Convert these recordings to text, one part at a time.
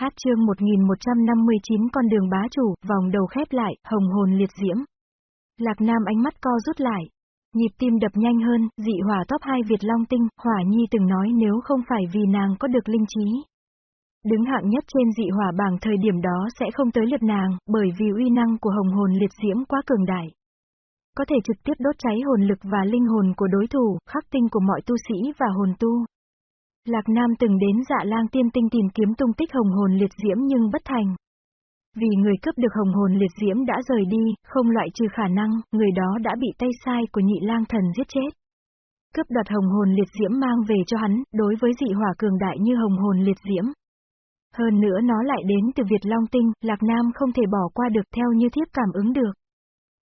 Hát chương 1159 con đường bá chủ, vòng đầu khép lại, hồng hồn liệt diễm. Lạc Nam ánh mắt co rút lại. Nhịp tim đập nhanh hơn, dị hỏa top 2 Việt Long Tinh, hỏa nhi từng nói nếu không phải vì nàng có được linh trí. Đứng hạng nhất trên dị hỏa bảng thời điểm đó sẽ không tới lượt nàng, bởi vì uy năng của hồng hồn liệt diễm quá cường đại. Có thể trực tiếp đốt cháy hồn lực và linh hồn của đối thủ, khắc tinh của mọi tu sĩ và hồn tu. Lạc Nam từng đến dạ lang tiên tinh tìm kiếm tung tích hồng hồn liệt diễm nhưng bất thành. Vì người cướp được hồng hồn liệt diễm đã rời đi, không loại trừ khả năng, người đó đã bị tay sai của nhị lang thần giết chết. Cướp đoạt hồng hồn liệt diễm mang về cho hắn, đối với dị hỏa cường đại như hồng hồn liệt diễm. Hơn nữa nó lại đến từ Việt Long Tinh, Lạc Nam không thể bỏ qua được theo như thiếp cảm ứng được.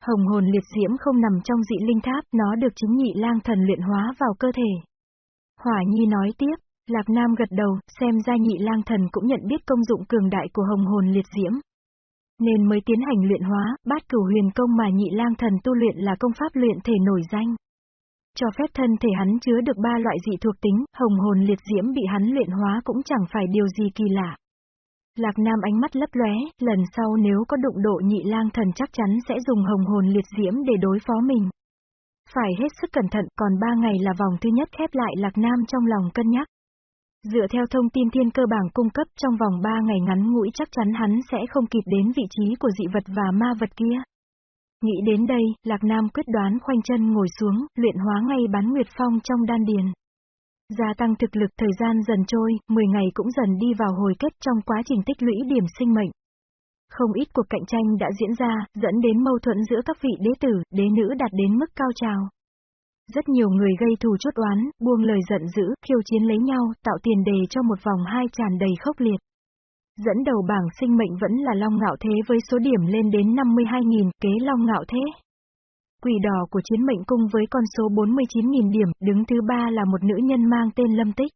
Hồng hồn liệt diễm không nằm trong dị linh tháp, nó được chính nhị lang thần luyện hóa vào cơ thể. Hỏa Nhi nói tiếp, Lạc Nam gật đầu, xem ra nhị lang thần cũng nhận biết công dụng cường đại của hồng hồn liệt diễm. Nên mới tiến hành luyện hóa, bát cửu huyền công mà nhị lang thần tu luyện là công pháp luyện thể nổi danh. Cho phép thân thể hắn chứa được ba loại dị thuộc tính, hồng hồn liệt diễm bị hắn luyện hóa cũng chẳng phải điều gì kỳ lạ. Lạc Nam ánh mắt lấp lóe, lần sau nếu có đụng độ nhị lang thần chắc chắn sẽ dùng hồng hồn liệt diễm để đối phó mình. Phải hết sức cẩn thận, còn ba ngày là vòng thứ nhất khép lại Lạc Nam trong lòng cân nhắc. Dựa theo thông tin thiên cơ bảng cung cấp trong vòng 3 ngày ngắn ngủi chắc chắn hắn sẽ không kịp đến vị trí của dị vật và ma vật kia. Nghĩ đến đây, Lạc Nam quyết đoán khoanh chân ngồi xuống, luyện hóa ngay bán nguyệt phong trong đan điền. Gia tăng thực lực thời gian dần trôi, 10 ngày cũng dần đi vào hồi kết trong quá trình tích lũy điểm sinh mệnh. Không ít cuộc cạnh tranh đã diễn ra, dẫn đến mâu thuẫn giữa các vị đế tử, đế nữ đạt đến mức cao trào. Rất nhiều người gây thù chốt oán, buông lời giận dữ, khiêu chiến lấy nhau, tạo tiền đề cho một vòng hai tràn đầy khốc liệt. Dẫn đầu bảng sinh mệnh vẫn là Long Ngạo Thế với số điểm lên đến 52.000, kế Long Ngạo Thế. Quỷ đỏ của chiến mệnh cung với con số 49.000 điểm, đứng thứ ba là một nữ nhân mang tên Lâm Tích.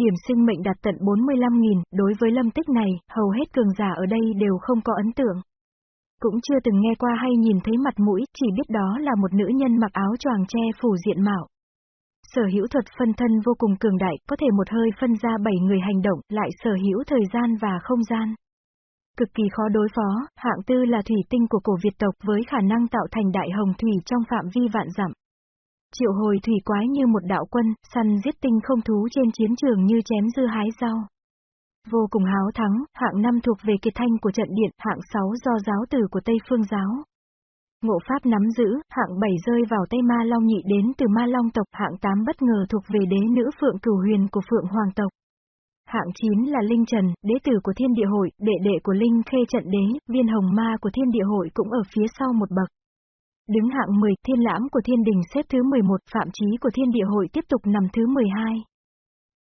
Điểm sinh mệnh đạt tận 45.000, đối với Lâm Tích này, hầu hết cường giả ở đây đều không có ấn tượng. Cũng chưa từng nghe qua hay nhìn thấy mặt mũi, chỉ biết đó là một nữ nhân mặc áo choàng che phủ diện mạo. Sở hữu thuật phân thân vô cùng cường đại, có thể một hơi phân ra bảy người hành động, lại sở hữu thời gian và không gian. Cực kỳ khó đối phó, hạng tư là thủy tinh của cổ Việt tộc với khả năng tạo thành đại hồng thủy trong phạm vi vạn dặm. Triệu hồi thủy quái như một đạo quân, săn giết tinh không thú trên chiến trường như chém dưa hái rau. Vô cùng háo thắng, hạng 5 thuộc về kiệt thanh của trận điện, hạng 6 do giáo tử của Tây Phương giáo. Ngộ Pháp nắm giữ, hạng 7 rơi vào tay ma long nhị đến từ ma long tộc, hạng 8 bất ngờ thuộc về đế nữ Phượng Cửu Huyền của Phượng Hoàng tộc. Hạng 9 là Linh Trần, đế tử của Thiên Địa Hội, đệ đệ của Linh Khê trận đế, viên hồng ma của Thiên Địa Hội cũng ở phía sau một bậc. Đứng hạng 10, Thiên Lãm của Thiên Đình xếp thứ 11, Phạm Chí của Thiên Địa Hội tiếp tục nằm thứ 12.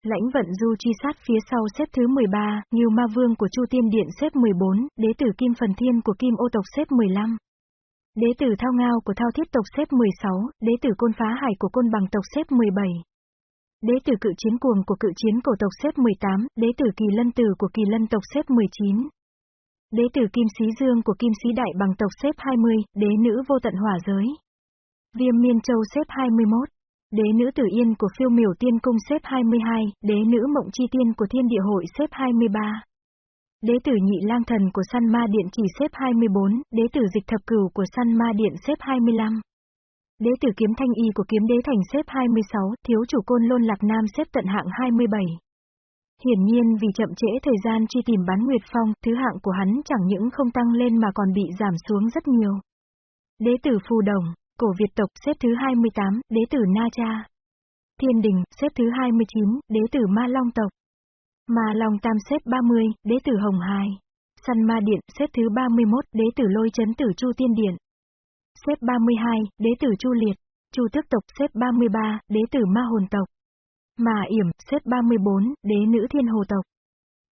Lãnh vận du chi sát phía sau xếp thứ 13, Nghiêu Ma Vương của Chu Tiên Điện xếp 14, đế tử Kim Phần Thiên của Kim Ô tộc xếp 15. Đế tử Thao Ngao của Thao Thiết tộc xếp 16, đế tử Côn Phá Hải của Côn Bằng tộc xếp 17. Đế tử Cự Chiến Cuồng của Cự Chiến Cổ tộc xếp 18, đế tử Kỳ Lân Tử của Kỳ Lân tộc xếp 19. Đế tử Kim Sĩ Dương của Kim Sĩ Đại Bằng tộc xếp 20, đế nữ Vô Tận Hỏa Giới. Viêm Miên Châu xếp 21. Đế nữ Tử Yên của phiêu miểu tiên cung xếp 22, đế nữ Mộng Chi Tiên của Thiên Địa Hội xếp 23. Đế tử Nhị Lang Thần của Săn Ma Điện chỉ xếp 24, đế tử Dịch Thập Cửu của Săn Ma Điện xếp 25. Đế tử Kiếm Thanh Y của Kiếm Đế Thành xếp 26, thiếu chủ Côn Lôn Lạc Nam xếp tận hạng 27. Hiển nhiên vì chậm trễ thời gian truy tìm bán Nguyệt Phong, thứ hạng của hắn chẳng những không tăng lên mà còn bị giảm xuống rất nhiều. Đế tử Phù Đồng, Cổ Việt tộc xếp thứ 28, đế tử Na Cha. Thiên Đình, xếp thứ 29, đế tử Ma Long tộc. Ma Long Tam xếp 30, đế tử Hồng Hài. Săn Ma Điện, xếp thứ 31, đế tử Lôi Chấn tử Chu Tiên Điện. Xếp 32, đế tử Chu Liệt. Chu Tước tộc xếp 33, đế tử Ma Hồn tộc. Mà Yểm, xếp 34, đế nữ Thiên Hồ tộc.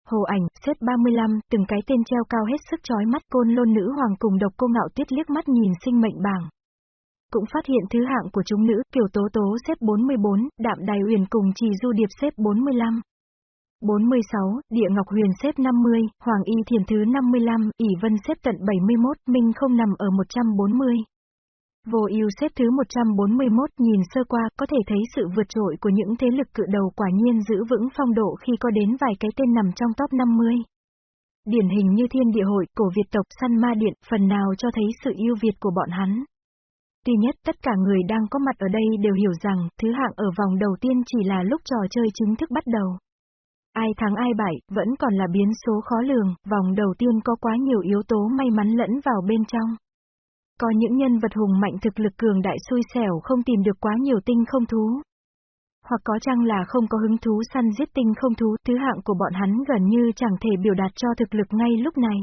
Hồ ảnh, xếp 35, từng cái tên treo cao hết sức chói mắt côn lôn nữ hoàng cùng độc cô ngạo tuyết liếc mắt nhìn sinh mệnh bảng cũng phát hiện thứ hạng của chúng nữ, kiểu Tố Tố xếp 44, Đạm Đài Uyển cùng Trì Du Điệp xếp 45. 46, Địa Ngọc Huyền xếp 50, Hoàng Y Thiền thứ 55, ỷ Vân xếp tận 71, Minh không nằm ở 140. Vô ưu xếp thứ 141, nhìn sơ qua, có thể thấy sự vượt trội của những thế lực cự đầu quả nhiên giữ vững phong độ khi có đến vài cái tên nằm trong top 50. điển hình như thiên địa hội, cổ Việt tộc, săn ma điện, phần nào cho thấy sự yêu Việt của bọn hắn. Tuy nhất tất cả người đang có mặt ở đây đều hiểu rằng, thứ hạng ở vòng đầu tiên chỉ là lúc trò chơi chính thức bắt đầu. Ai thắng ai bại, vẫn còn là biến số khó lường, vòng đầu tiên có quá nhiều yếu tố may mắn lẫn vào bên trong. Có những nhân vật hùng mạnh thực lực cường đại xui xẻo không tìm được quá nhiều tinh không thú. Hoặc có chăng là không có hứng thú săn giết tinh không thú, thứ hạng của bọn hắn gần như chẳng thể biểu đạt cho thực lực ngay lúc này.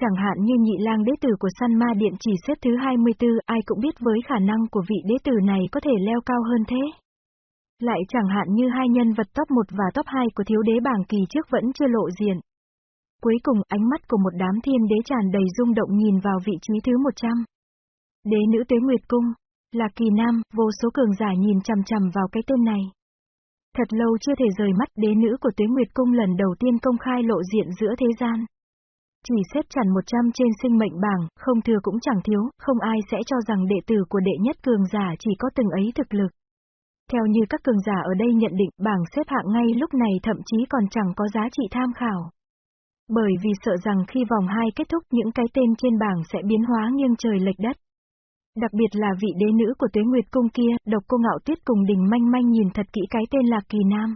Chẳng hạn như nhị lang đế tử của săn ma điện chỉ xếp thứ 24, ai cũng biết với khả năng của vị đế tử này có thể leo cao hơn thế. Lại chẳng hạn như hai nhân vật top 1 và top 2 của thiếu đế bảng kỳ trước vẫn chưa lộ diện. Cuối cùng, ánh mắt của một đám thiên đế tràn đầy rung động nhìn vào vị trí thứ 100. Đế nữ tuế nguyệt cung, là kỳ nam, vô số cường giả nhìn chằm chằm vào cái tên này. Thật lâu chưa thể rời mắt đế nữ của tuế nguyệt cung lần đầu tiên công khai lộ diện giữa thế gian. Chỉ xếp chắn 100 trên sinh mệnh bảng, không thừa cũng chẳng thiếu, không ai sẽ cho rằng đệ tử của đệ nhất cường giả chỉ có từng ấy thực lực. Theo như các cường giả ở đây nhận định, bảng xếp hạng ngay lúc này thậm chí còn chẳng có giá trị tham khảo. Bởi vì sợ rằng khi vòng 2 kết thúc những cái tên trên bảng sẽ biến hóa nghiêng trời lệch đất. Đặc biệt là vị đế nữ của tuế nguyệt cung kia, độc cô ngạo tuyết cùng đình manh manh nhìn thật kỹ cái tên là kỳ nam.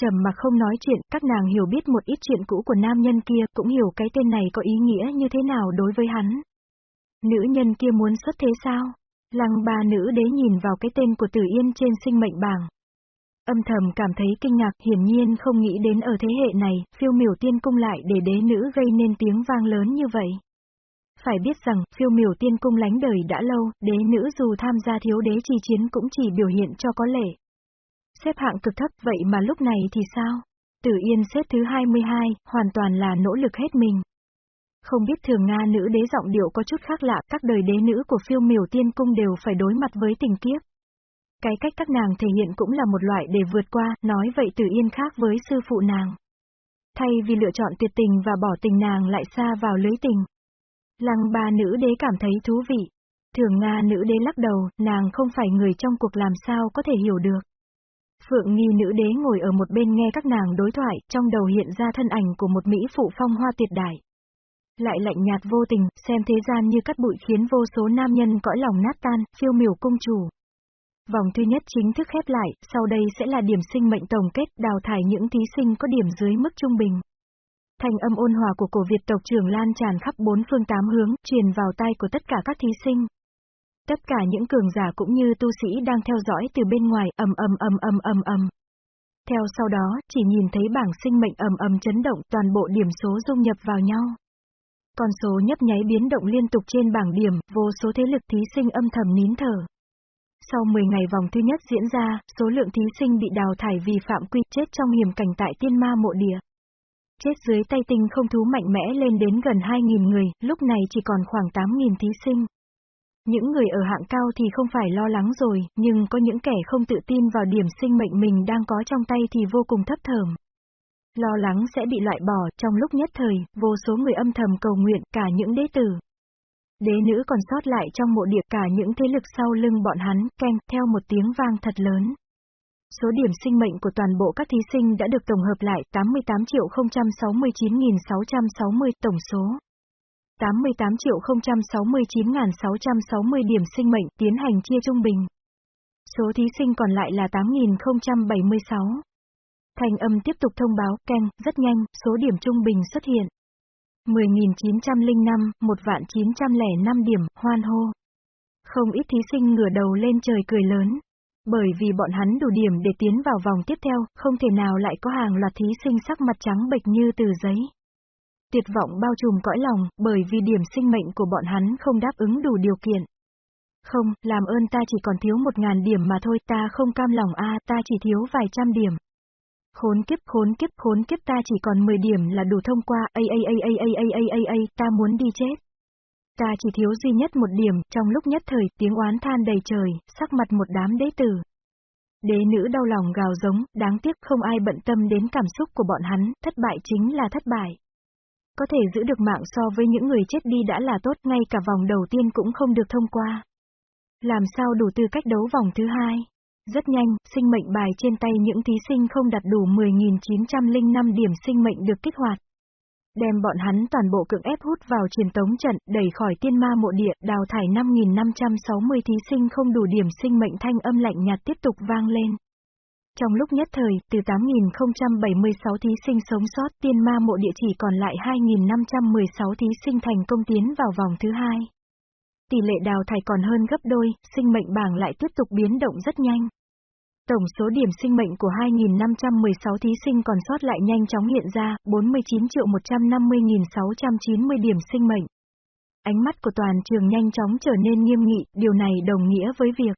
Trầm mà không nói chuyện, các nàng hiểu biết một ít chuyện cũ của nam nhân kia, cũng hiểu cái tên này có ý nghĩa như thế nào đối với hắn. Nữ nhân kia muốn xuất thế sao? Lăng ba nữ đế nhìn vào cái tên của Tử Yên trên sinh mệnh bảng. Âm thầm cảm thấy kinh ngạc hiển nhiên không nghĩ đến ở thế hệ này, phiêu miểu tiên cung lại để đế nữ gây nên tiếng vang lớn như vậy. Phải biết rằng, phiêu miểu tiên cung lánh đời đã lâu, đế nữ dù tham gia thiếu đế chi chiến cũng chỉ biểu hiện cho có lệ. Xếp hạng cực thấp vậy mà lúc này thì sao? Tử Yên xếp thứ 22, hoàn toàn là nỗ lực hết mình. Không biết thường Nga nữ đế giọng điệu có chút khác lạ, các đời đế nữ của phiêu miểu tiên cung đều phải đối mặt với tình kiếp. Cái cách các nàng thể hiện cũng là một loại để vượt qua, nói vậy Tử Yên khác với sư phụ nàng. Thay vì lựa chọn tuyệt tình và bỏ tình nàng lại xa vào lưới tình. Lăng ba nữ đế cảm thấy thú vị. Thường Nga nữ đế lắc đầu, nàng không phải người trong cuộc làm sao có thể hiểu được. Phượng nghi nữ đế ngồi ở một bên nghe các nàng đối thoại, trong đầu hiện ra thân ảnh của một Mỹ phụ phong hoa tuyệt đại. Lại lạnh nhạt vô tình, xem thế gian như cắt bụi khiến vô số nam nhân cõi lòng nát tan, phiêu miểu cung chủ. Vòng thứ nhất chính thức khép lại, sau đây sẽ là điểm sinh mệnh tổng kết, đào thải những thí sinh có điểm dưới mức trung bình. Thành âm ôn hòa của cổ Việt tộc trưởng lan tràn khắp bốn phương tám hướng, truyền vào tai của tất cả các thí sinh. Tất cả những cường giả cũng như tu sĩ đang theo dõi từ bên ngoài, ầm ầm ầm ầm ầm ầm. Theo sau đó, chỉ nhìn thấy bảng sinh mệnh ầm ầm chấn động, toàn bộ điểm số dung nhập vào nhau. Con số nhấp nháy biến động liên tục trên bảng điểm, vô số thế lực thí sinh âm thầm nín thở. Sau 10 ngày vòng thứ nhất diễn ra, số lượng thí sinh bị đào thải vì phạm quy chết trong hiểm cảnh tại tiên ma mộ địa. Chết dưới tay tinh không thú mạnh mẽ lên đến gần 2.000 người, lúc này chỉ còn khoảng 8.000 thí sinh. Những người ở hạng cao thì không phải lo lắng rồi, nhưng có những kẻ không tự tin vào điểm sinh mệnh mình đang có trong tay thì vô cùng thấp thởm. Lo lắng sẽ bị loại bỏ, trong lúc nhất thời, vô số người âm thầm cầu nguyện, cả những đế tử. Đế nữ còn sót lại trong mộ địa cả những thế lực sau lưng bọn hắn, canh, theo một tiếng vang thật lớn. Số điểm sinh mệnh của toàn bộ các thí sinh đã được tổng hợp lại 88.069.660 tổng số. 88.069.660 điểm sinh mệnh tiến hành chia trung bình. Số thí sinh còn lại là 8.076. Thành âm tiếp tục thông báo, canh, rất nhanh, số điểm trung bình xuất hiện. 10.905, 1 vạn 905 điểm, hoan hô. Không ít thí sinh ngửa đầu lên trời cười lớn. Bởi vì bọn hắn đủ điểm để tiến vào vòng tiếp theo, không thể nào lại có hàng loạt thí sinh sắc mặt trắng bệch như từ giấy. Tuyệt vọng bao trùm cõi lòng, bởi vì điểm sinh mệnh của bọn hắn không đáp ứng đủ điều kiện. Không, làm ơn ta chỉ còn thiếu một ngàn điểm mà thôi, ta không cam lòng a, ta chỉ thiếu vài trăm điểm. Khốn kiếp, khốn kiếp, khốn kiếp ta chỉ còn 10 điểm là đủ thông qua, a a a a a a a a a, ta muốn đi chết. Ta chỉ thiếu duy nhất một điểm, trong lúc nhất thời, tiếng oán than đầy trời, sắc mặt một đám đế tử. Đế nữ đau lòng gào giống, đáng tiếc không ai bận tâm đến cảm xúc của bọn hắn, thất bại chính là thất bại. Có thể giữ được mạng so với những người chết đi đã là tốt, ngay cả vòng đầu tiên cũng không được thông qua. Làm sao đủ tư cách đấu vòng thứ hai? Rất nhanh, sinh mệnh bài trên tay những thí sinh không đạt đủ 10.905 điểm sinh mệnh được kích hoạt. Đem bọn hắn toàn bộ cưỡng ép hút vào truyền tống trận, đẩy khỏi tiên ma mộ địa, đào thải 5.560 thí sinh không đủ điểm sinh mệnh thanh âm lạnh nhạt tiếp tục vang lên. Trong lúc nhất thời, từ 8.076 thí sinh sống sót, tiên ma mộ địa chỉ còn lại 2.516 thí sinh thành công tiến vào vòng thứ hai. Tỷ lệ đào thải còn hơn gấp đôi, sinh mệnh bảng lại tiếp tục biến động rất nhanh. Tổng số điểm sinh mệnh của 2.516 thí sinh còn sót lại nhanh chóng hiện ra, 49.150.690 điểm sinh mệnh. Ánh mắt của toàn trường nhanh chóng trở nên nghiêm nghị, điều này đồng nghĩa với việc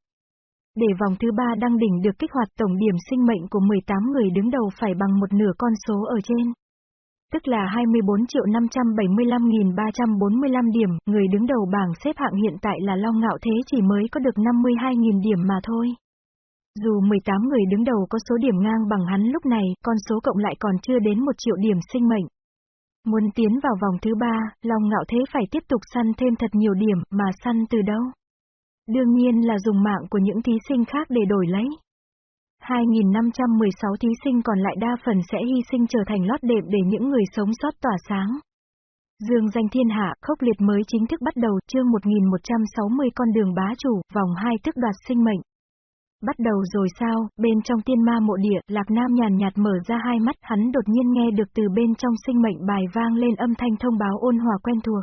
để vòng thứ ba đăng đỉnh được kích hoạt tổng điểm sinh mệnh của 18 người đứng đầu phải bằng một nửa con số ở trên. Tức là 24 triệu 575.345 điểm, người đứng đầu bảng xếp hạng hiện tại là Long Ngạo Thế chỉ mới có được 52.000 điểm mà thôi. Dù 18 người đứng đầu có số điểm ngang bằng hắn lúc này, con số cộng lại còn chưa đến 1 triệu điểm sinh mệnh. Muốn tiến vào vòng thứ ba, Long Ngạo Thế phải tiếp tục săn thêm thật nhiều điểm, mà săn từ đâu? Đương nhiên là dùng mạng của những thí sinh khác để đổi lấy. 2.516 thí sinh còn lại đa phần sẽ hy sinh trở thành lót đệm để những người sống sót tỏa sáng. Dương danh thiên hạ, khốc liệt mới chính thức bắt đầu, chương 1160 con đường bá chủ, vòng 2 tức đoạt sinh mệnh. Bắt đầu rồi sao, bên trong tiên ma mộ địa, Lạc Nam nhàn nhạt mở ra hai mắt, hắn đột nhiên nghe được từ bên trong sinh mệnh bài vang lên âm thanh thông báo ôn hòa quen thuộc.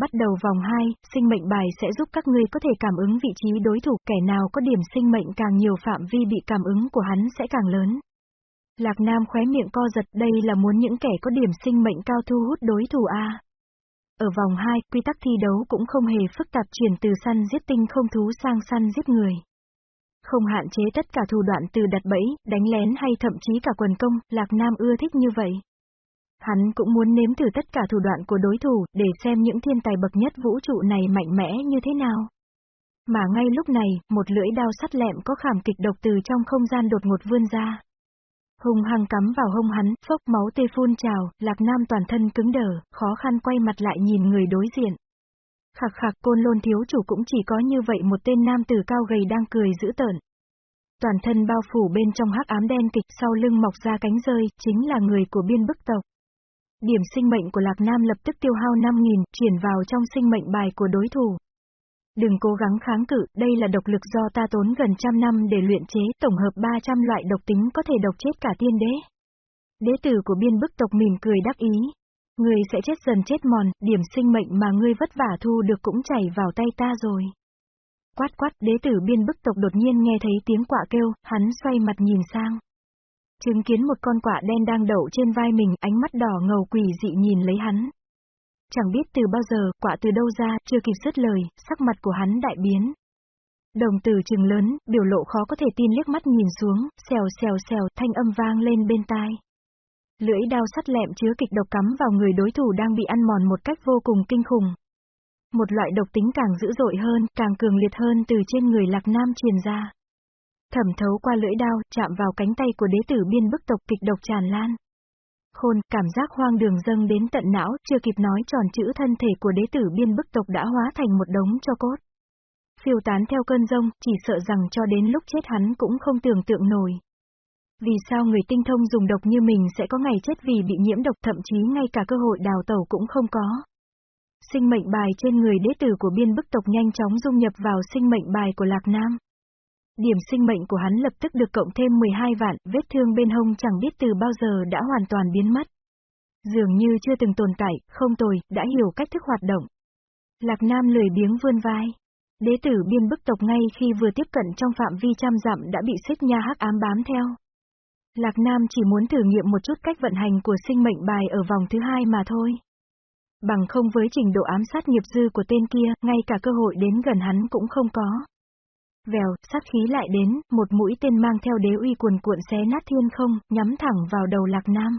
Bắt đầu vòng 2, sinh mệnh bài sẽ giúp các ngươi có thể cảm ứng vị trí đối thủ, kẻ nào có điểm sinh mệnh càng nhiều phạm vi bị cảm ứng của hắn sẽ càng lớn. Lạc Nam khóe miệng co giật đây là muốn những kẻ có điểm sinh mệnh cao thu hút đối thủ A. Ở vòng 2, quy tắc thi đấu cũng không hề phức tạp chuyển từ săn giết tinh không thú sang săn giết người. Không hạn chế tất cả thủ đoạn từ đặt bẫy, đánh lén hay thậm chí cả quần công, Lạc Nam ưa thích như vậy. Hắn cũng muốn nếm thử tất cả thủ đoạn của đối thủ, để xem những thiên tài bậc nhất vũ trụ này mạnh mẽ như thế nào. Mà ngay lúc này, một lưỡi đao sắt lẹm có khảm kịch độc từ trong không gian đột ngột vươn ra. Hùng hăng cắm vào hông hắn, phốc máu tê phun trào, lạc nam toàn thân cứng đờ, khó khăn quay mặt lại nhìn người đối diện. Khạc khạc côn lôn thiếu chủ cũng chỉ có như vậy một tên nam tử cao gầy đang cười dữ tợn. Toàn thân bao phủ bên trong hắc ám đen kịch sau lưng mọc ra cánh rơi, chính là người của biên bức tộc. Điểm sinh mệnh của Lạc Nam lập tức tiêu hao 5.000, chuyển vào trong sinh mệnh bài của đối thủ. Đừng cố gắng kháng cự, đây là độc lực do ta tốn gần trăm năm để luyện chế, tổng hợp 300 loại độc tính có thể độc chết cả tiên đế. Đế tử của biên bức tộc mỉm cười đắc ý. Người sẽ chết dần chết mòn, điểm sinh mệnh mà ngươi vất vả thu được cũng chảy vào tay ta rồi. Quát quát, đế tử biên bức tộc đột nhiên nghe thấy tiếng quạ kêu, hắn xoay mặt nhìn sang. Chứng kiến một con quạ đen đang đậu trên vai mình, ánh mắt đỏ ngầu quỷ dị nhìn lấy hắn. Chẳng biết từ bao giờ, quạ từ đâu ra, chưa kịp dứt lời, sắc mặt của hắn đại biến. Đồng tử trừng lớn, biểu lộ khó có thể tin liếc mắt nhìn xuống, xèo xèo xèo, thanh âm vang lên bên tai. Lưỡi đao sắt lẹm chứa kịch độc cắm vào người đối thủ đang bị ăn mòn một cách vô cùng kinh khủng. Một loại độc tính càng dữ dội hơn, càng cường liệt hơn từ trên người lạc nam truyền ra. Thẩm thấu qua lưỡi đao, chạm vào cánh tay của đế tử biên bức tộc kịch độc tràn lan. Khôn, cảm giác hoang đường dâng đến tận não, chưa kịp nói tròn chữ thân thể của đế tử biên bức tộc đã hóa thành một đống cho cốt. Phiêu tán theo cơn rông, chỉ sợ rằng cho đến lúc chết hắn cũng không tưởng tượng nổi. Vì sao người tinh thông dùng độc như mình sẽ có ngày chết vì bị nhiễm độc thậm chí ngay cả cơ hội đào tẩu cũng không có. Sinh mệnh bài trên người đế tử của biên bức tộc nhanh chóng dung nhập vào sinh mệnh bài của Lạc Nam. Điểm sinh mệnh của hắn lập tức được cộng thêm 12 vạn, vết thương bên hông chẳng biết từ bao giờ đã hoàn toàn biến mất. Dường như chưa từng tồn tại, không tồi, đã hiểu cách thức hoạt động. Lạc Nam lười biếng vươn vai. Đế tử biên bức tộc ngay khi vừa tiếp cận trong phạm vi trăm dặm đã bị xích nha hắc ám bám theo. Lạc Nam chỉ muốn thử nghiệm một chút cách vận hành của sinh mệnh bài ở vòng thứ hai mà thôi. Bằng không với trình độ ám sát nghiệp dư của tên kia, ngay cả cơ hội đến gần hắn cũng không có. Vèo, sát khí lại đến, một mũi tên mang theo đế uy cuồn cuộn xé nát thiên không, nhắm thẳng vào đầu Lạc Nam.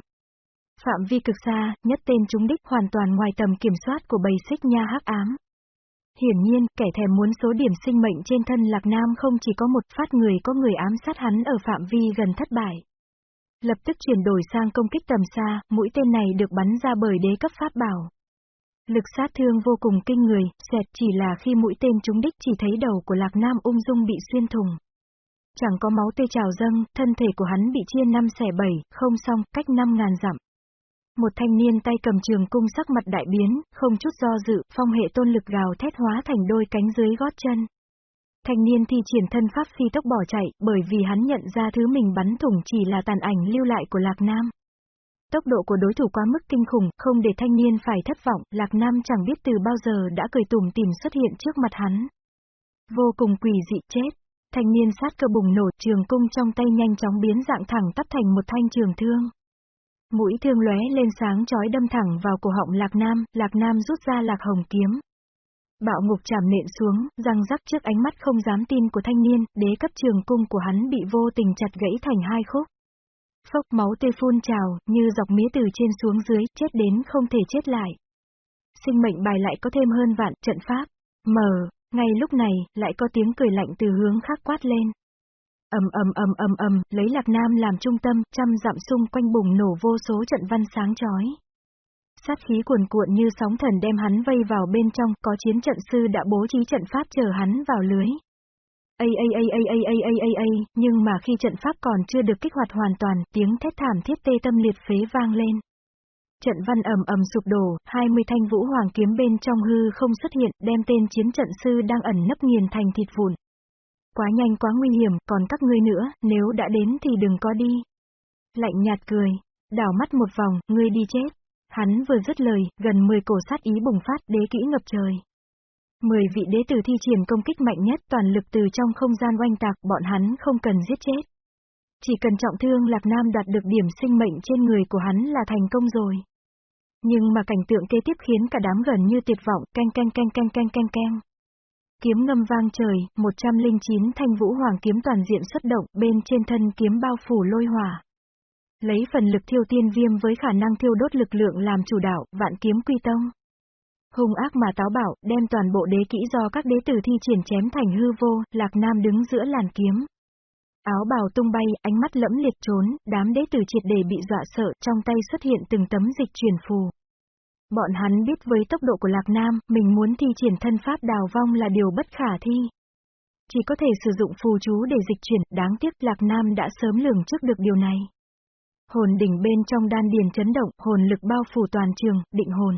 Phạm vi cực xa, nhất tên trúng đích hoàn toàn ngoài tầm kiểm soát của bầy xích nha hắc ám. Hiển nhiên, kẻ thèm muốn số điểm sinh mệnh trên thân Lạc Nam không chỉ có một phát người có người ám sát hắn ở phạm vi gần thất bại. Lập tức chuyển đổi sang công kích tầm xa, mũi tên này được bắn ra bởi đế cấp pháp bảo. Lực sát thương vô cùng kinh người, xẹt chỉ là khi mũi tên trúng đích chỉ thấy đầu của Lạc Nam ung dung bị xuyên thùng. Chẳng có máu tươi trào dâng, thân thể của hắn bị chia năm xẻ bảy, không xong, cách năm ngàn dặm. Một thanh niên tay cầm trường cung sắc mặt đại biến, không chút do dự, phong hệ tôn lực gào thét hóa thành đôi cánh dưới gót chân. Thanh niên thi triển thân pháp phi tốc bỏ chạy, bởi vì hắn nhận ra thứ mình bắn thủng chỉ là tàn ảnh lưu lại của Lạc Nam. Tốc độ của đối thủ quá mức kinh khủng, không để thanh niên phải thất vọng, Lạc Nam chẳng biết từ bao giờ đã cười tủm tìm xuất hiện trước mặt hắn. Vô cùng quỷ dị chết. Thanh niên sát cơ bùng nổ, trường cung trong tay nhanh chóng biến dạng thẳng tắp thành một thanh trường thương. Mũi thương lóe lên sáng chói đâm thẳng vào cổ họng Lạc Nam, Lạc Nam rút ra Lạc Hồng kiếm. Bạo ngục chạm nện xuống, răng rắc trước ánh mắt không dám tin của thanh niên, đế cấp trường cung của hắn bị vô tình chặt gãy thành hai khúc. Phốc máu tê phun trào, như dọc mía từ trên xuống dưới, chết đến không thể chết lại. Sinh mệnh bài lại có thêm hơn vạn trận pháp. Mờ, ngay lúc này, lại có tiếng cười lạnh từ hướng khác quát lên. ầm ầm ầm ầm ầm, lấy Lạc Nam làm trung tâm, trăm dặm xung quanh bùng nổ vô số trận văn sáng chói. Sát khí cuồn cuộn như sóng thần đem hắn vây vào bên trong, có chiến trận sư đã bố trí trận pháp chờ hắn vào lưới. A a a a a a a a a, nhưng mà khi trận pháp còn chưa được kích hoạt hoàn toàn, tiếng thét thảm thiết tê tâm liệt phế vang lên. Trận văn ầm ầm sụp đổ, 20 thanh vũ hoàng kiếm bên trong hư không xuất hiện, đem tên chiến trận sư đang ẩn nấp nghiền thành thịt vụn. Quá nhanh quá nguy hiểm, còn các ngươi nữa, nếu đã đến thì đừng có đi. Lạnh nhạt cười, đảo mắt một vòng, ngươi đi chết. Hắn vừa dứt lời, gần 10 cổ sát ý bùng phát, đế kỹ ngập trời. 10 vị đế tử thi triển công kích mạnh nhất toàn lực từ trong không gian oanh tạc, bọn hắn không cần giết chết. Chỉ cần trọng thương Lạc Nam đạt được điểm sinh mệnh trên người của hắn là thành công rồi. Nhưng mà cảnh tượng kế tiếp khiến cả đám gần như tuyệt vọng, canh canh canh canh canh canh canh. Kiếm ngâm vang trời, 109 thanh vũ hoàng kiếm toàn diện xuất động, bên trên thân kiếm bao phủ lôi hỏa. Lấy phần lực thiêu tiên viêm với khả năng thiêu đốt lực lượng làm chủ đạo, vạn kiếm quy tông. Hung ác mà táo bảo, đem toàn bộ đế kỹ do các đế tử thi triển chém thành hư vô, Lạc Nam đứng giữa làn kiếm. Áo bào tung bay, ánh mắt lẫm liệt trốn, đám đế tử triệt để bị dọa sợ, trong tay xuất hiện từng tấm dịch truyền phù. Bọn hắn biết với tốc độ của Lạc Nam, mình muốn thi triển thân pháp đào vong là điều bất khả thi. Chỉ có thể sử dụng phù chú để dịch chuyển, đáng tiếc Lạc Nam đã sớm lường trước được điều này. Hồn đỉnh bên trong đan điền chấn động, hồn lực bao phủ toàn trường, định hồn.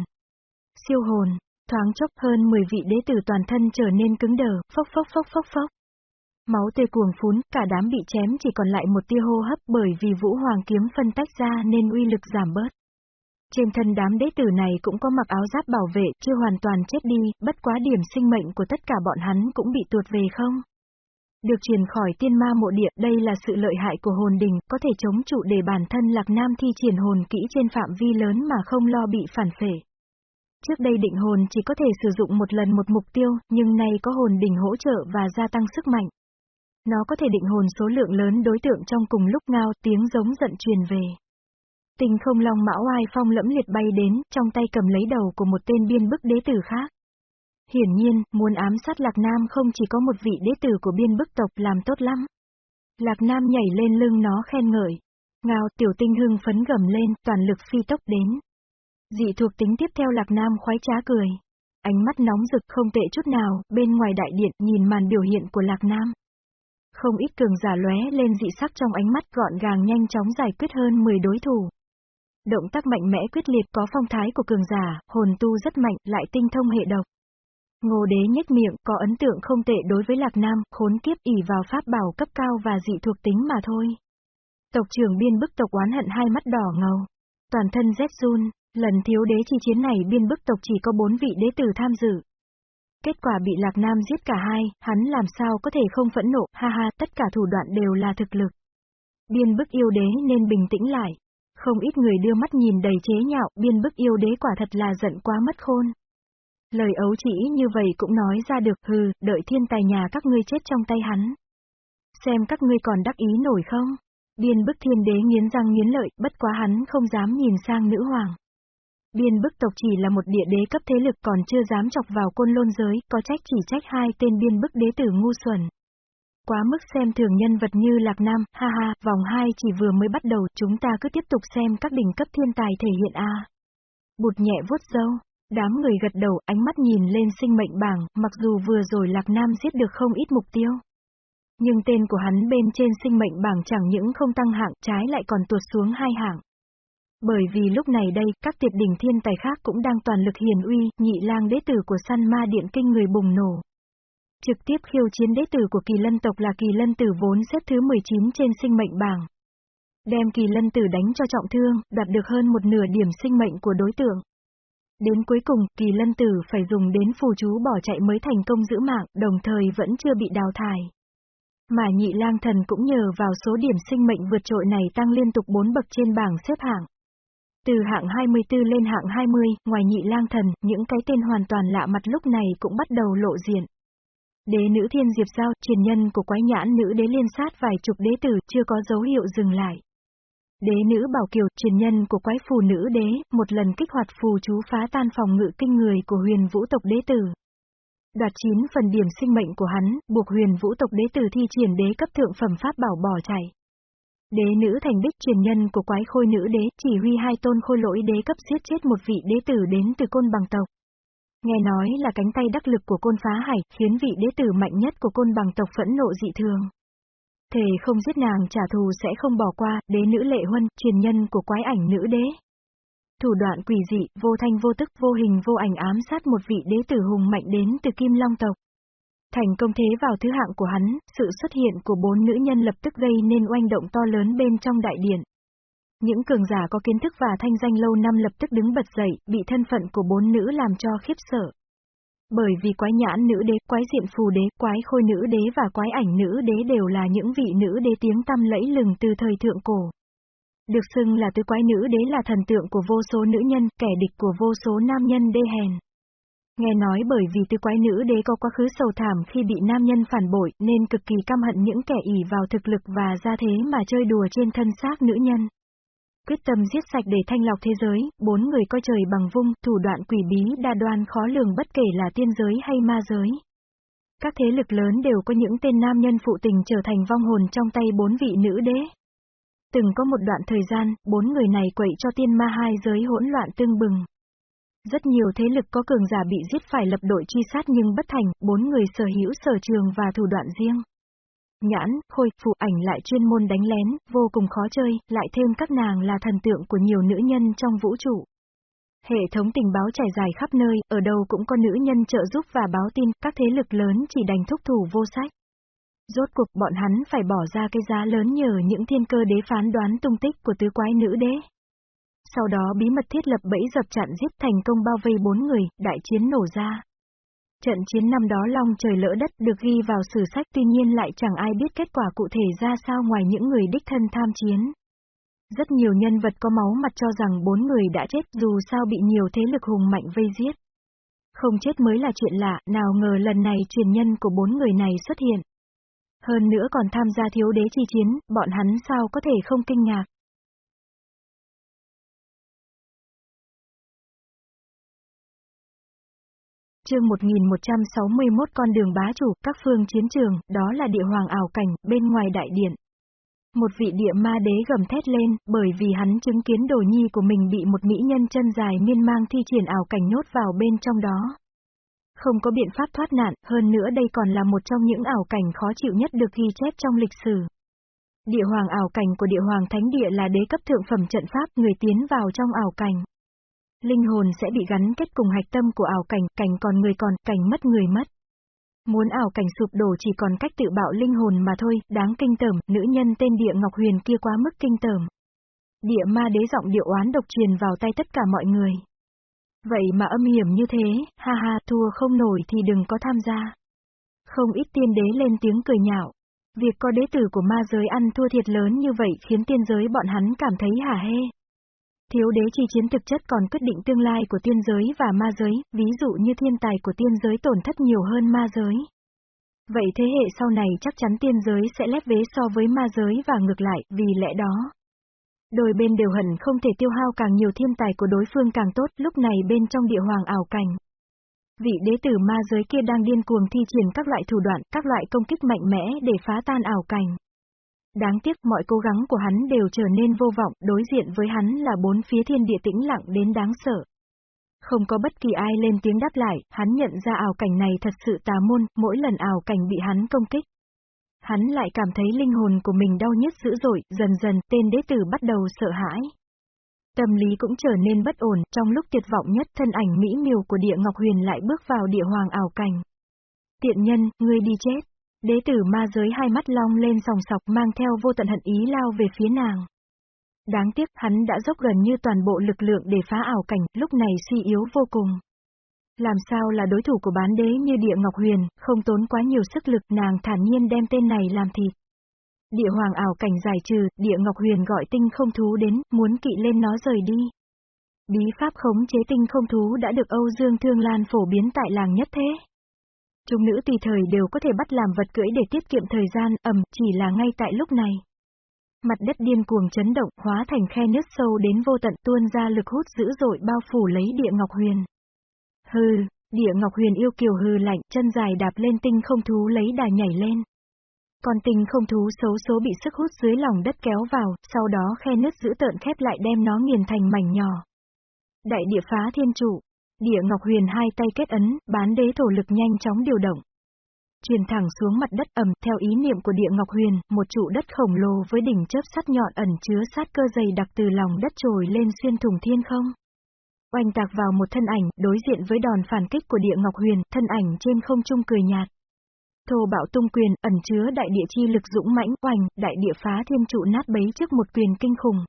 Siêu hồn, thoáng chốc hơn 10 vị đế tử toàn thân trở nên cứng đờ, phốc phốc phốc phốc phốc. Máu tê cuồng phún, cả đám bị chém chỉ còn lại một tia hô hấp bởi vì vũ hoàng kiếm phân tách ra nên uy lực giảm bớt. Trên thân đám đế tử này cũng có mặc áo giáp bảo vệ, chưa hoàn toàn chết đi, bất quá điểm sinh mệnh của tất cả bọn hắn cũng bị tuột về không? Được truyền khỏi tiên ma mộ địa, đây là sự lợi hại của hồn đình, có thể chống trụ để bản thân Lạc Nam thi triển hồn kỹ trên phạm vi lớn mà không lo bị phản phệ. Trước đây định hồn chỉ có thể sử dụng một lần một mục tiêu, nhưng nay có hồn đỉnh hỗ trợ và gia tăng sức mạnh. Nó có thể định hồn số lượng lớn đối tượng trong cùng lúc ngao, tiếng giống giận truyền về. Tình không long mão oai phong lẫm liệt bay đến, trong tay cầm lấy đầu của một tên biên bức đế tử khác. Hiển nhiên, muốn ám sát Lạc Nam không chỉ có một vị đế tử của biên bức tộc làm tốt lắm. Lạc Nam nhảy lên lưng nó khen ngợi. Ngao tiểu tinh hưng phấn gầm lên, toàn lực phi tốc đến. Dị thuộc tính tiếp theo Lạc Nam khoái trá cười. Ánh mắt nóng rực không tệ chút nào, bên ngoài đại điện nhìn màn biểu hiện của Lạc Nam. Không ít cường giả lóe lên dị sắc trong ánh mắt gọn gàng nhanh chóng giải quyết hơn 10 đối thủ. Động tác mạnh mẽ quyết liệt có phong thái của cường giả, hồn tu rất mạnh, lại tinh thông hệ độc. Ngô đế nhếch miệng, có ấn tượng không tệ đối với Lạc Nam, khốn kiếp ỉ vào pháp bảo cấp cao và dị thuộc tính mà thôi. Tộc trưởng biên bức tộc oán hận hai mắt đỏ ngầu. Toàn thân rét run, lần thiếu đế chi chiến này biên bức tộc chỉ có bốn vị đế tử tham dự. Kết quả bị Lạc Nam giết cả hai, hắn làm sao có thể không phẫn nộ, ha ha, tất cả thủ đoạn đều là thực lực. Biên bức yêu đế nên bình tĩnh lại. Không ít người đưa mắt nhìn đầy chế nhạo, biên bức yêu đế quả thật là giận quá mất khôn. Lời ấu chỉ như vậy cũng nói ra được, hừ, đợi thiên tài nhà các ngươi chết trong tay hắn. Xem các ngươi còn đắc ý nổi không? Biên bức thiên đế nghiến răng nghiến lợi, bất quá hắn không dám nhìn sang nữ hoàng. Biên bức tộc chỉ là một địa đế cấp thế lực còn chưa dám chọc vào côn lôn giới, có trách chỉ trách hai tên biên bức đế tử ngu xuẩn. Quá mức xem thường nhân vật như Lạc Nam, ha ha, vòng 2 chỉ vừa mới bắt đầu, chúng ta cứ tiếp tục xem các đỉnh cấp thiên tài thể hiện a. Bụt nhẹ vuốt dâu, đám người gật đầu, ánh mắt nhìn lên sinh mệnh bảng, mặc dù vừa rồi Lạc Nam giết được không ít mục tiêu. Nhưng tên của hắn bên trên sinh mệnh bảng chẳng những không tăng hạng, trái lại còn tuột xuống hai hạng. Bởi vì lúc này đây, các tuyệt đỉnh thiên tài khác cũng đang toàn lực hiền uy, nhị lang đế tử của săn ma điện kinh người bùng nổ. Trực tiếp khiêu chiến đế tử của kỳ lân tộc là kỳ lân tử vốn xếp thứ 19 trên sinh mệnh bảng. Đem kỳ lân tử đánh cho trọng thương, đoạt được hơn một nửa điểm sinh mệnh của đối tượng. Đến cuối cùng, kỳ lân tử phải dùng đến phù chú bỏ chạy mới thành công giữ mạng, đồng thời vẫn chưa bị đào thải. Mà nhị lang thần cũng nhờ vào số điểm sinh mệnh vượt trội này tăng liên tục 4 bậc trên bảng xếp hạng. Từ hạng 24 lên hạng 20, ngoài nhị lang thần, những cái tên hoàn toàn lạ mặt lúc này cũng bắt đầu lộ diện. Đế nữ thiên diệp giao, truyền nhân của quái nhãn nữ đế liên sát vài chục đế tử, chưa có dấu hiệu dừng lại. Đế nữ bảo kiều, truyền nhân của quái phù nữ đế, một lần kích hoạt phù chú phá tan phòng ngự kinh người của huyền vũ tộc đế tử. Đoạt 9 phần điểm sinh mệnh của hắn, buộc huyền vũ tộc đế tử thi triển đế cấp thượng phẩm pháp bảo bỏ chạy. Đế nữ thành bích truyền nhân của quái khôi nữ đế, chỉ huy hai tôn khôi lỗi đế cấp giết chết một vị đế tử đến từ côn bằng tộc. Nghe nói là cánh tay đắc lực của côn phá hải, khiến vị đế tử mạnh nhất của côn bằng tộc phẫn nộ dị thường. Thề không giết nàng trả thù sẽ không bỏ qua, đế nữ lệ huân, truyền nhân của quái ảnh nữ đế. Thủ đoạn quỷ dị, vô thanh vô tức, vô hình vô ảnh ám sát một vị đế tử hùng mạnh đến từ Kim Long tộc. Thành công thế vào thứ hạng của hắn, sự xuất hiện của bốn nữ nhân lập tức gây nên oanh động to lớn bên trong đại điện. Những cường giả có kiến thức và thanh danh lâu năm lập tức đứng bật dậy, bị thân phận của bốn nữ làm cho khiếp sợ. Bởi vì quái nhãn nữ đế, quái diện phù đế, quái khôi nữ đế và quái ảnh nữ đế đều là những vị nữ đế tiếng tăm lẫy lừng từ thời thượng cổ. Được xưng là tứ quái nữ đế là thần tượng của vô số nữ nhân, kẻ địch của vô số nam nhân đê hèn. Nghe nói bởi vì tứ quái nữ đế có quá khứ sầu thảm khi bị nam nhân phản bội nên cực kỳ căm hận những kẻ ỉ vào thực lực và ra thế mà chơi đùa trên thân xác nữ nhân. Quyết tâm giết sạch để thanh lọc thế giới, bốn người coi trời bằng vung, thủ đoạn quỷ bí đa đoan khó lường bất kể là tiên giới hay ma giới. Các thế lực lớn đều có những tên nam nhân phụ tình trở thành vong hồn trong tay bốn vị nữ đế. Từng có một đoạn thời gian, bốn người này quậy cho tiên ma hai giới hỗn loạn tương bừng. Rất nhiều thế lực có cường giả bị giết phải lập đội truy sát nhưng bất thành, bốn người sở hữu sở trường và thủ đoạn riêng. Nhãn, khôi, phụ ảnh lại chuyên môn đánh lén, vô cùng khó chơi, lại thêm các nàng là thần tượng của nhiều nữ nhân trong vũ trụ. Hệ thống tình báo trải dài khắp nơi, ở đâu cũng có nữ nhân trợ giúp và báo tin, các thế lực lớn chỉ đành thúc thủ vô sách. Rốt cuộc bọn hắn phải bỏ ra cái giá lớn nhờ những thiên cơ đế phán đoán tung tích của tứ quái nữ đế. Sau đó bí mật thiết lập bẫy dập chặn giết thành công bao vây bốn người, đại chiến nổ ra. Trận chiến năm đó long trời lỡ đất được ghi vào sử sách tuy nhiên lại chẳng ai biết kết quả cụ thể ra sao ngoài những người đích thân tham chiến. Rất nhiều nhân vật có máu mặt cho rằng bốn người đã chết dù sao bị nhiều thế lực hùng mạnh vây giết. Không chết mới là chuyện lạ, nào ngờ lần này truyền nhân của bốn người này xuất hiện. Hơn nữa còn tham gia thiếu đế chi chiến, bọn hắn sao có thể không kinh ngạc. Chương 1161 con đường bá chủ, các phương chiến trường, đó là địa hoàng ảo cảnh, bên ngoài đại điện. Một vị địa ma đế gầm thét lên, bởi vì hắn chứng kiến đồ nhi của mình bị một mỹ nhân chân dài miên mang thi triển ảo cảnh nhốt vào bên trong đó. Không có biện pháp thoát nạn, hơn nữa đây còn là một trong những ảo cảnh khó chịu nhất được ghi chép trong lịch sử. Địa hoàng ảo cảnh của địa hoàng thánh địa là đế cấp thượng phẩm trận pháp, người tiến vào trong ảo cảnh. Linh hồn sẽ bị gắn kết cùng hạch tâm của ảo cảnh, cảnh còn người còn, cảnh mất người mất. Muốn ảo cảnh sụp đổ chỉ còn cách tự bạo linh hồn mà thôi, đáng kinh tởm, nữ nhân tên địa ngọc huyền kia quá mức kinh tởm. Địa ma đế giọng điệu oán độc truyền vào tay tất cả mọi người. Vậy mà âm hiểm như thế, ha ha, thua không nổi thì đừng có tham gia. Không ít tiên đế lên tiếng cười nhạo. Việc có đế tử của ma giới ăn thua thiệt lớn như vậy khiến tiên giới bọn hắn cảm thấy hả hê. Thiếu đế chi chiến thực chất còn quyết định tương lai của tiên giới và ma giới, ví dụ như thiên tài của tiên giới tổn thất nhiều hơn ma giới. Vậy thế hệ sau này chắc chắn tiên giới sẽ lép vế so với ma giới và ngược lại, vì lẽ đó. Đôi bên đều hận không thể tiêu hao càng nhiều thiên tài của đối phương càng tốt, lúc này bên trong địa hoàng ảo cảnh. Vị đế tử ma giới kia đang điên cuồng thi triển các loại thủ đoạn, các loại công kích mạnh mẽ để phá tan ảo cảnh. Đáng tiếc mọi cố gắng của hắn đều trở nên vô vọng, đối diện với hắn là bốn phía thiên địa tĩnh lặng đến đáng sợ. Không có bất kỳ ai lên tiếng đáp lại, hắn nhận ra ảo cảnh này thật sự tà môn, mỗi lần ảo cảnh bị hắn công kích. Hắn lại cảm thấy linh hồn của mình đau nhức dữ dội, dần dần tên đế tử bắt đầu sợ hãi. Tâm lý cũng trở nên bất ổn, trong lúc tuyệt vọng nhất thân ảnh mỹ miều của địa Ngọc Huyền lại bước vào địa hoàng ảo cảnh. Tiện nhân, ngươi đi chết. Đế tử ma giới hai mắt long lên sòng sọc mang theo vô tận hận ý lao về phía nàng. Đáng tiếc hắn đã dốc gần như toàn bộ lực lượng để phá ảo cảnh, lúc này suy yếu vô cùng. Làm sao là đối thủ của bán đế như địa Ngọc Huyền, không tốn quá nhiều sức lực nàng thản nhiên đem tên này làm thịt. Địa hoàng ảo cảnh giải trừ, địa Ngọc Huyền gọi tinh không thú đến, muốn kỵ lên nó rời đi. Bí pháp khống chế tinh không thú đã được Âu Dương Thương Lan phổ biến tại làng nhất thế. Chúng nữ tùy thời đều có thể bắt làm vật cưỡi để tiết kiệm thời gian, ẩm, chỉ là ngay tại lúc này. Mặt đất điên cuồng chấn động, hóa thành khe nước sâu đến vô tận tuôn ra lực hút dữ dội bao phủ lấy địa Ngọc Huyền. Hừ, địa Ngọc Huyền yêu kiều hừ lạnh, chân dài đạp lên tinh không thú lấy đà nhảy lên. Con tinh không thú xấu số bị sức hút dưới lòng đất kéo vào, sau đó khe nước giữ tợn khép lại đem nó nghiền thành mảnh nhỏ. Đại địa phá thiên trụ. Địa Ngọc Huyền hai tay kết ấn, bán đế thổ lực nhanh chóng điều động. Truyền thẳng xuống mặt đất ẩm, theo ý niệm của địa Ngọc Huyền, một trụ đất khổng lồ với đỉnh chớp sắt nhọn ẩn chứa sát cơ dày đặc từ lòng đất trồi lên xuyên thủng thiên không. Oanh tạc vào một thân ảnh, đối diện với đòn phản kích của địa Ngọc Huyền, thân ảnh trên không trung cười nhạt. Thô bạo tung quyền, ẩn chứa đại địa chi lực dũng mãnh, oanh, đại địa phá thiên trụ nát bấy trước một quyền kinh khủng.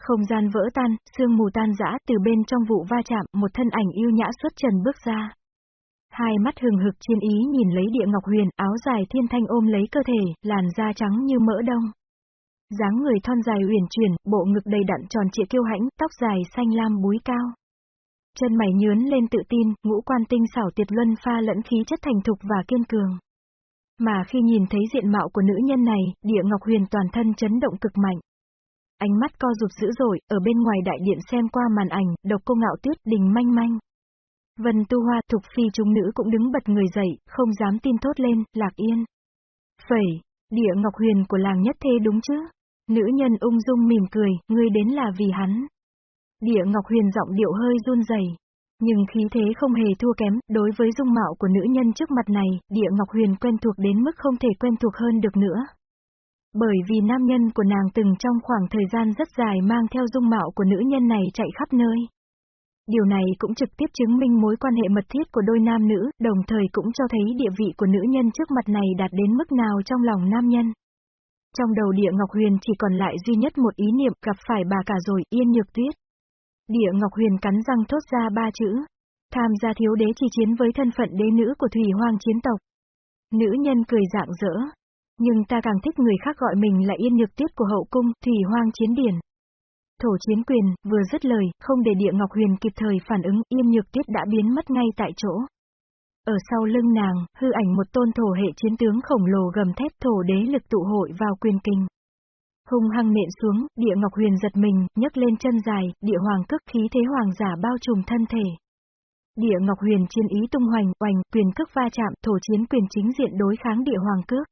Không gian vỡ tan, sương mù tan rã, từ bên trong vụ va chạm, một thân ảnh yêu nhã xuất trần bước ra. Hai mắt hừng hực chiến ý nhìn lấy địa ngọc huyền, áo dài thiên thanh ôm lấy cơ thể, làn da trắng như mỡ đông. dáng người thon dài uyển chuyển, bộ ngực đầy đặn tròn trịa kiêu hãnh, tóc dài xanh lam búi cao. Chân mày nhướn lên tự tin, ngũ quan tinh xảo tuyệt luân pha lẫn khí chất thành thục và kiên cường. Mà khi nhìn thấy diện mạo của nữ nhân này, địa ngọc huyền toàn thân chấn động cực mạnh. Ánh mắt co rụt dữ dội, ở bên ngoài đại điện xem qua màn ảnh, độc cô ngạo tuyết đình manh manh. Vân tu hoa thục phi chúng nữ cũng đứng bật người dậy, không dám tin thốt lên, lạc yên. Phẩy, địa ngọc huyền của làng nhất thế đúng chứ? Nữ nhân ung dung mỉm cười, ngươi đến là vì hắn. Địa ngọc huyền giọng điệu hơi run rẩy, nhưng khí thế không hề thua kém, đối với dung mạo của nữ nhân trước mặt này, địa ngọc huyền quen thuộc đến mức không thể quen thuộc hơn được nữa. Bởi vì nam nhân của nàng từng trong khoảng thời gian rất dài mang theo dung mạo của nữ nhân này chạy khắp nơi. Điều này cũng trực tiếp chứng minh mối quan hệ mật thiết của đôi nam nữ, đồng thời cũng cho thấy địa vị của nữ nhân trước mặt này đạt đến mức nào trong lòng nam nhân. Trong đầu địa Ngọc Huyền chỉ còn lại duy nhất một ý niệm gặp phải bà cả rồi, yên nhược tuyết. Địa Ngọc Huyền cắn răng thốt ra ba chữ. Tham gia thiếu đế chi chiến với thân phận đế nữ của Thủy Hoang chiến tộc. Nữ nhân cười dạng dỡ. Nhưng ta càng thích người khác gọi mình là yên nhược tiết của hậu cung, Thủy Hoang chiến điển. Thổ chiến quyền, vừa dứt lời, không để địa Ngọc Huyền kịp thời phản ứng, yên nhược tiết đã biến mất ngay tại chỗ. Ở sau lưng nàng, hư ảnh một tôn thổ hệ chiến tướng khổng lồ gầm thép thổ đế lực tụ hội vào quyền kinh. Hung hăng nện xuống, địa ngọc huyền giật mình, nhấc lên chân dài, địa hoàng cước khí thế hoàng giả bao trùm thân thể. Địa ngọc huyền chiến ý tung hoành, oành, quyền cước va chạm, thổ chiến quyền chính diện đối kháng địa hoàng cước.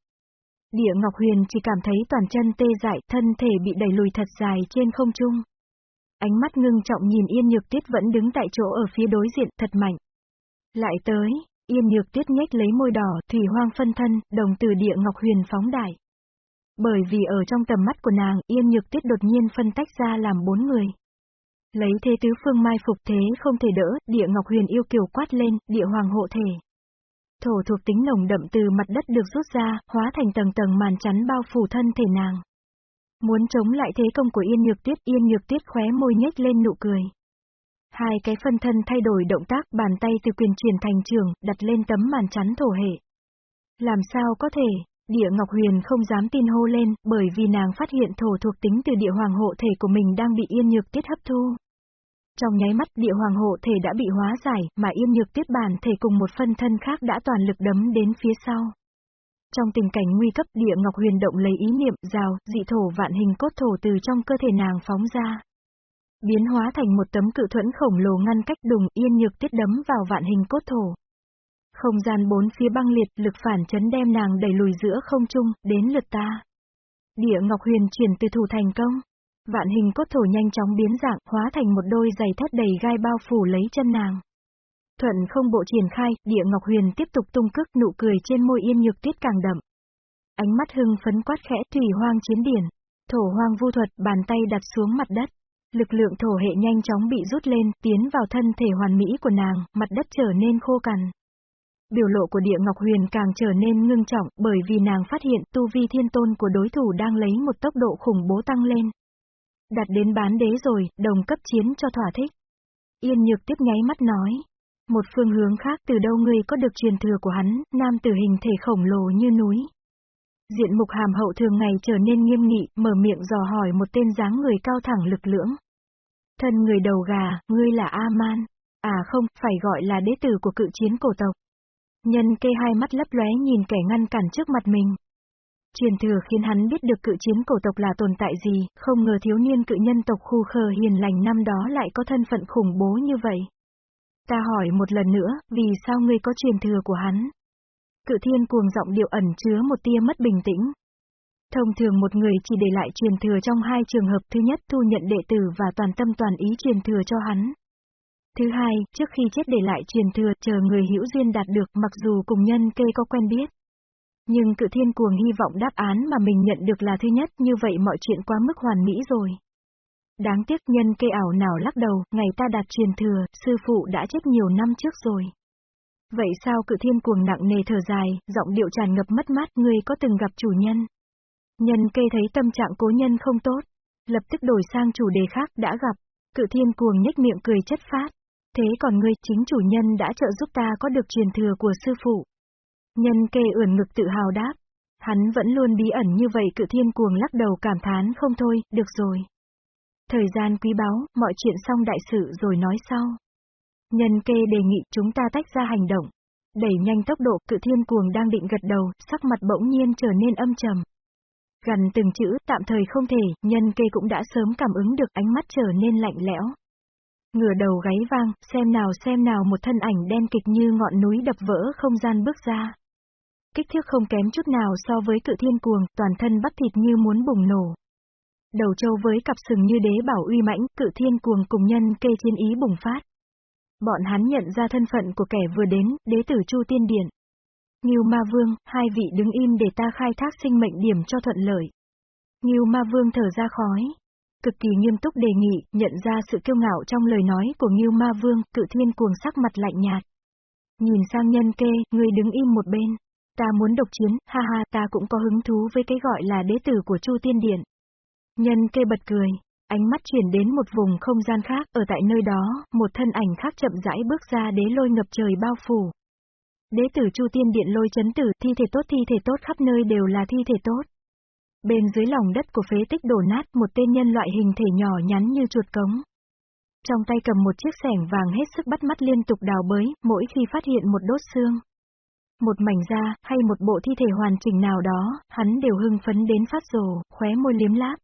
Địa ngọc huyền chỉ cảm thấy toàn chân tê dại, thân thể bị đẩy lùi thật dài trên không trung. Ánh mắt ngưng trọng nhìn Yên Nhược Tuyết vẫn đứng tại chỗ ở phía đối diện thật mạnh. Lại tới, Yên Nhược Tuyết nhếch lấy môi đỏ, thủy hoang phân thân, đồng từ địa ngọc huyền phóng đại. Bởi vì ở trong tầm mắt của nàng, Yên Nhược Tuyết đột nhiên phân tách ra làm bốn người. Lấy thế tứ phương mai phục thế không thể đỡ, địa ngọc huyền yêu kiều quát lên, địa hoàng hộ thể. Thổ thuộc tính nồng đậm từ mặt đất được rút ra, hóa thành tầng tầng màn chắn bao phủ thân thể nàng. Muốn chống lại thế công của Yên Nhược Tuyết, Yên Nhược Tuyết khóe môi nhếch lên nụ cười. Hai cái phân thân thay đổi động tác, bàn tay từ quyền chuyển thành trường, đặt lên tấm màn chắn thổ hệ. Làm sao có thể, Địa Ngọc Huyền không dám tin hô lên, bởi vì nàng phát hiện thổ thuộc tính từ địa hoàng hộ thể của mình đang bị yên nhược tuyết hấp thu. Trong nháy mắt địa hoàng hộ thể đã bị hóa giải, mà yên nhược tiết bản thể cùng một phân thân khác đã toàn lực đấm đến phía sau. Trong tình cảnh nguy cấp địa Ngọc Huyền động lấy ý niệm, rào, dị thổ vạn hình cốt thổ từ trong cơ thể nàng phóng ra. Biến hóa thành một tấm cự thuẫn khổng lồ ngăn cách đùng yên nhược tiết đấm vào vạn hình cốt thổ. Không gian bốn phía băng liệt, lực phản chấn đem nàng đẩy lùi giữa không trung, đến lượt ta. Địa Ngọc Huyền chuyển từ thủ thành công. Vạn hình cốt thổ nhanh chóng biến dạng, hóa thành một đôi giày thét đầy gai bao phủ lấy chân nàng. Thuận không bộ triển khai, địa Ngọc Huyền tiếp tục tung cước nụ cười trên môi yên nhược tiết càng đậm. Ánh mắt hưng phấn quát khẽ thủy hoang chiến điển. Thổ hoang vu thuật, bàn tay đặt xuống mặt đất. Lực lượng thổ hệ nhanh chóng bị rút lên, tiến vào thân thể hoàn mỹ của nàng, mặt đất trở nên khô cằn. Biểu lộ của địa ngọc huyền càng trở nên ngưng trọng bởi vì nàng phát hiện tu vi thiên tôn của đối thủ đang lấy một tốc độ khủng bố tăng lên. Đặt đến bán đế rồi, đồng cấp chiến cho thỏa thích. Yên nhược tiếp nháy mắt nói. Một phương hướng khác từ đâu ngươi có được truyền thừa của hắn, nam tử hình thể khổng lồ như núi. Diện mục hàm hậu thường ngày trở nên nghiêm nghị, mở miệng dò hỏi một tên dáng người cao thẳng lực lưỡng. Thân người đầu gà, ngươi là A-man. À không, phải gọi là đế tử của cự chiến cổ tộc. Nhân kê hai mắt lấp lóe nhìn kẻ ngăn cản trước mặt mình. Truyền thừa khiến hắn biết được cự chiến cổ tộc là tồn tại gì, không ngờ thiếu niên cự nhân tộc khu khờ hiền lành năm đó lại có thân phận khủng bố như vậy. Ta hỏi một lần nữa, vì sao ngươi có truyền thừa của hắn? Cự thiên cuồng giọng điệu ẩn chứa một tia mất bình tĩnh. Thông thường một người chỉ để lại truyền thừa trong hai trường hợp thứ nhất thu nhận đệ tử và toàn tâm toàn ý truyền thừa cho hắn. Thứ hai, trước khi chết để lại truyền thừa chờ người hữu duyên đạt được mặc dù cùng nhân kê có quen biết. Nhưng cự thiên cuồng hy vọng đáp án mà mình nhận được là thứ nhất như vậy mọi chuyện quá mức hoàn mỹ rồi. Đáng tiếc nhân kê ảo nào lắc đầu, ngày ta đạt truyền thừa, sư phụ đã chết nhiều năm trước rồi. Vậy sao cự thiên cuồng nặng nề thở dài, giọng điệu tràn ngập mất mát, ngươi có từng gặp chủ nhân? Nhân kê thấy tâm trạng cố nhân không tốt, lập tức đổi sang chủ đề khác, đã gặp. Cự thiên cuồng nhếch miệng cười chất phát. Thế còn ngươi, chính chủ nhân đã trợ giúp ta có được truyền thừa của sư phụ. Nhân kê ưỡn ngực tự hào đáp. Hắn vẫn luôn bí ẩn như vậy cự thiên cuồng lắc đầu cảm thán không thôi, được rồi. Thời gian quý báu, mọi chuyện xong đại sự rồi nói sau. Nhân kê đề nghị chúng ta tách ra hành động. Đẩy nhanh tốc độ, cự thiên cuồng đang định gật đầu, sắc mặt bỗng nhiên trở nên âm trầm. Gần từng chữ, tạm thời không thể, nhân kê cũng đã sớm cảm ứng được ánh mắt trở nên lạnh lẽo. Ngửa đầu gáy vang, xem nào xem nào một thân ảnh đen kịch như ngọn núi đập vỡ không gian bước ra. Kích thước không kém chút nào so với cự thiên cuồng, toàn thân bắp thịt như muốn bùng nổ. Đầu trâu với cặp sừng như đế bảo uy mãnh, cự thiên cuồng cùng nhân kê chiến ý bùng phát. Bọn hắn nhận ra thân phận của kẻ vừa đến, đế tử Chu Tiên Điện. Ngưu Ma Vương, hai vị đứng im để ta khai thác sinh mệnh điểm cho thuận lợi. Ngưu Ma Vương thở ra khói. Cực kỳ nghiêm túc đề nghị, nhận ra sự kiêu ngạo trong lời nói của Ngưu Ma Vương, cự thiên cuồng sắc mặt lạnh nhạt. Nhìn sang nhân kê, người đứng im một bên. Ta muốn độc chiến, ha ha, ta cũng có hứng thú với cái gọi là đế tử của Chu Tiên Điện. Nhân kê bật cười, ánh mắt chuyển đến một vùng không gian khác, ở tại nơi đó, một thân ảnh khác chậm rãi bước ra đế lôi ngập trời bao phủ. Đế tử Chu Tiên Điện lôi chấn tử, thi thể tốt thi thể tốt khắp nơi đều là thi thể tốt. Bên dưới lòng đất của phế tích đổ nát, một tên nhân loại hình thể nhỏ nhắn như chuột cống. Trong tay cầm một chiếc sẻng vàng hết sức bắt mắt liên tục đào bới, mỗi khi phát hiện một đốt xương. Một mảnh da, hay một bộ thi thể hoàn chỉnh nào đó, hắn đều hưng phấn đến phát rồ, khóe môi liếm láp.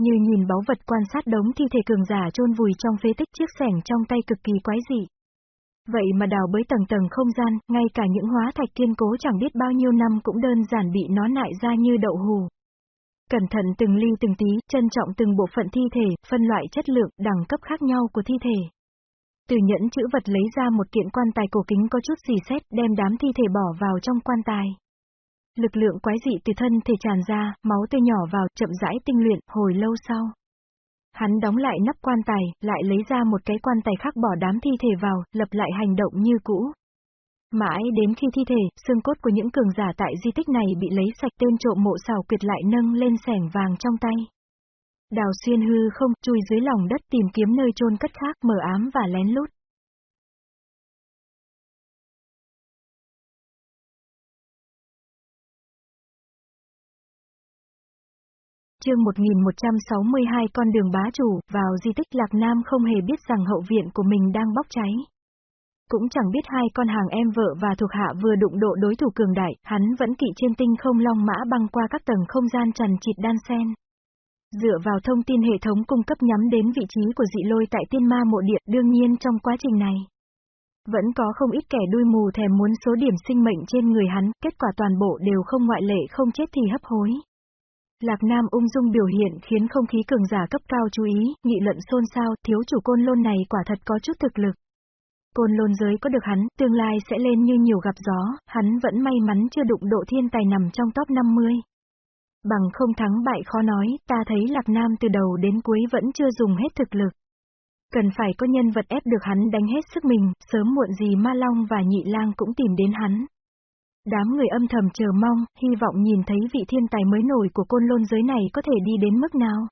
Như nhìn báu vật quan sát đống thi thể cường giả chôn vùi trong phế tích chiếc sẻng trong tay cực kỳ quái dị. Vậy mà đào bới tầng tầng không gian, ngay cả những hóa thạch kiên cố chẳng biết bao nhiêu năm cũng đơn giản bị nó nại ra như đậu hù. Cẩn thận từng ly từng tí, trân trọng từng bộ phận thi thể, phân loại chất lượng, đẳng cấp khác nhau của thi thể. Từ nhẫn chữ vật lấy ra một kiện quan tài cổ kính có chút xì xét, đem đám thi thể bỏ vào trong quan tài. Lực lượng quái dị từ thân thể tràn ra, máu tươi nhỏ vào, chậm rãi tinh luyện, hồi lâu sau. Hắn đóng lại nắp quan tài, lại lấy ra một cái quan tài khác bỏ đám thi thể vào, lập lại hành động như cũ. Mãi đến khi thi thể, xương cốt của những cường giả tại di tích này bị lấy sạch tên trộm mộ xào quyệt lại nâng lên sẻng vàng trong tay. Đào xuyên hư không, chui dưới lòng đất tìm kiếm nơi chôn cất khác mờ ám và lén lút. Chương 1162 con đường bá chủ, vào di tích Lạc Nam không hề biết rằng hậu viện của mình đang bốc cháy. Cũng chẳng biết hai con hàng em vợ và thuộc hạ vừa đụng độ đối thủ cường đại, hắn vẫn kỵ trên tinh không long mã băng qua các tầng không gian trần chịt đan sen. Dựa vào thông tin hệ thống cung cấp nhắm đến vị trí của dị lôi tại tiên ma mộ địa, đương nhiên trong quá trình này. Vẫn có không ít kẻ đuôi mù thèm muốn số điểm sinh mệnh trên người hắn, kết quả toàn bộ đều không ngoại lệ không chết thì hấp hối. Lạc Nam ung dung biểu hiện khiến không khí cường giả cấp cao chú ý, nghị luận xôn xao, thiếu chủ côn lôn này quả thật có chút thực lực. Côn lôn giới có được hắn, tương lai sẽ lên như nhiều gặp gió, hắn vẫn may mắn chưa đụng độ thiên tài nằm trong top 50. Bằng không thắng bại khó nói, ta thấy Lạc Nam từ đầu đến cuối vẫn chưa dùng hết thực lực. Cần phải có nhân vật ép được hắn đánh hết sức mình, sớm muộn gì Ma Long và Nhị Lang cũng tìm đến hắn. Đám người âm thầm chờ mong, hy vọng nhìn thấy vị thiên tài mới nổi của côn lôn giới này có thể đi đến mức nào.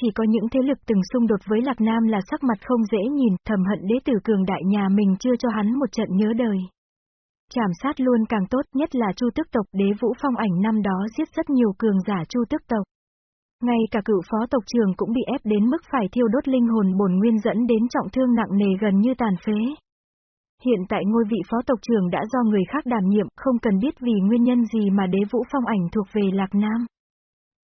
Chỉ có những thế lực từng xung đột với Lạc Nam là sắc mặt không dễ nhìn, thầm hận đế tử cường đại nhà mình chưa cho hắn một trận nhớ đời. Chảm sát luôn càng tốt nhất là Chu Tức tộc đế Vũ Phong ảnh năm đó giết rất nhiều cường giả Chu Tức tộc. Ngay cả cựu phó tộc trường cũng bị ép đến mức phải thiêu đốt linh hồn bổn nguyên dẫn đến trọng thương nặng nề gần như tàn phế. Hiện tại ngôi vị phó tộc trưởng đã do người khác đảm nhiệm, không cần biết vì nguyên nhân gì mà đế vũ phong ảnh thuộc về Lạc Nam.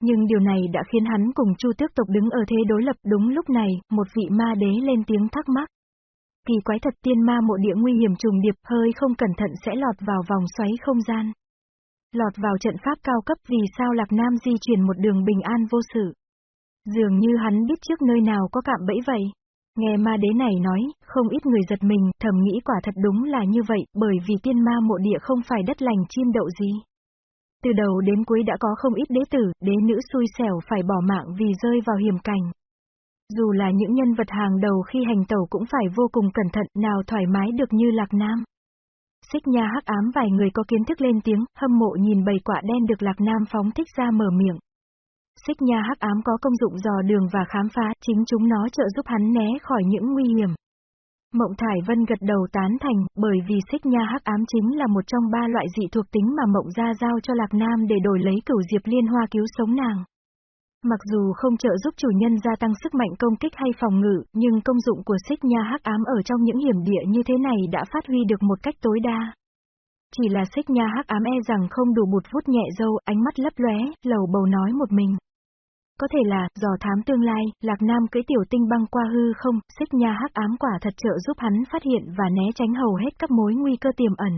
Nhưng điều này đã khiến hắn cùng Chu Tước tộc đứng ở thế đối lập đúng lúc này, một vị ma đế lên tiếng thắc mắc. Kỳ quái thật tiên ma mộ địa nguy hiểm trùng điệp hơi không cẩn thận sẽ lọt vào vòng xoáy không gian. Lọt vào trận pháp cao cấp vì sao Lạc Nam di chuyển một đường bình an vô sự. Dường như hắn biết trước nơi nào có cạm bẫy vậy. Nghe ma đế này nói, không ít người giật mình, thầm nghĩ quả thật đúng là như vậy, bởi vì tiên ma mộ địa không phải đất lành chim đậu gì. Từ đầu đến cuối đã có không ít đế tử, đế nữ xui xẻo phải bỏ mạng vì rơi vào hiểm cảnh. Dù là những nhân vật hàng đầu khi hành tẩu cũng phải vô cùng cẩn thận, nào thoải mái được như Lạc Nam. Xích nha hắc ám vài người có kiến thức lên tiếng, hâm mộ nhìn bầy quả đen được Lạc Nam phóng thích ra mở miệng. Xích nha hắc ám có công dụng dò đường và khám phá, chính chúng nó trợ giúp hắn né khỏi những nguy hiểm. Mộng Thải Vân gật đầu tán thành, bởi vì xích nha hắc ám chính là một trong ba loại dị thuộc tính mà Mộng gia giao cho Lạc Nam để đổi lấy cửu diệp liên hoa cứu sống nàng. Mặc dù không trợ giúp chủ nhân gia tăng sức mạnh công kích hay phòng ngự, nhưng công dụng của xích nha hắc ám ở trong những hiểm địa như thế này đã phát huy được một cách tối đa. Chỉ là xích nha hắc ám e rằng không đủ bụt vút nhẹ dâu, ánh mắt lấp lóe, lầu bầu nói một mình. Có thể là, dò thám tương lai, Lạc Nam cưỡi tiểu tinh băng qua hư không, xích nha hắc ám quả thật trợ giúp hắn phát hiện và né tránh hầu hết các mối nguy cơ tiềm ẩn.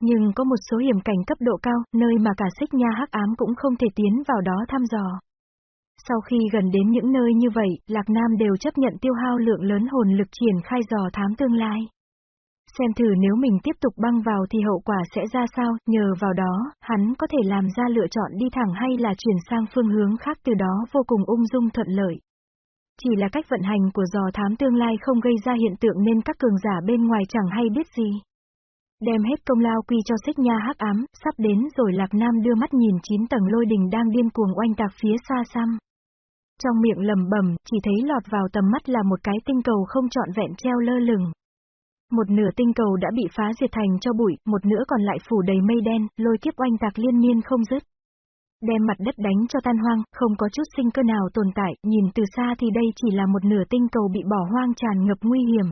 Nhưng có một số hiểm cảnh cấp độ cao, nơi mà cả xích nha hắc ám cũng không thể tiến vào đó thăm dò. Sau khi gần đến những nơi như vậy, Lạc Nam đều chấp nhận tiêu hao lượng lớn hồn lực triển khai dò thám tương lai. Xem thử nếu mình tiếp tục băng vào thì hậu quả sẽ ra sao, nhờ vào đó, hắn có thể làm ra lựa chọn đi thẳng hay là chuyển sang phương hướng khác từ đó vô cùng ung dung thuận lợi. Chỉ là cách vận hành của dò thám tương lai không gây ra hiện tượng nên các cường giả bên ngoài chẳng hay biết gì. Đem hết công lao quy cho xích nha hắc ám, sắp đến rồi Lạc Nam đưa mắt nhìn chín tầng lôi đình đang điên cuồng oanh tạc phía xa xăm. Trong miệng lầm bầm, chỉ thấy lọt vào tầm mắt là một cái tinh cầu không trọn vẹn treo lơ lửng. Một nửa tinh cầu đã bị phá diệt thành cho bụi, một nửa còn lại phủ đầy mây đen, lôi kiếp oanh tạc liên miên không dứt. Đem mặt đất đánh cho tan hoang, không có chút sinh cơ nào tồn tại, nhìn từ xa thì đây chỉ là một nửa tinh cầu bị bỏ hoang tràn ngập nguy hiểm.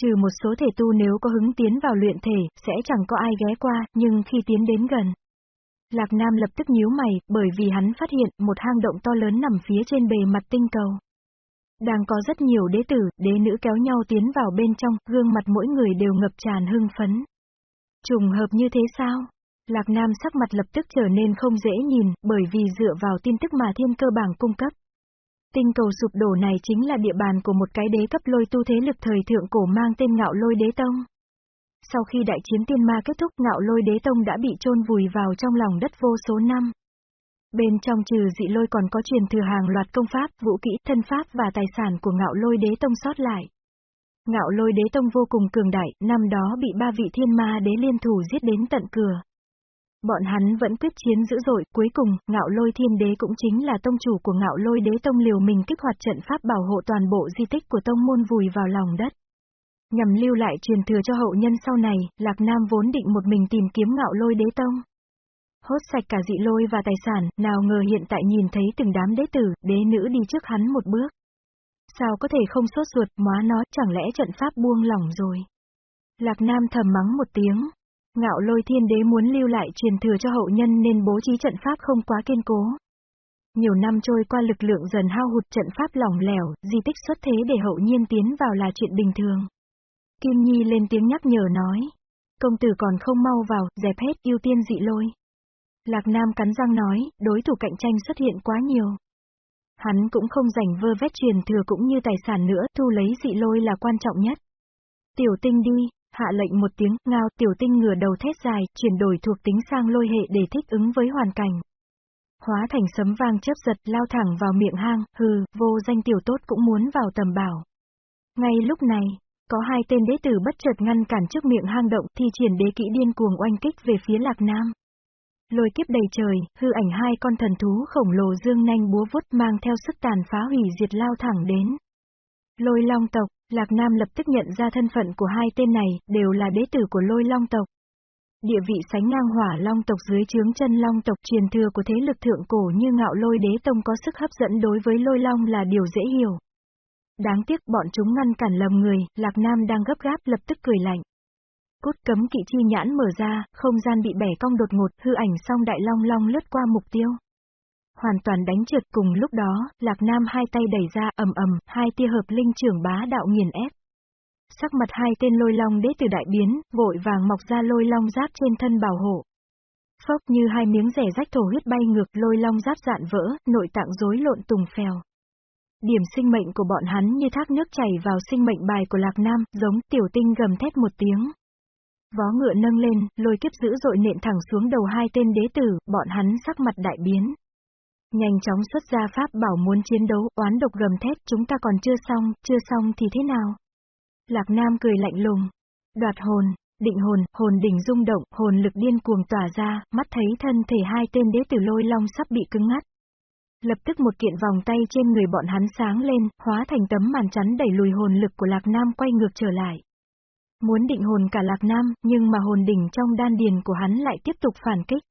Trừ một số thể tu nếu có hứng tiến vào luyện thể, sẽ chẳng có ai ghé qua, nhưng khi tiến đến gần. Lạc Nam lập tức nhíu mày, bởi vì hắn phát hiện một hang động to lớn nằm phía trên bề mặt tinh cầu. Đang có rất nhiều đế tử, đế nữ kéo nhau tiến vào bên trong, gương mặt mỗi người đều ngập tràn hưng phấn. Trùng hợp như thế sao? Lạc Nam sắc mặt lập tức trở nên không dễ nhìn, bởi vì dựa vào tin tức mà thiên cơ bảng cung cấp. Tinh cầu sụp đổ này chính là địa bàn của một cái đế cấp lôi tu thế lực thời thượng cổ mang tên ngạo lôi đế tông. Sau khi đại chiến tiên ma kết thúc ngạo lôi đế tông đã bị chôn vùi vào trong lòng đất vô số năm. Bên trong trừ dị lôi còn có truyền thừa hàng loạt công pháp, vũ kỹ, thân pháp và tài sản của ngạo lôi đế tông sót lại. Ngạo lôi đế tông vô cùng cường đại, năm đó bị ba vị thiên ma đế liên thủ giết đến tận cửa. Bọn hắn vẫn quyết chiến dữ dội, cuối cùng, ngạo lôi thiên đế cũng chính là tông chủ của ngạo lôi đế tông liều mình kích hoạt trận pháp bảo hộ toàn bộ di tích của tông môn vùi vào lòng đất. Nhằm lưu lại truyền thừa cho hậu nhân sau này, Lạc Nam vốn định một mình tìm kiếm ngạo lôi đế tông. Hốt sạch cả dị lôi và tài sản, nào ngờ hiện tại nhìn thấy từng đám đế tử, đế nữ đi trước hắn một bước. Sao có thể không sốt ruột, móa nó, chẳng lẽ trận pháp buông lỏng rồi. Lạc Nam thầm mắng một tiếng. Ngạo lôi thiên đế muốn lưu lại truyền thừa cho hậu nhân nên bố trí trận pháp không quá kiên cố. Nhiều năm trôi qua lực lượng dần hao hụt trận pháp lỏng lẻo, di tích xuất thế để hậu nhiên tiến vào là chuyện bình thường. Kim Nhi lên tiếng nhắc nhở nói. Công tử còn không mau vào, dẹp hết ưu tiên dị lôi. Lạc Nam cắn răng nói, đối thủ cạnh tranh xuất hiện quá nhiều. Hắn cũng không rảnh vơ vét truyền thừa cũng như tài sản nữa, thu lấy dị lôi là quan trọng nhất. Tiểu tinh đi, hạ lệnh một tiếng, ngao, tiểu tinh ngửa đầu thét dài, chuyển đổi thuộc tính sang lôi hệ để thích ứng với hoàn cảnh. hóa thành sấm vang chớp giật lao thẳng vào miệng hang, hừ, vô danh tiểu tốt cũng muốn vào tầm bảo. Ngay lúc này, có hai tên đế tử bất chợt ngăn cản trước miệng hang động thi triển đế kỹ điên cuồng oanh kích về phía Lạc Nam. Lôi kiếp đầy trời, hư ảnh hai con thần thú khổng lồ dương nanh búa vút mang theo sức tàn phá hủy diệt lao thẳng đến. Lôi long tộc, Lạc Nam lập tức nhận ra thân phận của hai tên này, đều là đế tử của lôi long tộc. Địa vị sánh ngang hỏa long tộc dưới chướng chân long tộc truyền thừa của thế lực thượng cổ như ngạo lôi đế tông có sức hấp dẫn đối với lôi long là điều dễ hiểu. Đáng tiếc bọn chúng ngăn cản lầm người, Lạc Nam đang gấp gáp lập tức cười lạnh. Cốt cấm kỵ chi nhãn mở ra, không gian bị bẻ cong đột ngột, hư ảnh song đại long long lướt qua mục tiêu. Hoàn toàn đánh trượt cùng lúc đó, Lạc Nam hai tay đẩy ra ầm ầm, hai tia hợp linh trưởng bá đạo nghiền ép. Sắc mặt hai tên lôi long đế từ đại biến, vội vàng mọc ra lôi long giáp trên thân bảo hộ. Phốc như hai miếng rẻ rách thổ huyết bay ngược lôi long giáp dạn vỡ, nội tạng rối lộn tùng phèo. Điểm sinh mệnh của bọn hắn như thác nước chảy vào sinh mệnh bài của Lạc Nam, giống tiểu tinh gầm thét một tiếng. Vó ngựa nâng lên, lôi kiếp dữ dội nện thẳng xuống đầu hai tên đế tử, bọn hắn sắc mặt đại biến. Nhanh chóng xuất ra pháp bảo muốn chiến đấu, oán độc gầm thét, chúng ta còn chưa xong, chưa xong thì thế nào? Lạc Nam cười lạnh lùng. Đoạt hồn, định hồn, hồn đỉnh rung động, hồn lực điên cuồng tỏa ra, mắt thấy thân thể hai tên đế tử lôi long sắp bị cứng ngắt. Lập tức một kiện vòng tay trên người bọn hắn sáng lên, hóa thành tấm màn chắn đẩy lùi hồn lực của Lạc Nam quay ngược trở lại. Muốn định hồn cả Lạc Nam, nhưng mà hồn đỉnh trong đan điền của hắn lại tiếp tục phản kích.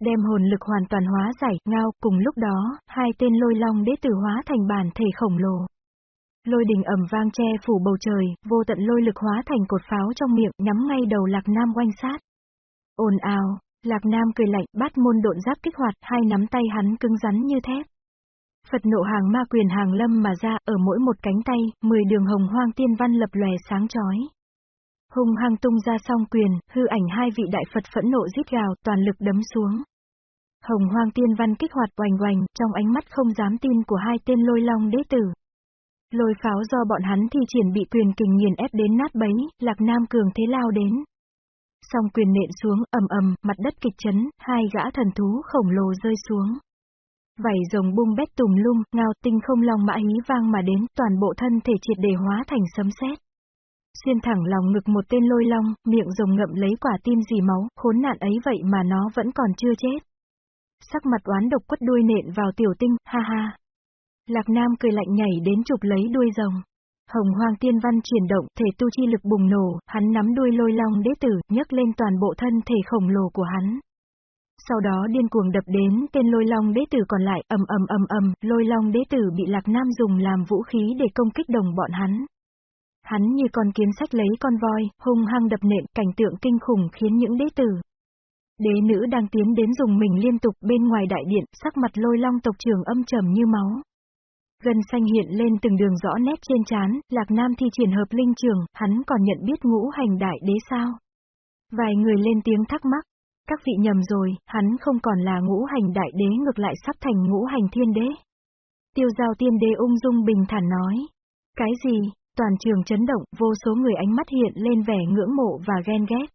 Đem hồn lực hoàn toàn hóa giải, ngao, cùng lúc đó, hai tên lôi long đế tử hóa thành bản thể khổng lồ. Lôi đình ẩm vang che phủ bầu trời, vô tận lôi lực hóa thành cột pháo trong miệng, nhắm ngay đầu Lạc Nam quanh sát. ồn ào, Lạc Nam cười lạnh, bắt môn độn giáp kích hoạt, hai nắm tay hắn cứng rắn như thép. Phật nộ hàng ma quyền hàng lâm mà ra, ở mỗi một cánh tay, mười đường hồng hoang tiên văn lập lòe sáng chói. Hùng hăng tung ra song quyền, hư ảnh hai vị đại Phật phẫn nộ giết gào, toàn lực đấm xuống. Hồng hoang tiên văn kích hoạt oành oành, trong ánh mắt không dám tin của hai tên lôi long đế tử. Lôi pháo do bọn hắn thi triển bị quyền kình nghiền ép đến nát bấy, lạc nam cường thế lao đến. Song quyền nện xuống, ầm ầm, mặt đất kịch chấn, hai gã thần thú khổng lồ rơi xuống. Vảy rồng bung bét tùm lung, ngao tinh không long mã hí vang mà đến, toàn bộ thân thể triệt đề hóa thành sấm sét. Xuyên thẳng lòng ngực một tên lôi long, miệng rồng ngậm lấy quả tim dì máu, khốn nạn ấy vậy mà nó vẫn còn chưa chết. Sắc mặt oán độc quất đuôi nện vào tiểu tinh, ha ha. Lạc Nam cười lạnh nhảy đến chụp lấy đuôi rồng. Hồng Hoang Tiên Văn chuyển động, thể tu chi lực bùng nổ, hắn nắm đuôi lôi long đế tử, nhấc lên toàn bộ thân thể khổng lồ của hắn. Sau đó điên cuồng đập đến tên lôi long đế tử còn lại, ầm ầm ầm ầm, lôi long đế tử bị Lạc Nam dùng làm vũ khí để công kích đồng bọn hắn. Hắn như con kiến sách lấy con voi, hung hăng đập nện, cảnh tượng kinh khủng khiến những đế tử. Đế nữ đang tiến đến dùng mình liên tục bên ngoài đại điện, sắc mặt lôi long tộc trưởng âm trầm như máu. Gân xanh hiện lên từng đường rõ nét trên trán, Lạc Nam thi triển hợp linh trường, hắn còn nhận biết ngũ hành đại đế sao? Vài người lên tiếng thắc mắc. Các vị nhầm rồi, hắn không còn là ngũ hành đại đế ngược lại sắp thành ngũ hành thiên đế. Tiêu giao tiên đế ung dung bình thản nói. Cái gì? Toàn trường chấn động, vô số người ánh mắt hiện lên vẻ ngưỡng mộ và ghen ghét.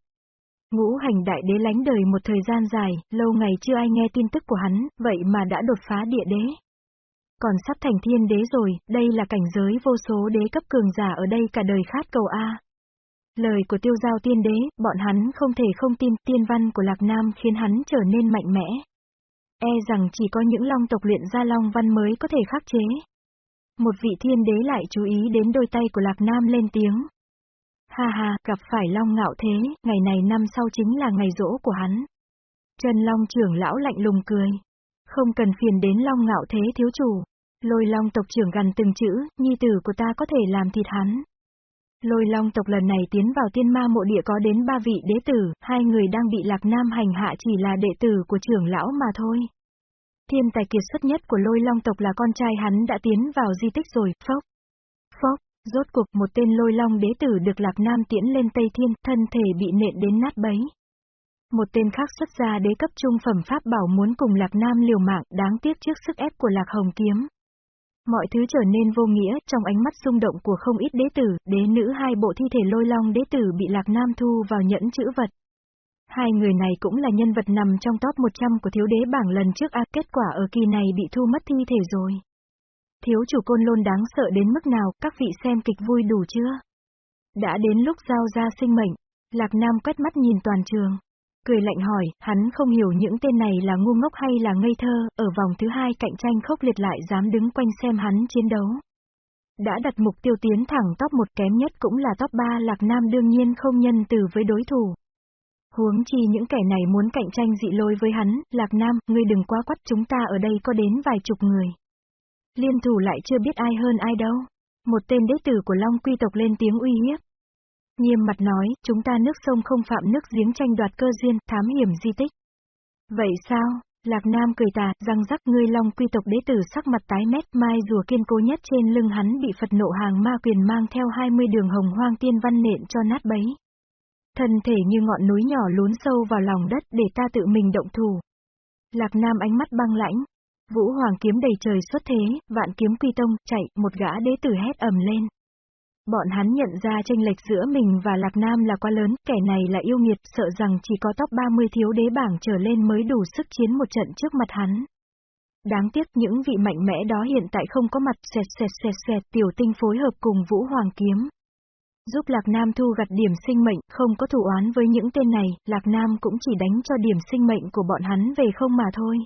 Ngũ hành đại đế lánh đời một thời gian dài, lâu ngày chưa ai nghe tin tức của hắn, vậy mà đã đột phá địa đế. Còn sắp thành thiên đế rồi, đây là cảnh giới vô số đế cấp cường giả ở đây cả đời khát cầu A. Lời của tiêu giao tiên đế, bọn hắn không thể không tin tiên văn của Lạc Nam khiến hắn trở nên mạnh mẽ. E rằng chỉ có những long tộc luyện ra long văn mới có thể khắc chế. Một vị thiên đế lại chú ý đến đôi tay của Lạc Nam lên tiếng. Ha ha, gặp phải long ngạo thế, ngày này năm sau chính là ngày rỗ của hắn. Trần Long trưởng lão lạnh lùng cười. Không cần phiền đến long ngạo thế thiếu chủ. Lôi long tộc trưởng gần từng chữ, nhi tử của ta có thể làm thịt hắn. Lôi long tộc lần này tiến vào tiên ma mộ địa có đến ba vị đế tử, hai người đang bị lạc nam hành hạ chỉ là đệ tử của trưởng lão mà thôi. Thiên tài kiệt xuất nhất của lôi long tộc là con trai hắn đã tiến vào di tích rồi, phốc. Phốc, rốt cuộc một tên lôi long đế tử được lạc nam tiễn lên Tây Thiên, thân thể bị nện đến nát bấy. Một tên khác xuất ra đế cấp trung phẩm pháp bảo muốn cùng lạc nam liều mạng, đáng tiếc trước sức ép của lạc hồng kiếm. Mọi thứ trở nên vô nghĩa, trong ánh mắt xung động của không ít đế tử, đế nữ hai bộ thi thể lôi long đế tử bị lạc nam thu vào nhẫn chữ vật. Hai người này cũng là nhân vật nằm trong top 100 của thiếu đế bảng lần trước a kết quả ở kỳ này bị thu mất thi thể rồi. Thiếu chủ côn lôn đáng sợ đến mức nào, các vị xem kịch vui đủ chưa? Đã đến lúc giao ra sinh mệnh, Lạc Nam quét mắt nhìn toàn trường. Cười lạnh hỏi, hắn không hiểu những tên này là ngu ngốc hay là ngây thơ, ở vòng thứ hai cạnh tranh khốc liệt lại dám đứng quanh xem hắn chiến đấu. Đã đặt mục tiêu tiến thẳng top 1 kém nhất cũng là top 3 Lạc Nam đương nhiên không nhân từ với đối thủ. Huống chi những kẻ này muốn cạnh tranh dị lôi với hắn, Lạc Nam, ngươi đừng quá quắt chúng ta ở đây có đến vài chục người. Liên thủ lại chưa biết ai hơn ai đâu. Một tên đế tử của Long quy tộc lên tiếng uy hiếp. Nghiêm mặt nói, chúng ta nước sông không phạm nước giếng tranh đoạt cơ duyên, thám hiểm di tích. Vậy sao? Lạc Nam cười tà, răng rắc ngươi long quy tộc đế tử sắc mặt tái mét, mai rùa kiên cố nhất trên lưng hắn bị Phật nộ hàng ma quyền mang theo 20 đường hồng hoang tiên văn nện cho nát bấy. Thân thể như ngọn núi nhỏ lún sâu vào lòng đất để ta tự mình động thủ. Lạc Nam ánh mắt băng lãnh. Vũ Hoàng kiếm đầy trời xuất thế, vạn kiếm quy tông, chạy, một gã đế tử hét ầm lên. Bọn hắn nhận ra tranh lệch giữa mình và Lạc Nam là quá lớn, kẻ này là yêu nghiệt, sợ rằng chỉ có top 30 thiếu đế bảng trở lên mới đủ sức chiến một trận trước mặt hắn. Đáng tiếc những vị mạnh mẽ đó hiện tại không có mặt xẹt xẹt xẹt xẹt tiểu tinh phối hợp cùng Vũ Hoàng Kiếm. Giúp Lạc Nam thu gặt điểm sinh mệnh, không có thủ oán với những tên này, Lạc Nam cũng chỉ đánh cho điểm sinh mệnh của bọn hắn về không mà thôi.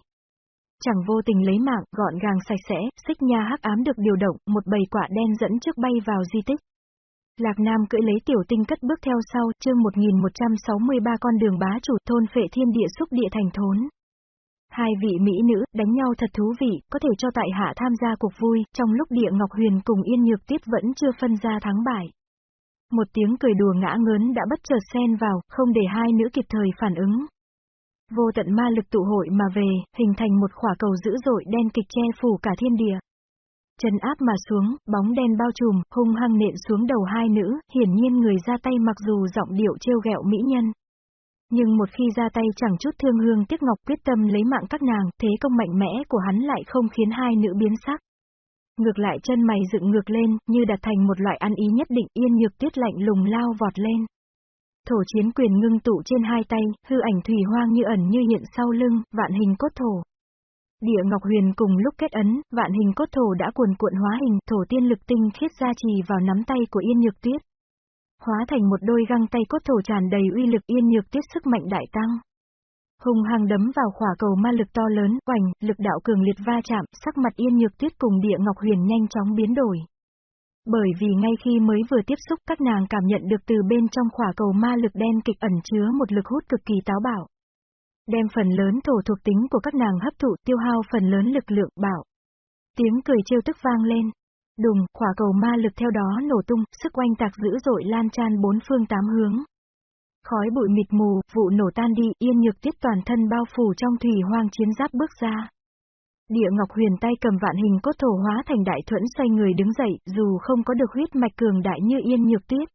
Chẳng vô tình lấy mạng, gọn gàng sạch sẽ, xích nha hắc ám được điều động, một bầy quả đen dẫn trước bay vào di tích. Lạc Nam cưỡi lấy tiểu tinh cất bước theo sau, chương 1163 con đường bá chủ thôn phệ thiên địa xúc địa thành thốn. Hai vị mỹ nữ, đánh nhau thật thú vị, có thể cho tại hạ tham gia cuộc vui, trong lúc địa Ngọc Huyền cùng Yên Nhược Tiết vẫn chưa phân ra thắng bại. Một tiếng cười đùa ngã ngớn đã bất chợt xen vào, không để hai nữ kịp thời phản ứng. Vô tận ma lực tụ hội mà về, hình thành một khỏa cầu dữ dội đen kịch che phủ cả thiên địa. Chân áp mà xuống, bóng đen bao trùm, hung hăng nện xuống đầu hai nữ, hiển nhiên người ra tay mặc dù giọng điệu trêu ghẹo mỹ nhân. Nhưng một khi ra tay chẳng chút thương hương tiếc ngọc quyết tâm lấy mạng các nàng, thế công mạnh mẽ của hắn lại không khiến hai nữ biến sắc. Ngược lại chân mày dựng ngược lên, như đặt thành một loại ăn ý nhất định yên nhược tuyết lạnh lùng lao vọt lên. Thổ chiến quyền ngưng tụ trên hai tay, hư ảnh thủy hoang như ẩn như hiện sau lưng, vạn hình cốt thổ. Địa Ngọc Huyền cùng lúc kết ấn, vạn hình cốt thổ đã cuồn cuộn hóa hình, thổ tiên lực tinh khiết ra trì vào nắm tay của Yên Nhược Tuyết. Hóa thành một đôi găng tay cốt thổ tràn đầy uy lực Yên Nhược Tuyết sức mạnh đại tăng. Hùng hăng đấm vào khỏa cầu ma lực to lớn, oành, lực đạo cường liệt va chạm, sắc mặt Yên Nhược Tuyết cùng Địa Ngọc Huyền nhanh chóng biến đổi. Bởi vì ngay khi mới vừa tiếp xúc các nàng cảm nhận được từ bên trong khỏa cầu ma lực đen kịch ẩn chứa một lực hút cực kỳ táo bạo. Đem phần lớn thổ thuộc tính của các nàng hấp thụ tiêu hao phần lớn lực lượng bảo. Tiếng cười trêu tức vang lên. Đùng, khỏa cầu ma lực theo đó nổ tung, sức oanh tạc dữ dội lan tràn bốn phương tám hướng. Khói bụi mịt mù, vụ nổ tan đi, yên nhược tiết toàn thân bao phủ trong thủy hoang chiến giáp bước ra. Địa Ngọc Huyền tay cầm vạn hình cốt thổ hóa thành đại thuẫn xoay người đứng dậy, dù không có được huyết mạch cường đại như yên nhược tiết.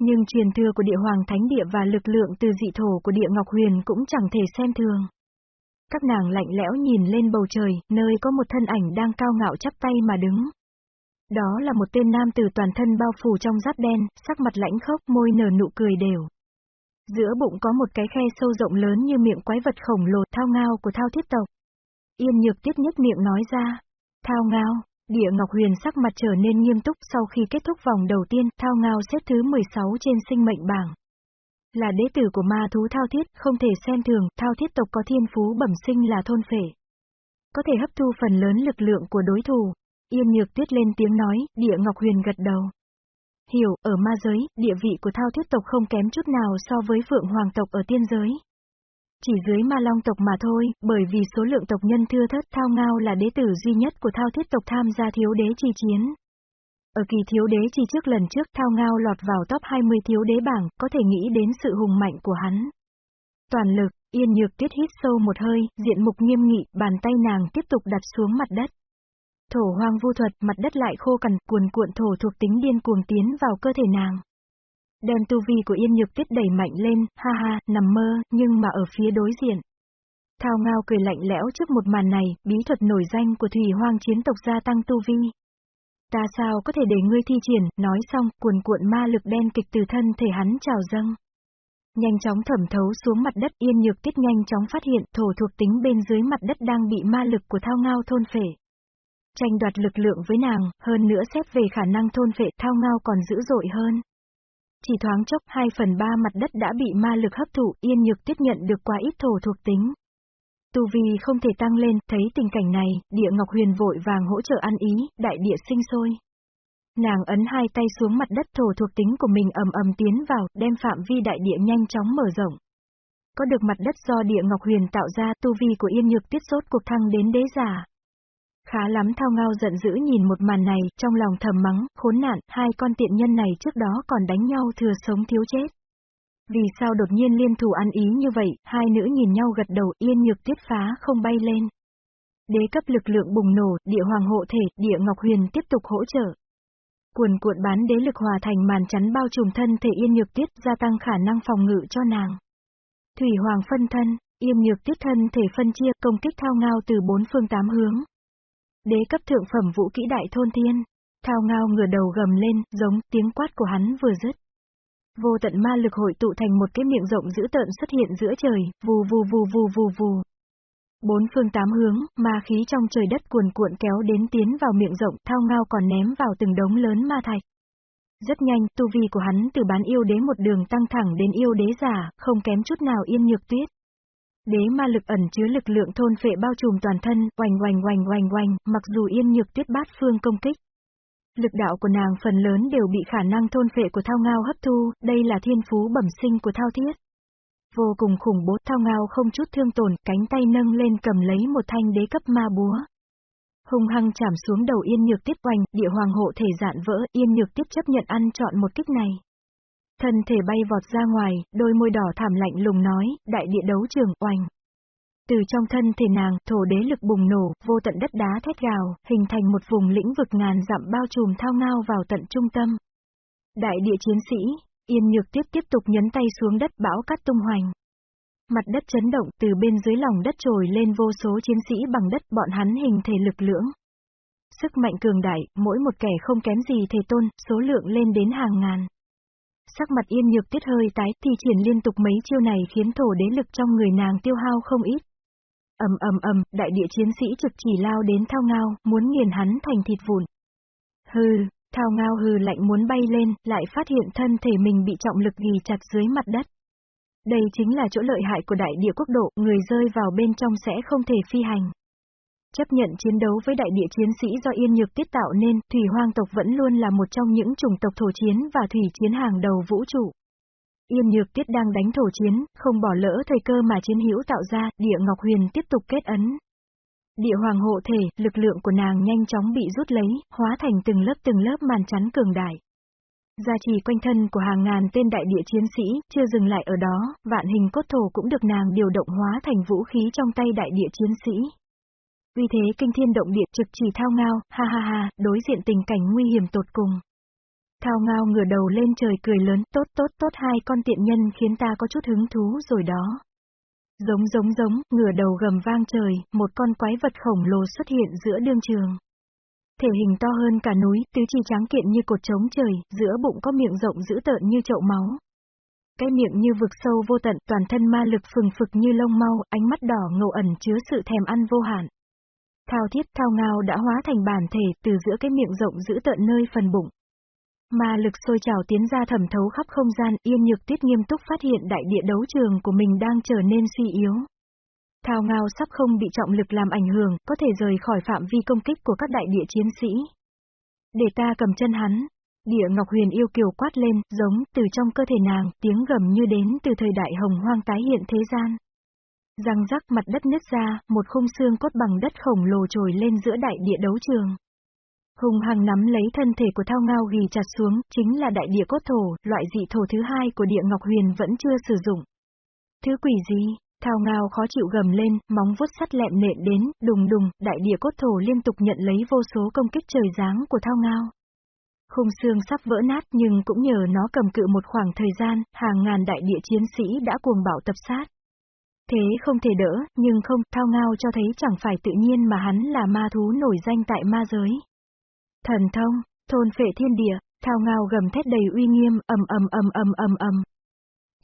Nhưng truyền thừa của địa hoàng thánh địa và lực lượng từ dị thổ của địa Ngọc Huyền cũng chẳng thể xem thường. Các nàng lạnh lẽo nhìn lên bầu trời, nơi có một thân ảnh đang cao ngạo chắp tay mà đứng. Đó là một tên nam tử toàn thân bao phủ trong giáp đen, sắc mặt lãnh khốc, môi nở nụ cười đều. Giữa bụng có một cái khe sâu rộng lớn như miệng quái vật khổng lồ thao ngao của thao thiết tộc. Yên nhược tiết nhất miệng nói ra. Thao ngao, Địa Ngọc Huyền sắc mặt trở nên nghiêm túc sau khi kết thúc vòng đầu tiên, Thao Ngao xếp thứ 16 trên sinh mệnh bảng. Là đế tử của ma thú Thao Thiết, không thể xem thường, Thao Thiết tộc có thiên phú bẩm sinh là thôn phệ. Có thể hấp thu phần lớn lực lượng của đối thủ. Yên Nhược Tuyết lên tiếng nói, Địa Ngọc Huyền gật đầu. Hiểu, ở ma giới, địa vị của Thao Thiết tộc không kém chút nào so với Phượng Hoàng tộc ở tiên giới. Chỉ dưới ma long tộc mà thôi, bởi vì số lượng tộc nhân thưa thớt Thao Ngao là đế tử duy nhất của Thao Thiết tộc tham gia thiếu đế chi chiến. Ở kỳ thiếu đế chi trước lần trước Thao Ngao lọt vào top 20 thiếu đế bảng, có thể nghĩ đến sự hùng mạnh của hắn. Toàn lực, yên nhược tiết hít sâu một hơi, diện mục nghiêm nghị, bàn tay nàng tiếp tục đặt xuống mặt đất. Thổ hoang vu thuật, mặt đất lại khô cằn, cuồn cuộn thổ thuộc tính điên cuồng tiến vào cơ thể nàng. Đem tu vi của Yên Nhược Tuyết đẩy mạnh lên, ha ha, nằm mơ, nhưng mà ở phía đối diện. Thao ngao cười lạnh lẽo trước một màn này, bí thuật nổi danh của thủy hoang chiến tộc gia tăng tu vi. Ta sao có thể để ngươi thi triển, nói xong, cuồn cuộn ma lực đen kịch từ thân thể hắn trào dâng. Nhanh chóng thẩm thấu xuống mặt đất yên nhược tiết nhanh chóng phát hiện thổ thuộc tính bên dưới mặt đất đang bị ma lực của thao ngao thôn phệ. Tranh đoạt lực lượng với nàng, hơn nữa xét về khả năng thôn phệ thao ngao còn dữ dội hơn. Chỉ thoáng chốc 2 phần 3 mặt đất đã bị ma lực hấp thụ, yên nhược tiếp nhận được quá ít thổ thuộc tính. Tu vi không thể tăng lên, thấy tình cảnh này, địa ngọc huyền vội vàng hỗ trợ ăn ý, đại địa sinh sôi. Nàng ấn hai tay xuống mặt đất thổ thuộc tính của mình ầm ầm tiến vào, đem phạm vi đại địa nhanh chóng mở rộng. Có được mặt đất do địa ngọc huyền tạo ra, tu vi của yên nhược tiết sốt cuộc thăng đến đế giả. Khá lắm thao ngao giận dữ nhìn một màn này, trong lòng thầm mắng, khốn nạn, hai con tiện nhân này trước đó còn đánh nhau thừa sống thiếu chết. Vì sao đột nhiên liên thủ ăn ý như vậy, hai nữ nhìn nhau gật đầu yên nhược tiết phá không bay lên. Đế cấp lực lượng bùng nổ, địa hoàng hộ thể, địa ngọc huyền tiếp tục hỗ trợ. Cuồn cuộn bán đế lực hòa thành màn chắn bao trùm thân thể yên nhược tiết gia tăng khả năng phòng ngự cho nàng. Thủy hoàng phân thân, yên nhược tiết thân thể phân chia công kích thao ngao từ bốn phương tám hướng. Đế cấp thượng phẩm vũ kỹ đại thôn thiên. Thao ngao ngửa đầu gầm lên, giống tiếng quát của hắn vừa dứt. Vô tận ma lực hội tụ thành một cái miệng rộng dữ tợn xuất hiện giữa trời, vù vù vù vù vù vù. Bốn phương tám hướng, ma khí trong trời đất cuồn cuộn kéo đến tiến vào miệng rộng, thao ngao còn ném vào từng đống lớn ma thạch. Rất nhanh, tu vi của hắn từ bán yêu đế một đường tăng thẳng đến yêu đế giả, không kém chút nào yên nhược tuyết. Đế ma lực ẩn chứa lực lượng thôn phệ bao trùm toàn thân, oành oành oành oành oành, mặc dù yên nhược tuyết bát phương công kích. Lực đạo của nàng phần lớn đều bị khả năng thôn phệ của thao ngao hấp thu, đây là thiên phú bẩm sinh của thao thiết. Vô cùng khủng bố thao ngao không chút thương tổn, cánh tay nâng lên cầm lấy một thanh đế cấp ma búa. Hung hăng chạm xuống đầu yên nhược tiếp oanh, địa hoàng hộ thể dạn vỡ, yên nhược tiếp chấp nhận ăn chọn một kích này. Thân thể bay vọt ra ngoài, đôi môi đỏ thảm lạnh lùng nói, đại địa đấu trường, oanh. Từ trong thân thể nàng, thổ đế lực bùng nổ, vô tận đất đá thét gào, hình thành một vùng lĩnh vực ngàn dặm bao trùm thao ngao vào tận trung tâm. Đại địa chiến sĩ, yên nhược tiếp tiếp tục nhấn tay xuống đất bão cát tung hoành. Mặt đất chấn động từ bên dưới lòng đất trồi lên vô số chiến sĩ bằng đất bọn hắn hình thể lực lưỡng. Sức mạnh cường đại, mỗi một kẻ không kém gì thể tôn, số lượng lên đến hàng ngàn. Sắc mặt yên nhược tiết hơi tái thì triển liên tục mấy chiêu này khiến thổ đế lực trong người nàng tiêu hao không ít. ầm ầm ầm, đại địa chiến sĩ trực chỉ lao đến thao ngao, muốn nghiền hắn thành thịt vụn. Hừ, thao ngao hừ lạnh muốn bay lên, lại phát hiện thân thể mình bị trọng lực ghi chặt dưới mặt đất. Đây chính là chỗ lợi hại của đại địa quốc độ, người rơi vào bên trong sẽ không thể phi hành. Chấp nhận chiến đấu với đại địa chiến sĩ do Yên Nhược tiết tạo nên, Thủy Hoang tộc vẫn luôn là một trong những chủng tộc thổ chiến và thủy chiến hàng đầu vũ trụ. Yên Nhược Tiết đang đánh thổ chiến, không bỏ lỡ thời cơ mà chiến hữu tạo ra, Địa Ngọc Huyền tiếp tục kết ấn. Địa Hoàng hộ thể, lực lượng của nàng nhanh chóng bị rút lấy, hóa thành từng lớp từng lớp màn chắn cường đại. Gia trì quanh thân của hàng ngàn tên đại địa chiến sĩ, chưa dừng lại ở đó, vạn hình cốt thổ cũng được nàng điều động hóa thành vũ khí trong tay đại địa chiến sĩ. Uy thế kinh thiên động địa trực chỉ thao ngao, ha ha ha, đối diện tình cảnh nguy hiểm tột cùng. Thao ngao ngửa đầu lên trời cười lớn, tốt tốt tốt hai con tiện nhân khiến ta có chút hứng thú rồi đó. Giống giống giống, ngửa đầu gầm vang trời, một con quái vật khổng lồ xuất hiện giữa đương trường. Thể hình to hơn cả núi, tứ chi trắng kiện như cột trống trời, giữa bụng có miệng rộng dữ tợn như chậu máu. Cái miệng như vực sâu vô tận, toàn thân ma lực phừng phực như lông mau, ánh mắt đỏ ngầu ẩn chứa sự thèm ăn vô hạn. Thao thiết thao ngao đã hóa thành bản thể từ giữa cái miệng rộng giữ tận nơi phần bụng. Ma lực sôi trào tiến ra thẩm thấu khắp không gian, yên nhược tiết nghiêm túc phát hiện đại địa đấu trường của mình đang trở nên suy yếu. Thao ngao sắp không bị trọng lực làm ảnh hưởng, có thể rời khỏi phạm vi công kích của các đại địa chiến sĩ. Để ta cầm chân hắn. Địa Ngọc Huyền yêu kiều quát lên, giống từ trong cơ thể nàng, tiếng gầm như đến từ thời đại hồng hoang tái hiện thế gian. Răng rắc mặt đất nứt ra, một khung xương cốt bằng đất khổng lồ trồi lên giữa đại địa đấu trường. Hùng hằng nắm lấy thân thể của thao ngao ghi chặt xuống, chính là đại địa cốt thổ, loại dị thổ thứ hai của địa ngọc huyền vẫn chưa sử dụng. Thứ quỷ gì? Thao ngao khó chịu gầm lên, móng vuốt sắt lẹm nện đến, đùng đùng, đại địa cốt thổ liên tục nhận lấy vô số công kích trời giáng của thao ngao. Khung xương sắp vỡ nát nhưng cũng nhờ nó cầm cự một khoảng thời gian, hàng ngàn đại địa chiến sĩ đã cuồng bạo tập sát. Thế không thể đỡ, nhưng không, thao ngao cho thấy chẳng phải tự nhiên mà hắn là ma thú nổi danh tại ma giới. Thần thông, thôn phệ thiên địa, thao ngao gầm thét đầy uy nghiêm, ầm ầm ầm ầm ầm ầm.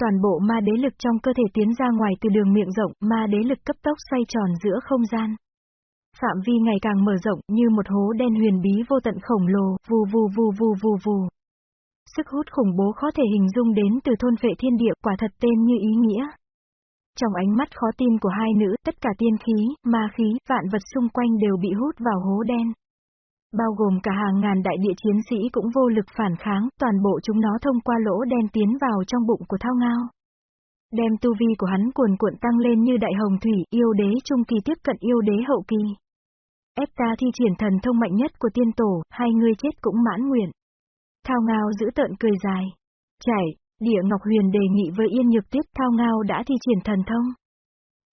Toàn bộ ma đế lực trong cơ thể tiến ra ngoài từ đường miệng rộng, ma đế lực cấp tốc xoay tròn giữa không gian. Phạm vi ngày càng mở rộng như một hố đen huyền bí vô tận khổng lồ, vù vù vù vù vù vù. Sức hút khủng bố khó thể hình dung đến từ thôn vệ thiên địa quả thật tên như ý nghĩa. Trong ánh mắt khó tin của hai nữ, tất cả tiên khí, ma khí, vạn vật xung quanh đều bị hút vào hố đen. Bao gồm cả hàng ngàn đại địa chiến sĩ cũng vô lực phản kháng, toàn bộ chúng nó thông qua lỗ đen tiến vào trong bụng của thao ngao. Đem tu vi của hắn cuồn cuộn tăng lên như đại hồng thủy, yêu đế trung kỳ tiếp cận yêu đế hậu kỳ. Ép ta thi triển thần thông mạnh nhất của tiên tổ, hai người chết cũng mãn nguyện. Thao ngao giữ tợn cười dài. Chảy, địa Ngọc Huyền đề nghị với Yên Nhược tuyết Thao ngao đã thi triển thần thông.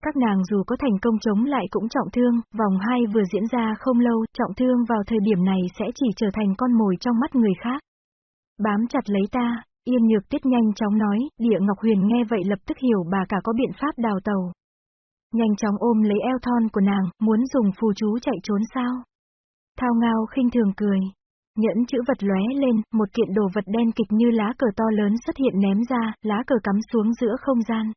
Các nàng dù có thành công chống lại cũng trọng thương, vòng 2 vừa diễn ra không lâu, trọng thương vào thời điểm này sẽ chỉ trở thành con mồi trong mắt người khác. Bám chặt lấy ta, Yên Nhược tuyết nhanh chóng nói, Địa Ngọc Huyền nghe vậy lập tức hiểu bà cả có biện pháp đào tàu. Nhanh chóng ôm lấy eo thon của nàng, muốn dùng phù chú chạy trốn sao? Thao ngao khinh thường cười. Nhẫn chữ vật lóe lên, một kiện đồ vật đen kịch như lá cờ to lớn xuất hiện ném ra, lá cờ cắm xuống giữa không gian.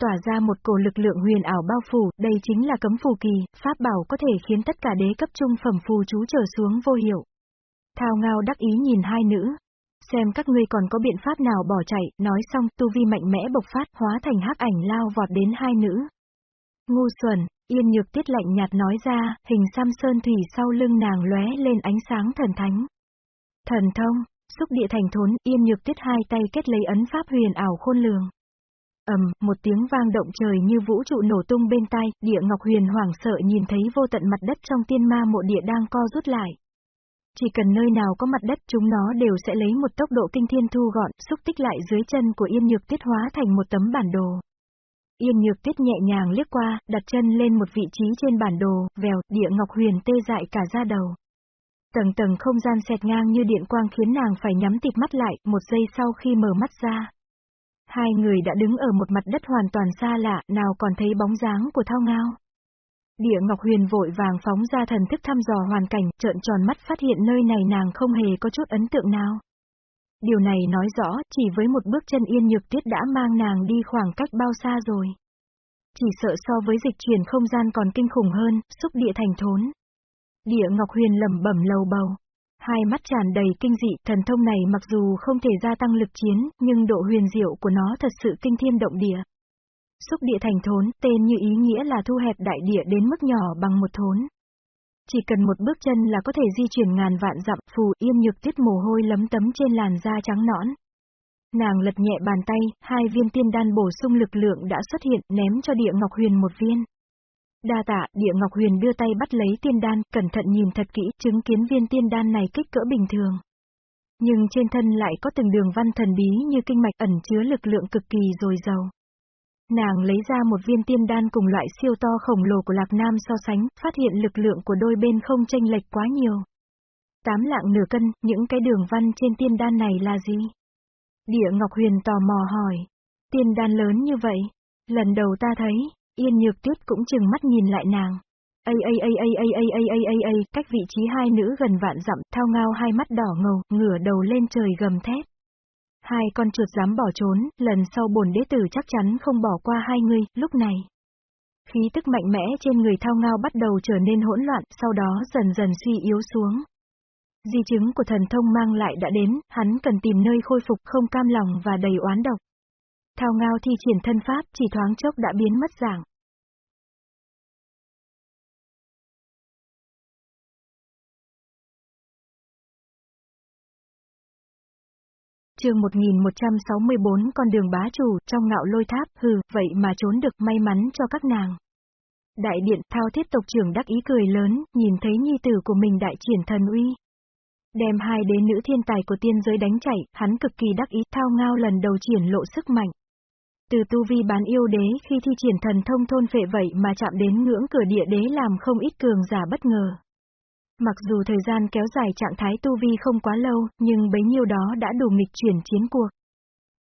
Tỏa ra một cổ lực lượng huyền ảo bao phủ, đây chính là cấm phù kỳ, pháp bảo có thể khiến tất cả đế cấp trung phẩm phù chú trở xuống vô hiệu. Thao ngao đắc ý nhìn hai nữ. Xem các ngươi còn có biện pháp nào bỏ chạy, nói xong, tu vi mạnh mẽ bộc phát, hóa thành hắc ảnh lao vọt đến hai nữ. Ngu xuẩn, yên nhược tiết lạnh nhạt nói ra, hình xăm sơn thủy sau lưng nàng lóe lên ánh sáng thần thánh. Thần thông, xúc địa thành thốn, yên nhược tiết hai tay kết lấy ấn pháp huyền ảo khôn lường ầm, một tiếng vang động trời như vũ trụ nổ tung bên tai, địa ngọc huyền hoảng sợ nhìn thấy vô tận mặt đất trong tiên ma mộ địa đang co rút lại. Chỉ cần nơi nào có mặt đất chúng nó đều sẽ lấy một tốc độ kinh thiên thu gọn, xúc tích lại dưới chân của yên nhược tiết hóa thành một tấm bản đồ. Yên nhược tiết nhẹ nhàng liếc qua, đặt chân lên một vị trí trên bản đồ, vèo, địa ngọc huyền tê dại cả da đầu. Tầng tầng không gian xẹt ngang như điện quang khiến nàng phải nhắm tịt mắt lại, một giây sau khi mở mắt ra. Hai người đã đứng ở một mặt đất hoàn toàn xa lạ, nào còn thấy bóng dáng của thao ngao. Địa Ngọc Huyền vội vàng phóng ra thần thức thăm dò hoàn cảnh, trợn tròn mắt phát hiện nơi này nàng không hề có chút ấn tượng nào. Điều này nói rõ, chỉ với một bước chân yên nhược tiết đã mang nàng đi khoảng cách bao xa rồi. Chỉ sợ so với dịch chuyển không gian còn kinh khủng hơn, xúc địa thành thốn. Địa Ngọc Huyền lẩm bẩm lầu bầu. Hai mắt tràn đầy kinh dị, thần thông này mặc dù không thể gia tăng lực chiến, nhưng độ huyền diệu của nó thật sự kinh thiên động địa. Xúc địa thành thốn, tên như ý nghĩa là thu hẹp đại địa đến mức nhỏ bằng một thốn. Chỉ cần một bước chân là có thể di chuyển ngàn vạn dặm, phù yên nhược tiết mồ hôi lấm tấm trên làn da trắng nõn. Nàng lật nhẹ bàn tay, hai viên tiên đan bổ sung lực lượng đã xuất hiện, ném cho địa ngọc huyền một viên. Đa tạ, địa Ngọc Huyền đưa tay bắt lấy tiên đan, cẩn thận nhìn thật kỹ, chứng kiến viên tiên đan này kích cỡ bình thường. Nhưng trên thân lại có từng đường văn thần bí như kinh mạch ẩn chứa lực lượng cực kỳ dồi dào. Nàng lấy ra một viên tiên đan cùng loại siêu to khổng lồ của Lạc Nam so sánh, phát hiện lực lượng của đôi bên không tranh lệch quá nhiều. Tám lạng nửa cân, những cái đường văn trên tiên đan này là gì? Địa Ngọc Huyền tò mò hỏi. Tiên đan lớn như vậy, lần đầu ta thấy, Yên nhược tuyết cũng chừng mắt nhìn lại nàng. Ây ây ây ây ây ây ây ây ây ây, cách vị trí hai nữ gần vạn dặm, thao ngao hai mắt đỏ ngầu, ngửa đầu lên trời gầm thét. Hai con chuột dám bỏ trốn, lần sau bổn đế tử chắc chắn không bỏ qua hai người, lúc này. Khí tức mạnh mẽ trên người thao ngao bắt đầu trở nên hỗn loạn, sau đó dần dần suy yếu xuống. Di chứng của thần thông mang lại đã đến, hắn cần tìm nơi khôi phục không cam lòng và đầy oán độc. Thao ngao thi triển thân pháp chỉ thoáng chốc đã biến mất dạng. Chương 1164 con đường bá chủ, trong ngạo lôi tháp, hừ, vậy mà trốn được may mắn cho các nàng. Đại điện, thao thiết tộc trưởng đắc ý cười lớn, nhìn thấy nhi tử của mình đại triển thần uy. Đem hai đế nữ thiên tài của tiên giới đánh chạy, hắn cực kỳ đắc ý, thao ngao lần đầu triển lộ sức mạnh. Từ tu vi bán yêu đế khi thi triển thần thông thôn phệ vậy mà chạm đến ngưỡng cửa địa đế làm không ít cường giả bất ngờ. Mặc dù thời gian kéo dài trạng thái tu vi không quá lâu, nhưng bấy nhiêu đó đã đủ nghịch chuyển chiến cuộc.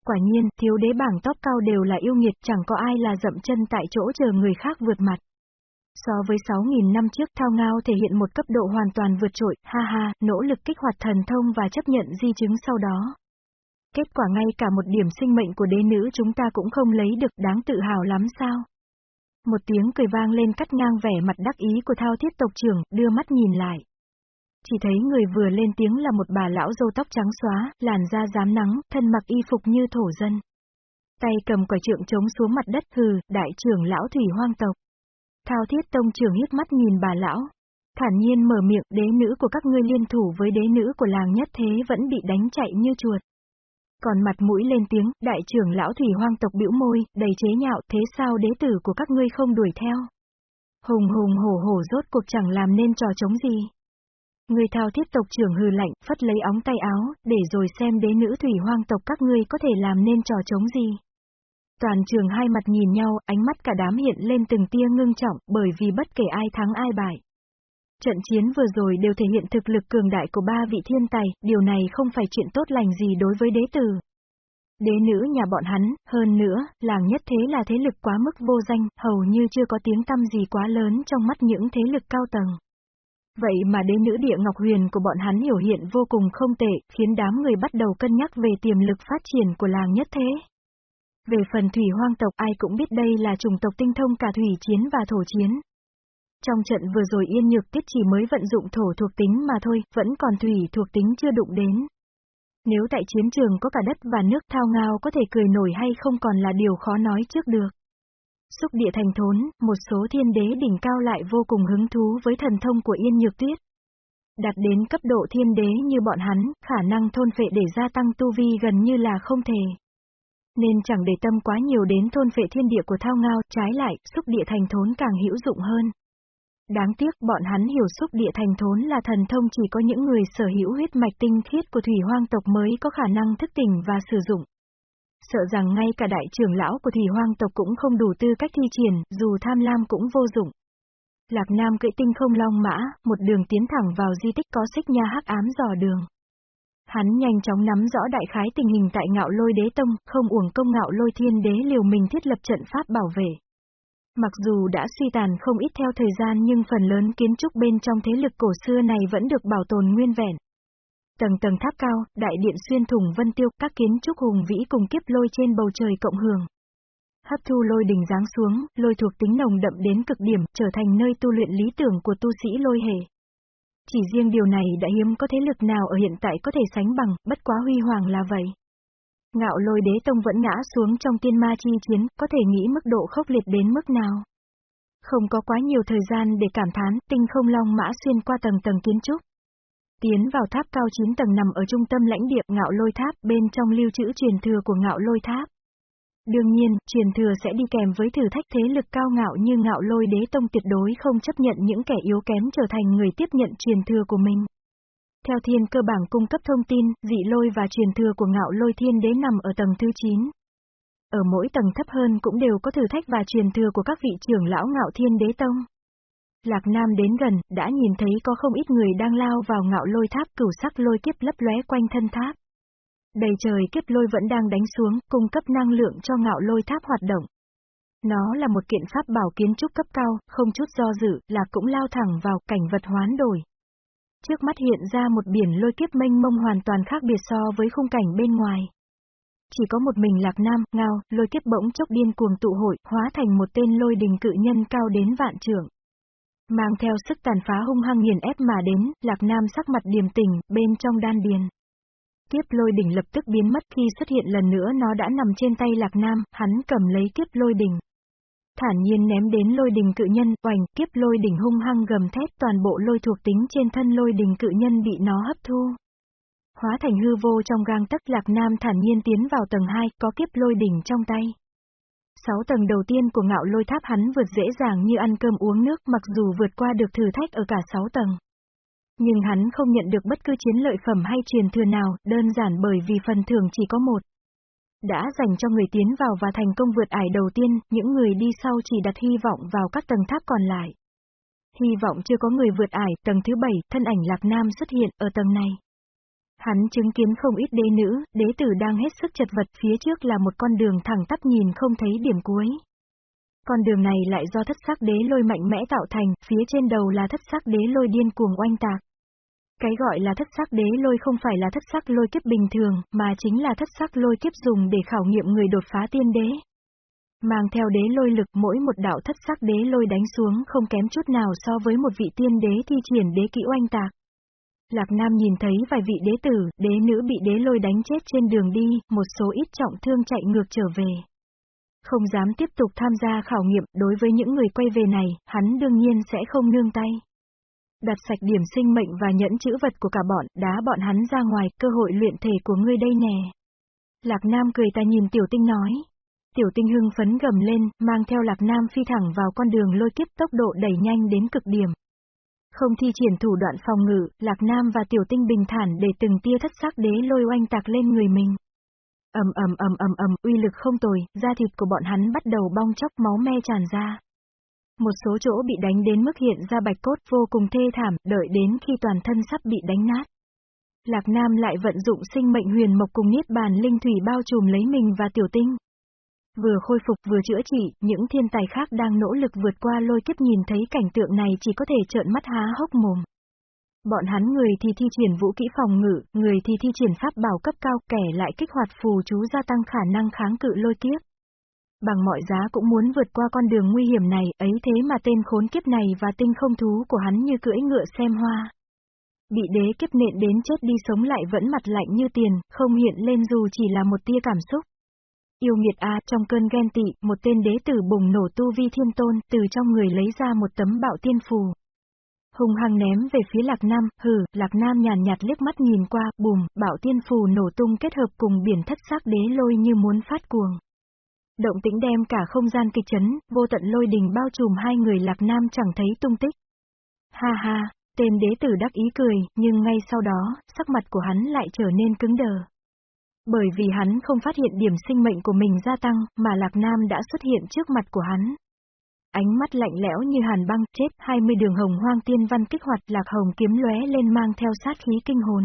Quả nhiên, thiếu đế bảng top cao đều là yêu nghiệt, chẳng có ai là dậm chân tại chỗ chờ người khác vượt mặt. So với 6.000 năm trước Thao Ngao thể hiện một cấp độ hoàn toàn vượt trội, ha ha, nỗ lực kích hoạt thần thông và chấp nhận di chứng sau đó. Kết quả ngay cả một điểm sinh mệnh của đế nữ chúng ta cũng không lấy được đáng tự hào lắm sao? Một tiếng cười vang lên cắt ngang vẻ mặt đắc ý của thao thiết tộc trưởng, đưa mắt nhìn lại. Chỉ thấy người vừa lên tiếng là một bà lão râu tóc trắng xóa, làn da dám nắng, thân mặc y phục như thổ dân. Tay cầm quả trượng trống xuống mặt đất hừ, đại trưởng lão thủy hoang tộc. Thao thiết tông trưởng hít mắt nhìn bà lão. Thản nhiên mở miệng, đế nữ của các ngươi liên thủ với đế nữ của làng nhất thế vẫn bị đánh chạy như chuột. Còn mặt mũi lên tiếng, đại trưởng lão thủy hoang tộc bĩu môi, đầy chế nhạo, thế sao đế tử của các ngươi không đuổi theo? Hùng hùng hổ hổ rốt cuộc chẳng làm nên trò chống gì. Người thao thiết tộc trưởng hừ lạnh, phất lấy óng tay áo, để rồi xem đế nữ thủy hoang tộc các ngươi có thể làm nên trò chống gì. Toàn trường hai mặt nhìn nhau, ánh mắt cả đám hiện lên từng tia ngưng trọng, bởi vì bất kể ai thắng ai bại. Trận chiến vừa rồi đều thể hiện thực lực cường đại của ba vị thiên tài, điều này không phải chuyện tốt lành gì đối với đế tử. Đế nữ nhà bọn hắn, hơn nữa, làng nhất thế là thế lực quá mức vô danh, hầu như chưa có tiếng tăm gì quá lớn trong mắt những thế lực cao tầng. Vậy mà đế nữ địa Ngọc Huyền của bọn hắn hiểu hiện vô cùng không tệ, khiến đám người bắt đầu cân nhắc về tiềm lực phát triển của làng nhất thế. Về phần thủy hoang tộc ai cũng biết đây là chủng tộc tinh thông cả thủy chiến và thổ chiến. Trong trận vừa rồi Yên Nhược Tiết chỉ mới vận dụng thổ thuộc tính mà thôi, vẫn còn thủy thuộc tính chưa đụng đến. Nếu tại chiến trường có cả đất và nước thao ngao có thể cười nổi hay không còn là điều khó nói trước được. Xúc địa thành thốn, một số thiên đế đỉnh cao lại vô cùng hứng thú với thần thông của Yên Nhược Tuyết. Đạt đến cấp độ thiên đế như bọn hắn, khả năng thôn phệ để gia tăng tu vi gần như là không thể. Nên chẳng để tâm quá nhiều đến thôn phệ thiên địa của thao ngao, trái lại, xúc địa thành thốn càng hữu dụng hơn. Đáng tiếc bọn hắn hiểu xúc địa thành thốn là thần thông chỉ có những người sở hữu huyết mạch tinh khiết của thủy hoang tộc mới có khả năng thức tỉnh và sử dụng. Sợ rằng ngay cả đại trưởng lão của thủy hoang tộc cũng không đủ tư cách thi triển, dù tham lam cũng vô dụng. Lạc Nam cưỡi tinh không long mã, một đường tiến thẳng vào di tích có xích nha hắc ám dò đường. Hắn nhanh chóng nắm rõ đại khái tình hình tại ngạo lôi đế tông, không uổng công ngạo lôi thiên đế liều mình thiết lập trận pháp bảo vệ. Mặc dù đã suy tàn không ít theo thời gian nhưng phần lớn kiến trúc bên trong thế lực cổ xưa này vẫn được bảo tồn nguyên vẹn. Tầng tầng tháp cao, đại điện xuyên thủng vân tiêu, các kiến trúc hùng vĩ cùng kiếp lôi trên bầu trời cộng hưởng. Hấp thu lôi đỉnh giáng xuống, lôi thuộc tính nồng đậm đến cực điểm, trở thành nơi tu luyện lý tưởng của tu sĩ lôi hệ. Chỉ riêng điều này đã hiếm có thế lực nào ở hiện tại có thể sánh bằng, bất quá huy hoàng là vậy. Ngạo lôi đế tông vẫn ngã xuống trong tiên ma chi chiến, có thể nghĩ mức độ khốc liệt đến mức nào. Không có quá nhiều thời gian để cảm thán, tinh không long mã xuyên qua tầng tầng kiến trúc. Tiến vào tháp cao 9 tầng nằm ở trung tâm lãnh địa ngạo lôi tháp, bên trong lưu trữ truyền thừa của ngạo lôi tháp. Đương nhiên, truyền thừa sẽ đi kèm với thử thách thế lực cao ngạo như ngạo lôi đế tông tuyệt đối không chấp nhận những kẻ yếu kém trở thành người tiếp nhận truyền thừa của mình. Theo thiên cơ bảng cung cấp thông tin, dị lôi và truyền thừa của ngạo lôi thiên đế nằm ở tầng thứ 9. Ở mỗi tầng thấp hơn cũng đều có thử thách và truyền thừa của các vị trưởng lão ngạo thiên đế tông. Lạc Nam đến gần, đã nhìn thấy có không ít người đang lao vào ngạo lôi tháp cửu sắc lôi kiếp lấp lóe quanh thân tháp. Đầy trời kiếp lôi vẫn đang đánh xuống, cung cấp năng lượng cho ngạo lôi tháp hoạt động. Nó là một kiện pháp bảo kiến trúc cấp cao, không chút do dự, Lạc cũng lao thẳng vào cảnh vật hoán đổi. Trước mắt hiện ra một biển lôi kiếp mênh mông hoàn toàn khác biệt so với khung cảnh bên ngoài. Chỉ có một mình Lạc Nam, ngao, lôi kiếp bỗng chốc điên cuồng tụ hội, hóa thành một tên lôi đình cự nhân cao đến vạn trưởng. Mang theo sức tàn phá hung hăng nghiền ép mà đến, Lạc Nam sắc mặt điềm tình, bên trong đan điền. Kiếp lôi đỉnh lập tức biến mất khi xuất hiện lần nữa nó đã nằm trên tay Lạc Nam, hắn cầm lấy kiếp lôi đỉnh. Thản nhiên ném đến lôi đình cự nhân, oành, kiếp lôi đỉnh hung hăng gầm thét toàn bộ lôi thuộc tính trên thân lôi đình cự nhân bị nó hấp thu. Hóa thành hư vô trong gang tấc lạc nam thản nhiên tiến vào tầng 2, có kiếp lôi đỉnh trong tay. Sáu tầng đầu tiên của ngạo lôi tháp hắn vượt dễ dàng như ăn cơm uống nước mặc dù vượt qua được thử thách ở cả sáu tầng. Nhưng hắn không nhận được bất cứ chiến lợi phẩm hay truyền thừa nào, đơn giản bởi vì phần thưởng chỉ có một đã dành cho người tiến vào và thành công vượt ải đầu tiên, những người đi sau chỉ đặt hy vọng vào các tầng tháp còn lại. Hy vọng chưa có người vượt ải, tầng thứ bảy, thân ảnh Lạc Nam xuất hiện ở tầng này. Hắn chứng kiến không ít đế nữ, đế tử đang hết sức chật vật, phía trước là một con đường thẳng tắp nhìn không thấy điểm cuối. Con đường này lại do thất sắc đế lôi mạnh mẽ tạo thành, phía trên đầu là thất sắc đế lôi điên cuồng oanh tạc. Cái gọi là thất sắc đế lôi không phải là thất sắc lôi kiếp bình thường, mà chính là thất sắc lôi kiếp dùng để khảo nghiệm người đột phá tiên đế. Mang theo đế lôi lực mỗi một đạo thất sắc đế lôi đánh xuống không kém chút nào so với một vị tiên đế thi triển đế kỹ oanh tạc. Lạc Nam nhìn thấy vài vị đế tử, đế nữ bị đế lôi đánh chết trên đường đi, một số ít trọng thương chạy ngược trở về. Không dám tiếp tục tham gia khảo nghiệm, đối với những người quay về này, hắn đương nhiên sẽ không nương tay. Đặt sạch điểm sinh mệnh và nhẫn chữ vật của cả bọn, đá bọn hắn ra ngoài, cơ hội luyện thể của ngươi đây nè. Lạc Nam cười ta nhìn Tiểu Tinh nói. Tiểu Tinh hưng phấn gầm lên, mang theo Lạc Nam phi thẳng vào con đường lôi kiếp tốc độ đẩy nhanh đến cực điểm. Không thi triển thủ đoạn phòng ngự, Lạc Nam và Tiểu Tinh bình thản để từng tia thất sắc đế lôi oanh tạc lên người mình. ầm ầm ầm ầm ầm, uy lực không tồi, da thịt của bọn hắn bắt đầu bong chóc máu me tràn ra. Một số chỗ bị đánh đến mức hiện ra bạch cốt vô cùng thê thảm, đợi đến khi toàn thân sắp bị đánh nát. Lạc Nam lại vận dụng sinh mệnh huyền mộc cùng niết bàn linh thủy bao trùm lấy mình và tiểu tinh. Vừa khôi phục vừa chữa trị, những thiên tài khác đang nỗ lực vượt qua lôi kiếp nhìn thấy cảnh tượng này chỉ có thể trợn mắt há hốc mồm. Bọn hắn người thì thi triển vũ kỹ phòng ngự, người thì thi triển pháp bảo cấp cao, kẻ lại kích hoạt phù chú gia tăng khả năng kháng cự lôi kiếp. Bằng mọi giá cũng muốn vượt qua con đường nguy hiểm này, ấy thế mà tên khốn kiếp này và tinh không thú của hắn như cưỡi ngựa xem hoa. Bị đế kiếp nện đến chết đi sống lại vẫn mặt lạnh như tiền, không hiện lên dù chỉ là một tia cảm xúc. Yêu nghiệt A, trong cơn ghen tị, một tên đế tử bùng nổ tu vi thiên tôn, từ trong người lấy ra một tấm bạo tiên phù. Hùng hăng ném về phía Lạc Nam, hừ, Lạc Nam nhàn nhạt liếc mắt nhìn qua, bùm, bạo tiên phù nổ tung kết hợp cùng biển thất sắc đế lôi như muốn phát cuồng. Động tĩnh đem cả không gian kịch chấn, vô tận lôi đình bao trùm hai người Lạc Nam chẳng thấy tung tích. Ha ha, tên đế tử đắc ý cười, nhưng ngay sau đó, sắc mặt của hắn lại trở nên cứng đờ. Bởi vì hắn không phát hiện điểm sinh mệnh của mình gia tăng, mà Lạc Nam đã xuất hiện trước mặt của hắn. Ánh mắt lạnh lẽo như hàn băng, chết, 20 đường hồng hoang tiên văn kích hoạt Lạc Hồng kiếm lóe lên mang theo sát khí kinh hồn.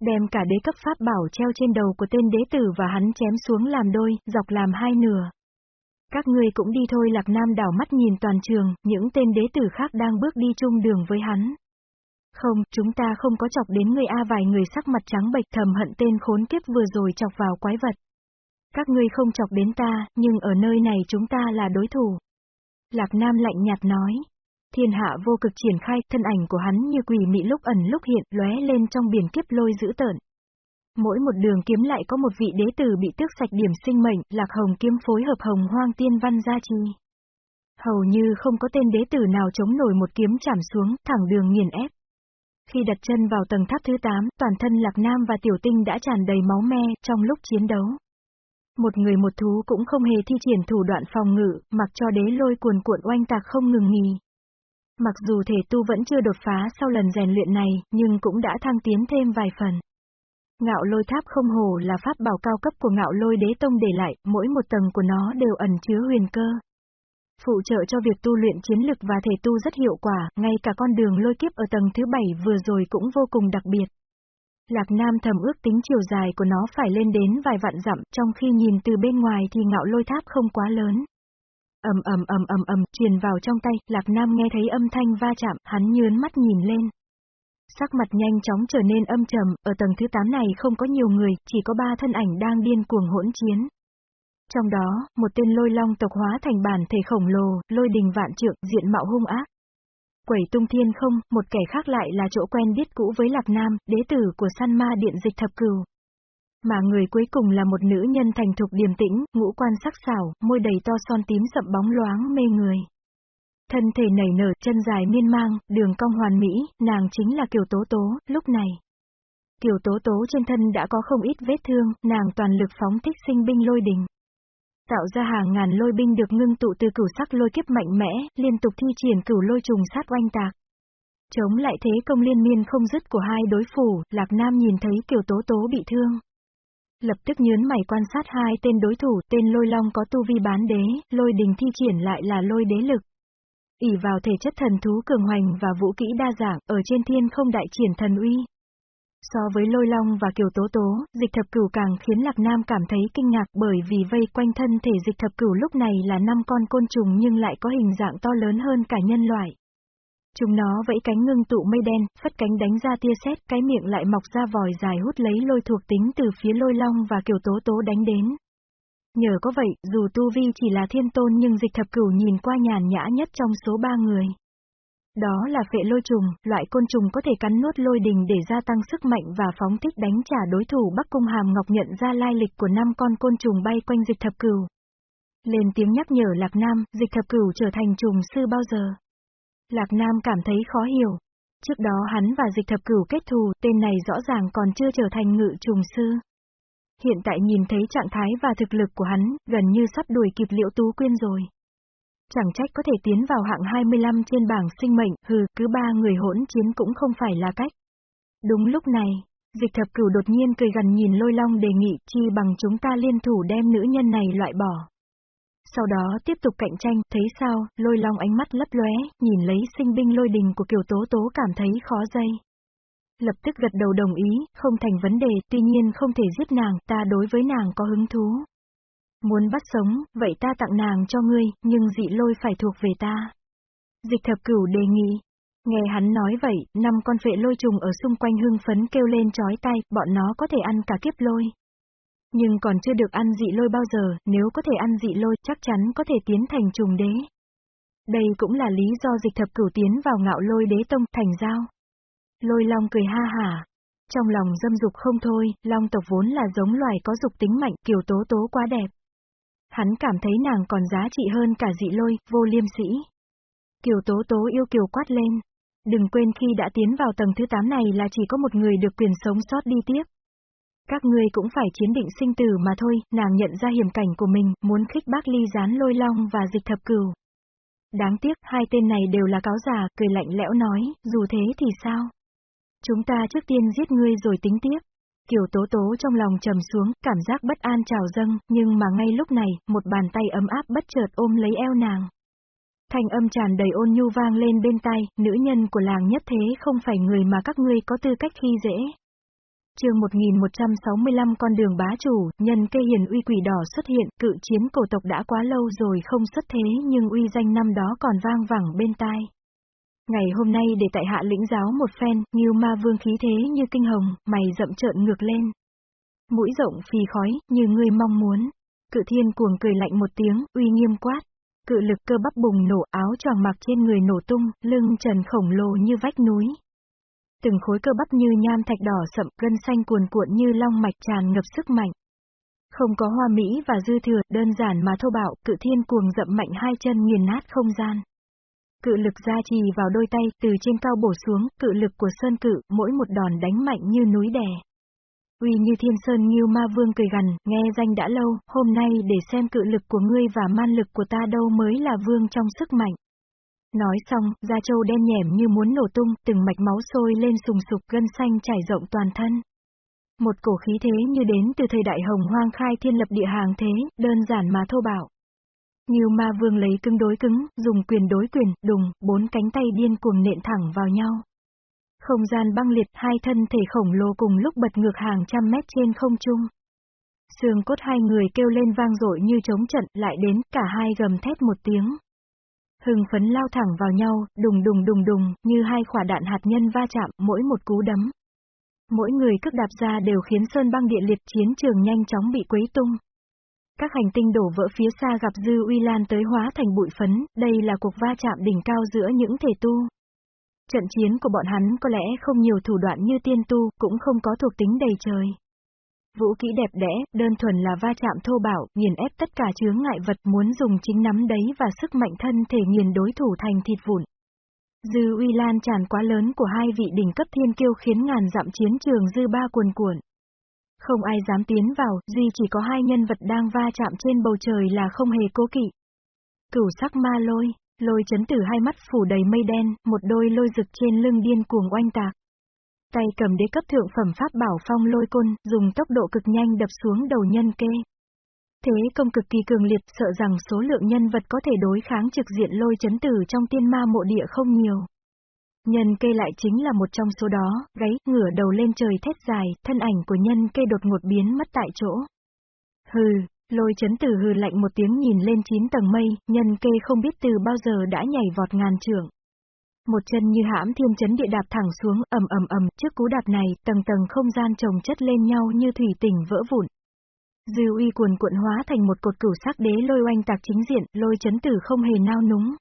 Đem cả đế cấp pháp bảo treo trên đầu của tên đế tử và hắn chém xuống làm đôi, dọc làm hai nửa. Các ngươi cũng đi thôi Lạc Nam đảo mắt nhìn toàn trường, những tên đế tử khác đang bước đi chung đường với hắn. Không, chúng ta không có chọc đến người A vài người sắc mặt trắng bệch thầm hận tên khốn kiếp vừa rồi chọc vào quái vật. Các ngươi không chọc đến ta, nhưng ở nơi này chúng ta là đối thủ. Lạc Nam lạnh nhạt nói. Thiên hạ vô cực triển khai, thân ảnh của hắn như quỷ mị lúc ẩn lúc hiện, lóe lên trong biển kiếp lôi dữ tợn. Mỗi một đường kiếm lại có một vị đế tử bị tước sạch điểm sinh mệnh, lạc hồng kiếm phối hợp hồng hoang tiên văn gia chi. Hầu như không có tên đế tử nào chống nổi một kiếm chảm xuống, thẳng đường nghiền ép. Khi đặt chân vào tầng tháp thứ 8, toàn thân Lạc Nam và Tiểu Tinh đã tràn đầy máu me, trong lúc chiến đấu. Một người một thú cũng không hề thi triển thủ đoạn phòng ngự, mặc cho đế lôi cuồn cuộn oanh tạc không ngừng nghỉ. Mặc dù thể tu vẫn chưa đột phá sau lần rèn luyện này, nhưng cũng đã thăng tiến thêm vài phần. Ngạo lôi tháp không hồ là pháp bảo cao cấp của ngạo lôi đế tông để lại, mỗi một tầng của nó đều ẩn chứa huyền cơ. Phụ trợ cho việc tu luyện chiến lực và thể tu rất hiệu quả, ngay cả con đường lôi kiếp ở tầng thứ bảy vừa rồi cũng vô cùng đặc biệt. Lạc Nam thầm ước tính chiều dài của nó phải lên đến vài vạn dặm, trong khi nhìn từ bên ngoài thì ngạo lôi tháp không quá lớn ầm ầm ầm ầm ầm, truyền vào trong tay, Lạc Nam nghe thấy âm thanh va chạm, hắn nhướng mắt nhìn lên. Sắc mặt nhanh chóng trở nên âm trầm, ở tầng thứ 8 này không có nhiều người, chỉ có ba thân ảnh đang điên cuồng hỗn chiến. Trong đó, một tên lôi long tộc hóa thành bản thể khổng lồ, lôi đình vạn trượng, diện mạo hung ác. Quẩy tung thiên không, một kẻ khác lại là chỗ quen biết cũ với Lạc Nam, đế tử của San ma điện dịch thập cửu. Mà người cuối cùng là một nữ nhân thành thục điềm tĩnh, ngũ quan sắc sảo, môi đầy to son tím sậm bóng loáng mê người. Thân thể nảy nở, chân dài miên mang, đường cong hoàn mỹ, nàng chính là Kiều Tố Tố, lúc này. Kiều Tố Tố trên thân đã có không ít vết thương, nàng toàn lực phóng thích sinh binh lôi đình. Tạo ra hàng ngàn lôi binh được ngưng tụ từ cửu sắc lôi kiếp mạnh mẽ, liên tục thi triển cửu lôi trùng sát oanh tạc. Chống lại thế công liên miên không dứt của hai đối phủ, Lạc Nam nhìn thấy Kiều Tố Tố bị thương lập tức nhớn mày quan sát hai tên đối thủ, tên lôi long có tu vi bán đế, lôi đình thi triển lại là lôi đế lực. ỉ vào thể chất thần thú cường hoành và vũ kỹ đa dạng, ở trên thiên không đại triển thần uy. So với lôi long và kiều tố tố, dịch thập cửu càng khiến Lạc Nam cảm thấy kinh ngạc bởi vì vây quanh thân thể dịch thập cửu lúc này là năm con côn trùng nhưng lại có hình dạng to lớn hơn cả nhân loại. Chúng nó vẫy cánh ngưng tụ mây đen, phất cánh đánh ra tia sét, cái miệng lại mọc ra vòi dài hút lấy lôi thuộc tính từ phía lôi long và kiểu tố tố đánh đến. Nhờ có vậy, dù Tu Vi chỉ là thiên tôn nhưng dịch thập cửu nhìn qua nhàn nhã nhất trong số ba người. Đó là phệ lôi trùng, loại côn trùng có thể cắn nuốt lôi đình để gia tăng sức mạnh và phóng thích đánh trả đối thủ Bắc Cung Hàm Ngọc nhận ra lai lịch của năm con côn trùng bay quanh dịch thập cửu. Lên tiếng nhắc nhở Lạc Nam, dịch thập cửu trở thành trùng sư bao giờ. Lạc Nam cảm thấy khó hiểu. Trước đó hắn và dịch thập cửu kết thù, tên này rõ ràng còn chưa trở thành ngự trùng sư. Hiện tại nhìn thấy trạng thái và thực lực của hắn, gần như sắp đuổi kịp liễu tú quyên rồi. Chẳng trách có thể tiến vào hạng 25 trên bảng sinh mệnh, hừ, cứ ba người hỗn chiến cũng không phải là cách. Đúng lúc này, dịch thập cửu đột nhiên cười gần nhìn lôi long đề nghị chi bằng chúng ta liên thủ đem nữ nhân này loại bỏ. Sau đó tiếp tục cạnh tranh, thấy sao, lôi long ánh mắt lấp lóe, nhìn lấy sinh binh lôi đình của kiều tố tố cảm thấy khó dây. Lập tức gật đầu đồng ý, không thành vấn đề, tuy nhiên không thể giết nàng, ta đối với nàng có hứng thú. Muốn bắt sống, vậy ta tặng nàng cho ngươi, nhưng dị lôi phải thuộc về ta. Dịch thập cửu đề nghị. Nghe hắn nói vậy, năm con vệ lôi trùng ở xung quanh hưng phấn kêu lên chói tay, bọn nó có thể ăn cả kiếp lôi. Nhưng còn chưa được ăn dị lôi bao giờ, nếu có thể ăn dị lôi, chắc chắn có thể tiến thành trùng đế. Đây cũng là lý do dịch thập cửu tiến vào ngạo lôi đế tông, thành giao. Lôi long cười ha hả. Trong lòng dâm dục không thôi, long tộc vốn là giống loài có dục tính mạnh, kiều tố tố quá đẹp. Hắn cảm thấy nàng còn giá trị hơn cả dị lôi, vô liêm sĩ. Kiều tố tố yêu kiều quát lên. Đừng quên khi đã tiến vào tầng thứ 8 này là chỉ có một người được quyền sống sót đi tiếp. Các ngươi cũng phải chiến định sinh tử mà thôi, nàng nhận ra hiểm cảnh của mình, muốn khích bác ly gián lôi long và dịch thập cửu. Đáng tiếc, hai tên này đều là cáo giả, cười lạnh lẽo nói, dù thế thì sao? Chúng ta trước tiên giết ngươi rồi tính tiếp. Kiều Tố Tố trong lòng trầm xuống, cảm giác bất an trào dâng, nhưng mà ngay lúc này, một bàn tay ấm áp bất chợt ôm lấy eo nàng. Thanh âm tràn đầy ôn nhu vang lên bên tai, nữ nhân của làng nhất thế không phải người mà các ngươi có tư cách khi dễ chương 1165 con đường bá chủ, nhân cây hiền uy quỷ đỏ xuất hiện, cự chiến cổ tộc đã quá lâu rồi không xuất thế nhưng uy danh năm đó còn vang vẳng bên tai. Ngày hôm nay để tại hạ lĩnh giáo một phen, như ma vương khí thế như kinh hồng, mày rậm trợn ngược lên. Mũi rộng phì khói, như ngươi mong muốn. Cự thiên cuồng cười lạnh một tiếng, uy nghiêm quát. Cự lực cơ bắp bùng nổ áo choàng mặc trên người nổ tung, lưng trần khổng lồ như vách núi. Từng khối cơ bắp như nham thạch đỏ sậm, gân xanh cuồn cuộn như long mạch tràn ngập sức mạnh. Không có hoa mỹ và dư thừa, đơn giản mà thô bạo, cự thiên cuồng dậm mạnh hai chân nghiền nát không gian. Cự lực gia trì vào đôi tay, từ trên cao bổ xuống, cự lực của sơn cự, mỗi một đòn đánh mạnh như núi đè. Uy như thiên sơn nghiêu ma vương cười gằn, nghe danh đã lâu, hôm nay để xem cự lực của ngươi và man lực của ta đâu mới là vương trong sức mạnh. Nói xong, da trâu đen nhẻm như muốn nổ tung, từng mạch máu sôi lên sùng sục gân xanh trải rộng toàn thân. Một cổ khí thế như đến từ thời đại hồng hoang khai thiên lập địa hàng thế, đơn giản mà thô bạo. Như ma vương lấy cứng đối cứng, dùng quyền đối quyền, đùng, bốn cánh tay điên cuồng nện thẳng vào nhau. Không gian băng liệt, hai thân thể khổng lồ cùng lúc bật ngược hàng trăm mét trên không trung. Sườn cốt hai người kêu lên vang dội như chống trận, lại đến, cả hai gầm thét một tiếng hưng phấn lao thẳng vào nhau, đùng đùng đùng đùng, như hai quả đạn hạt nhân va chạm, mỗi một cú đấm. Mỗi người cước đạp ra đều khiến sơn băng địa liệt chiến trường nhanh chóng bị quấy tung. Các hành tinh đổ vỡ phía xa gặp dư uy lan tới hóa thành bụi phấn, đây là cuộc va chạm đỉnh cao giữa những thể tu. Trận chiến của bọn hắn có lẽ không nhiều thủ đoạn như tiên tu, cũng không có thuộc tính đầy trời. Vũ kỹ đẹp đẽ, đơn thuần là va chạm thô bạo, nghiền ép tất cả chướng ngại vật muốn dùng chính nắm đấy và sức mạnh thân thể nghiền đối thủ thành thịt vụn. Dư uy lan tràn quá lớn của hai vị đỉnh cấp thiên kiêu khiến ngàn dặm chiến trường dư ba cuồn cuộn. Không ai dám tiến vào, duy chỉ có hai nhân vật đang va chạm trên bầu trời là không hề cố kỵ. Cửu sắc ma lôi, lôi chấn tử hai mắt phủ đầy mây đen, một đôi lôi rực trên lưng điên cuồng oanh tạc. Tay cầm đế cấp thượng phẩm pháp bảo phong lôi côn, dùng tốc độ cực nhanh đập xuống đầu nhân kê. Thế công cực kỳ cường liệt, sợ rằng số lượng nhân vật có thể đối kháng trực diện lôi chấn tử trong tiên ma mộ địa không nhiều. Nhân kê lại chính là một trong số đó, gáy, ngửa đầu lên trời thét dài, thân ảnh của nhân kê đột ngột biến mất tại chỗ. Hừ, lôi chấn tử hừ lạnh một tiếng nhìn lên chín tầng mây, nhân kê không biết từ bao giờ đã nhảy vọt ngàn trưởng một chân như hãm thiên chấn địa đạp thẳng xuống, ầm ầm ầm, trước cú đạp này, tầng tầng không gian chồng chất lên nhau như thủy tỉnh vỡ vụn. Dư uy cuồn cuộn hóa thành một cột cửu sắc đế lôi oanh tạc chính diện, lôi chấn tử không hề nao núng.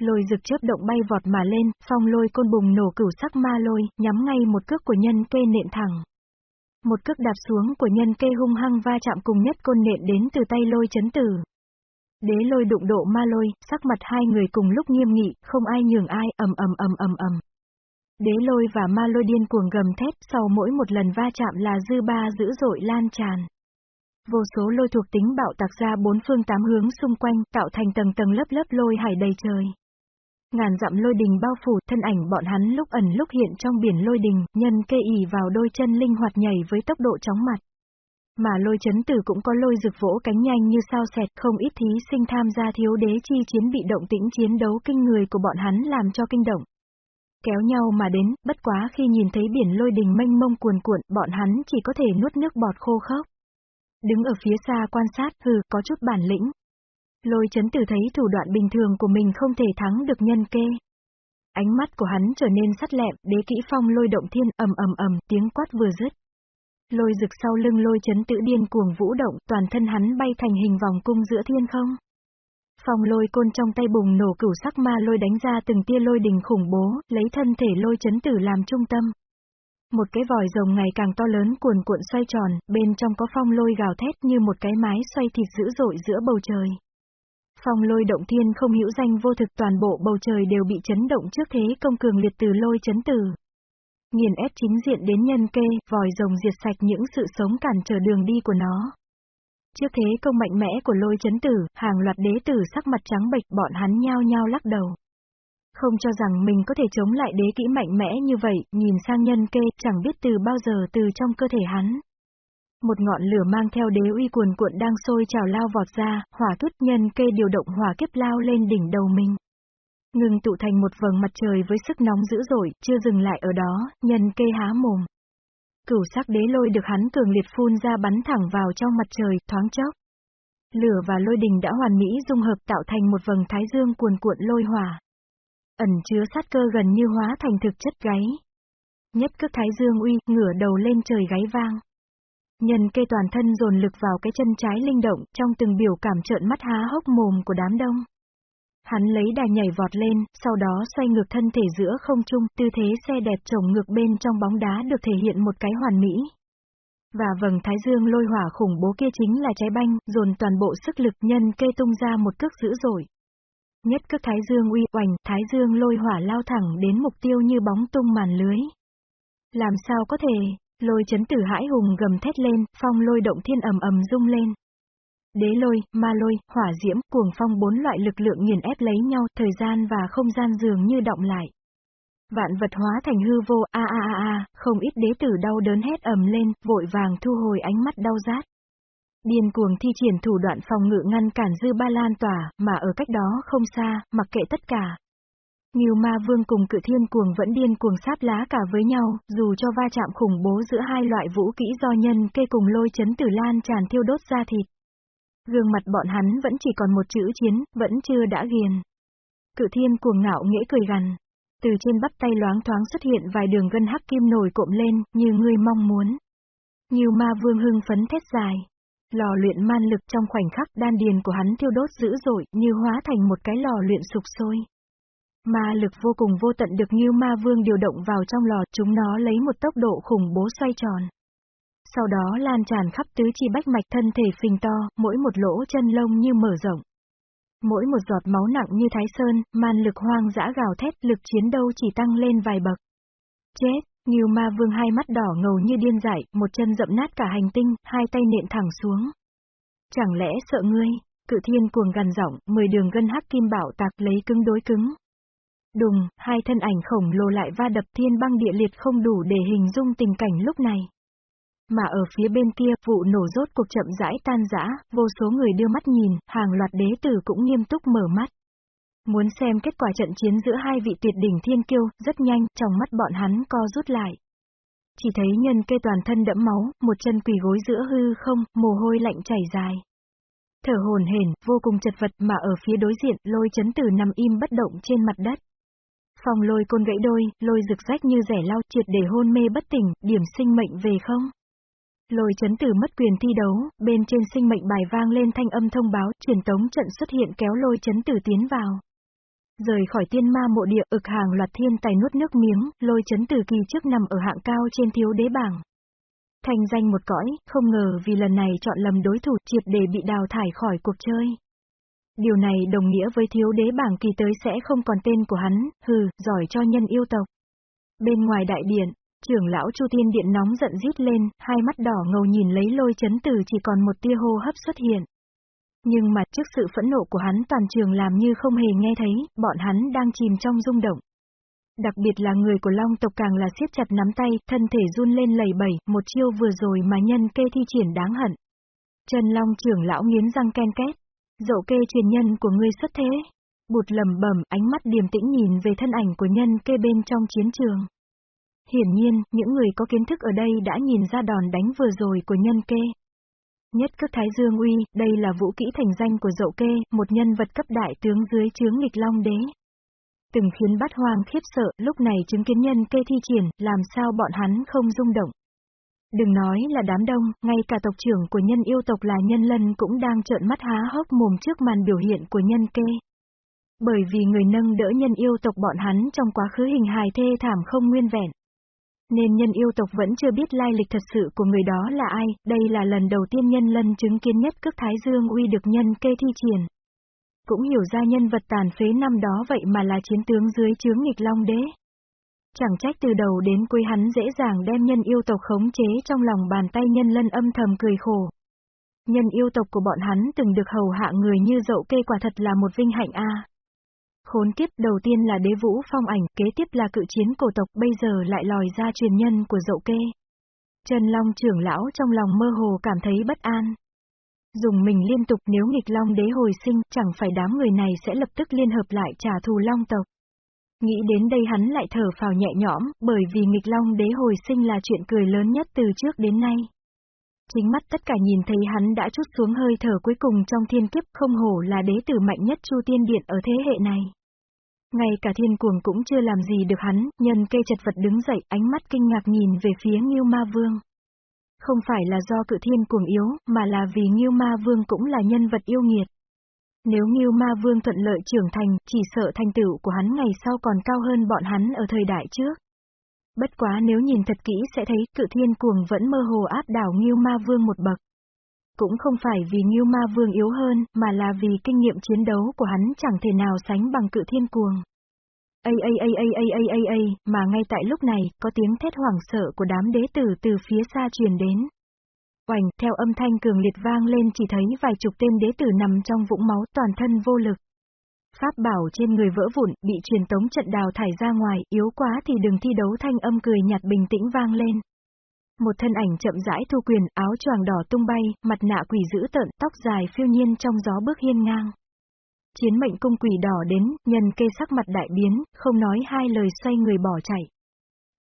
Lôi rực chớp động bay vọt mà lên, phong lôi côn bùng nổ cửu sắc ma lôi, nhắm ngay một cước của nhân kê nện thẳng. Một cước đạp xuống của nhân kê hung hăng va chạm cùng nhất côn nện đến từ tay lôi chấn tử. Đế lôi đụng độ ma lôi, sắc mặt hai người cùng lúc nghiêm nghị, không ai nhường ai, ầm ầm ầm ầm ầm. Đế lôi và ma lôi điên cuồng gầm thét, sau mỗi một lần va chạm là dư ba dữ dội lan tràn. Vô số lôi thuộc tính bạo tạc ra bốn phương tám hướng xung quanh, tạo thành tầng tầng lớp lớp lôi hải đầy trời. Ngàn dặm lôi đình bao phủ, thân ảnh bọn hắn lúc ẩn lúc hiện trong biển lôi đình, nhân kê ỉ vào đôi chân linh hoạt nhảy với tốc độ chóng mặt. Mà lôi chấn tử cũng có lôi rực vỗ cánh nhanh như sao xẹt, không ít thí sinh tham gia thiếu đế chi chiến bị động tĩnh chiến đấu kinh người của bọn hắn làm cho kinh động. Kéo nhau mà đến, bất quá khi nhìn thấy biển lôi đình mênh mông cuồn cuộn, bọn hắn chỉ có thể nuốt nước bọt khô khốc. Đứng ở phía xa quan sát, hừ, có chút bản lĩnh. Lôi chấn tử thấy thủ đoạn bình thường của mình không thể thắng được nhân kê. Ánh mắt của hắn trở nên sắt lẹm, đế kỹ phong lôi động thiên, ầm ầm ầm, tiếng quát vừa dứt. Lôi rực sau lưng lôi chấn tự điên cuồng vũ động, toàn thân hắn bay thành hình vòng cung giữa thiên không. Phong lôi côn trong tay bùng nổ cửu sắc ma lôi đánh ra từng tia lôi đình khủng bố, lấy thân thể lôi chấn tử làm trung tâm. Một cái vòi rồng ngày càng to lớn cuồn cuộn xoay tròn, bên trong có phong lôi gào thét như một cái mái xoay thịt dữ dội giữa bầu trời. Phong lôi động thiên không hữu danh vô thực toàn bộ bầu trời đều bị chấn động trước thế công cường liệt từ lôi chấn tử. Nghiền ép chính diện đến nhân kê, vòi rồng diệt sạch những sự sống cản trở đường đi của nó. Trước thế công mạnh mẽ của lôi chấn tử, hàng loạt đế tử sắc mặt trắng bệch bọn hắn nhao nhao lắc đầu. Không cho rằng mình có thể chống lại đế kỹ mạnh mẽ như vậy, nhìn sang nhân kê, chẳng biết từ bao giờ từ trong cơ thể hắn. Một ngọn lửa mang theo đế uy cuồn cuộn đang sôi trào lao vọt ra, hỏa kiếp nhân kê điều động hỏa kiếp lao lên đỉnh đầu mình. Ngừng tụ thành một vầng mặt trời với sức nóng dữ dội, chưa dừng lại ở đó, nhân kê há mồm. Cửu sắc đế lôi được hắn cường liệt phun ra bắn thẳng vào trong mặt trời, thoáng chốc. Lửa và lôi đình đã hoàn mỹ dung hợp tạo thành một vầng thái dương cuồn cuộn lôi hỏa. Ẩn chứa sát cơ gần như hóa thành thực chất gáy. Nhất cước thái dương uy, ngửa đầu lên trời gáy vang. Nhân kê toàn thân dồn lực vào cái chân trái linh động, trong từng biểu cảm trợn mắt há hốc mồm của đám đông. Hắn lấy đà nhảy vọt lên, sau đó xoay ngược thân thể giữa không trung, tư thế xe đẹp trồng ngược bên trong bóng đá được thể hiện một cái hoàn mỹ. Và vầng thái dương lôi hỏa khủng bố kia chính là trái banh, dồn toàn bộ sức lực nhân kê tung ra một cước dữ dội. Nhất cước thái dương uy oành, thái dương lôi hỏa lao thẳng đến mục tiêu như bóng tung màn lưới. Làm sao có thể, lôi chấn tử hãi hùng gầm thét lên, phong lôi động thiên ầm ầm rung lên. Đế lôi, ma lôi, hỏa diễm, cuồng phong bốn loại lực lượng nghiền ép lấy nhau, thời gian và không gian dường như động lại. Vạn vật hóa thành hư vô, a a a a, không ít đế tử đau đớn hét ầm lên, vội vàng thu hồi ánh mắt đau rát. Điên cuồng thi triển thủ đoạn phòng ngự ngăn cản dư ba lan tỏa, mà ở cách đó không xa, mặc kệ tất cả. nhiều ma vương cùng cự thiên cuồng vẫn điên cuồng sát lá cả với nhau, dù cho va chạm khủng bố giữa hai loại vũ kỹ do nhân kê cùng lôi chấn tử lan tràn thiêu đốt ra thịt. Gương mặt bọn hắn vẫn chỉ còn một chữ chiến, vẫn chưa đã ghiền. Cự thiên cuồng ngạo nghĩa cười gằn. Từ trên bắp tay loáng thoáng xuất hiện vài đường gân hắc kim nổi cộm lên, như ngươi mong muốn. Nhiều ma vương hưng phấn thét dài. Lò luyện man lực trong khoảnh khắc đan điền của hắn thiêu đốt dữ dội, như hóa thành một cái lò luyện sục sôi. Ma lực vô cùng vô tận được như ma vương điều động vào trong lò, chúng nó lấy một tốc độ khủng bố xoay tròn sau đó lan tràn khắp tứ chi bách mạch thân thể phình to, mỗi một lỗ chân lông như mở rộng. Mỗi một giọt máu nặng như thái sơn, man lực hoang dã gào thét, lực chiến đâu chỉ tăng lên vài bậc. Chết, Nghiêu ma vương hai mắt đỏ ngầu như điên dại, một chân dậm nát cả hành tinh, hai tay nện thẳng xuống. Chẳng lẽ sợ ngươi, cự thiên cuồng gằn giọng, mười đường gân hắc kim bảo tạc lấy cứng đối cứng. Đùng, hai thân ảnh khổng lồ lại va đập thiên băng địa liệt không đủ để hình dung tình cảnh lúc này. Mà ở phía bên kia, vụ nổ rốt cuộc chậm rãi tan rã, vô số người đưa mắt nhìn, hàng loạt đế tử cũng nghiêm túc mở mắt. Muốn xem kết quả trận chiến giữa hai vị tuyệt đỉnh thiên kiêu, rất nhanh, trong mắt bọn hắn co rút lại. Chỉ thấy nhân kê toàn thân đẫm máu, một chân quỳ gối giữa hư không, mồ hôi lạnh chảy dài. Thở hồn hển, vô cùng chật vật mà ở phía đối diện, lôi chấn tử nằm im bất động trên mặt đất. phòng lôi côn gãy đôi, lôi rực rách như rẻ lau, triệt để hôn mê bất tỉnh, điểm sinh mệnh về không? Lôi chấn tử mất quyền thi đấu, bên trên sinh mệnh bài vang lên thanh âm thông báo, truyền tống trận xuất hiện kéo lôi chấn tử tiến vào. Rời khỏi tiên ma mộ địa, ực hàng loạt thiên tài nuốt nước miếng, lôi chấn tử kỳ trước nằm ở hạng cao trên thiếu đế bảng. Thành danh một cõi, không ngờ vì lần này chọn lầm đối thủ triệt để bị đào thải khỏi cuộc chơi. Điều này đồng nghĩa với thiếu đế bảng kỳ tới sẽ không còn tên của hắn, hừ, giỏi cho nhân yêu tộc. Bên ngoài đại điện, trưởng lão Chu Tiên Điện nóng giận rít lên, hai mắt đỏ ngầu nhìn lấy lôi chấn tử chỉ còn một tia hô hấp xuất hiện. Nhưng mà trước sự phẫn nộ của hắn toàn trường làm như không hề nghe thấy, bọn hắn đang chìm trong rung động. Đặc biệt là người của Long tộc càng là siết chặt nắm tay, thân thể run lên lầy bẩy, một chiêu vừa rồi mà nhân kê thi triển đáng hận. Trần Long trưởng lão nghiến răng ken két. Dậu kê truyền nhân của ngươi xuất thế. Bụt lầm bẩm, ánh mắt điềm tĩnh nhìn về thân ảnh của nhân kê bên trong chiến trường. Hiển nhiên, những người có kiến thức ở đây đã nhìn ra đòn đánh vừa rồi của nhân kê. Nhất cước Thái Dương Uy, đây là vũ kỹ thành danh của dậu kê, một nhân vật cấp đại tướng dưới chướng nghịch long đế. Từng khiến bát hoang khiếp sợ, lúc này chứng kiến nhân kê thi triển, làm sao bọn hắn không rung động. Đừng nói là đám đông, ngay cả tộc trưởng của nhân yêu tộc là nhân lân cũng đang trợn mắt há hốc mồm trước màn biểu hiện của nhân kê. Bởi vì người nâng đỡ nhân yêu tộc bọn hắn trong quá khứ hình hài thê thảm không nguyên vẹn. Nên nhân yêu tộc vẫn chưa biết lai lịch thật sự của người đó là ai, đây là lần đầu tiên nhân lân chứng kiến nhất cước Thái Dương uy được nhân kê thi triển. Cũng hiểu ra nhân vật tàn phế năm đó vậy mà là chiến tướng dưới chướng nghịch long đế. Chẳng trách từ đầu đến cuối hắn dễ dàng đem nhân yêu tộc khống chế trong lòng bàn tay nhân lân âm thầm cười khổ. Nhân yêu tộc của bọn hắn từng được hầu hạ người như dậu kê quả thật là một vinh hạnh a. Khốn kiếp đầu tiên là đế vũ phong ảnh, kế tiếp là cự chiến cổ tộc, bây giờ lại lòi ra truyền nhân của dậu kê. Trần Long trưởng lão trong lòng mơ hồ cảm thấy bất an. Dùng mình liên tục nếu nghịch long đế hồi sinh, chẳng phải đám người này sẽ lập tức liên hợp lại trả thù long tộc. Nghĩ đến đây hắn lại thở phào nhẹ nhõm, bởi vì nghịch long đế hồi sinh là chuyện cười lớn nhất từ trước đến nay. Chính mắt tất cả nhìn thấy hắn đã chút xuống hơi thở cuối cùng trong thiên kiếp không hổ là đế tử mạnh nhất Chu Tiên Điện ở thế hệ này. Ngay cả thiên cuồng cũng chưa làm gì được hắn, nhân cây chật vật đứng dậy, ánh mắt kinh ngạc nhìn về phía Nghiêu Ma Vương. Không phải là do cự thiên cuồng yếu, mà là vì Nghiêu Ma Vương cũng là nhân vật yêu nghiệt. Nếu Nghiêu Ma Vương thuận lợi trưởng thành, chỉ sợ thành tựu của hắn ngày sau còn cao hơn bọn hắn ở thời đại trước. Bất quá nếu nhìn thật kỹ sẽ thấy cự thiên cuồng vẫn mơ hồ áp đảo Nghiêu Ma Vương một bậc. Cũng không phải vì Nghiêu Ma Vương yếu hơn, mà là vì kinh nghiệm chiến đấu của hắn chẳng thể nào sánh bằng cự thiên cuồng. Ây ây ây ây ây ây ây ây, mà ngay tại lúc này, có tiếng thét hoảng sợ của đám đế tử từ phía xa truyền đến. Oành, theo âm thanh cường liệt vang lên chỉ thấy vài chục tên đế tử nằm trong vũng máu toàn thân vô lực. Pháp bảo trên người vỡ vụn, bị truyền tống trận đào thải ra ngoài, yếu quá thì đừng thi đấu thanh âm cười nhạt bình tĩnh vang lên. Một thân ảnh chậm rãi thu quyền, áo choàng đỏ tung bay, mặt nạ quỷ dữ tợn, tóc dài phiêu nhiên trong gió bước hiên ngang. Chiến mệnh cung quỷ đỏ đến, nhân kê sắc mặt đại biến, không nói hai lời xoay người bỏ chạy.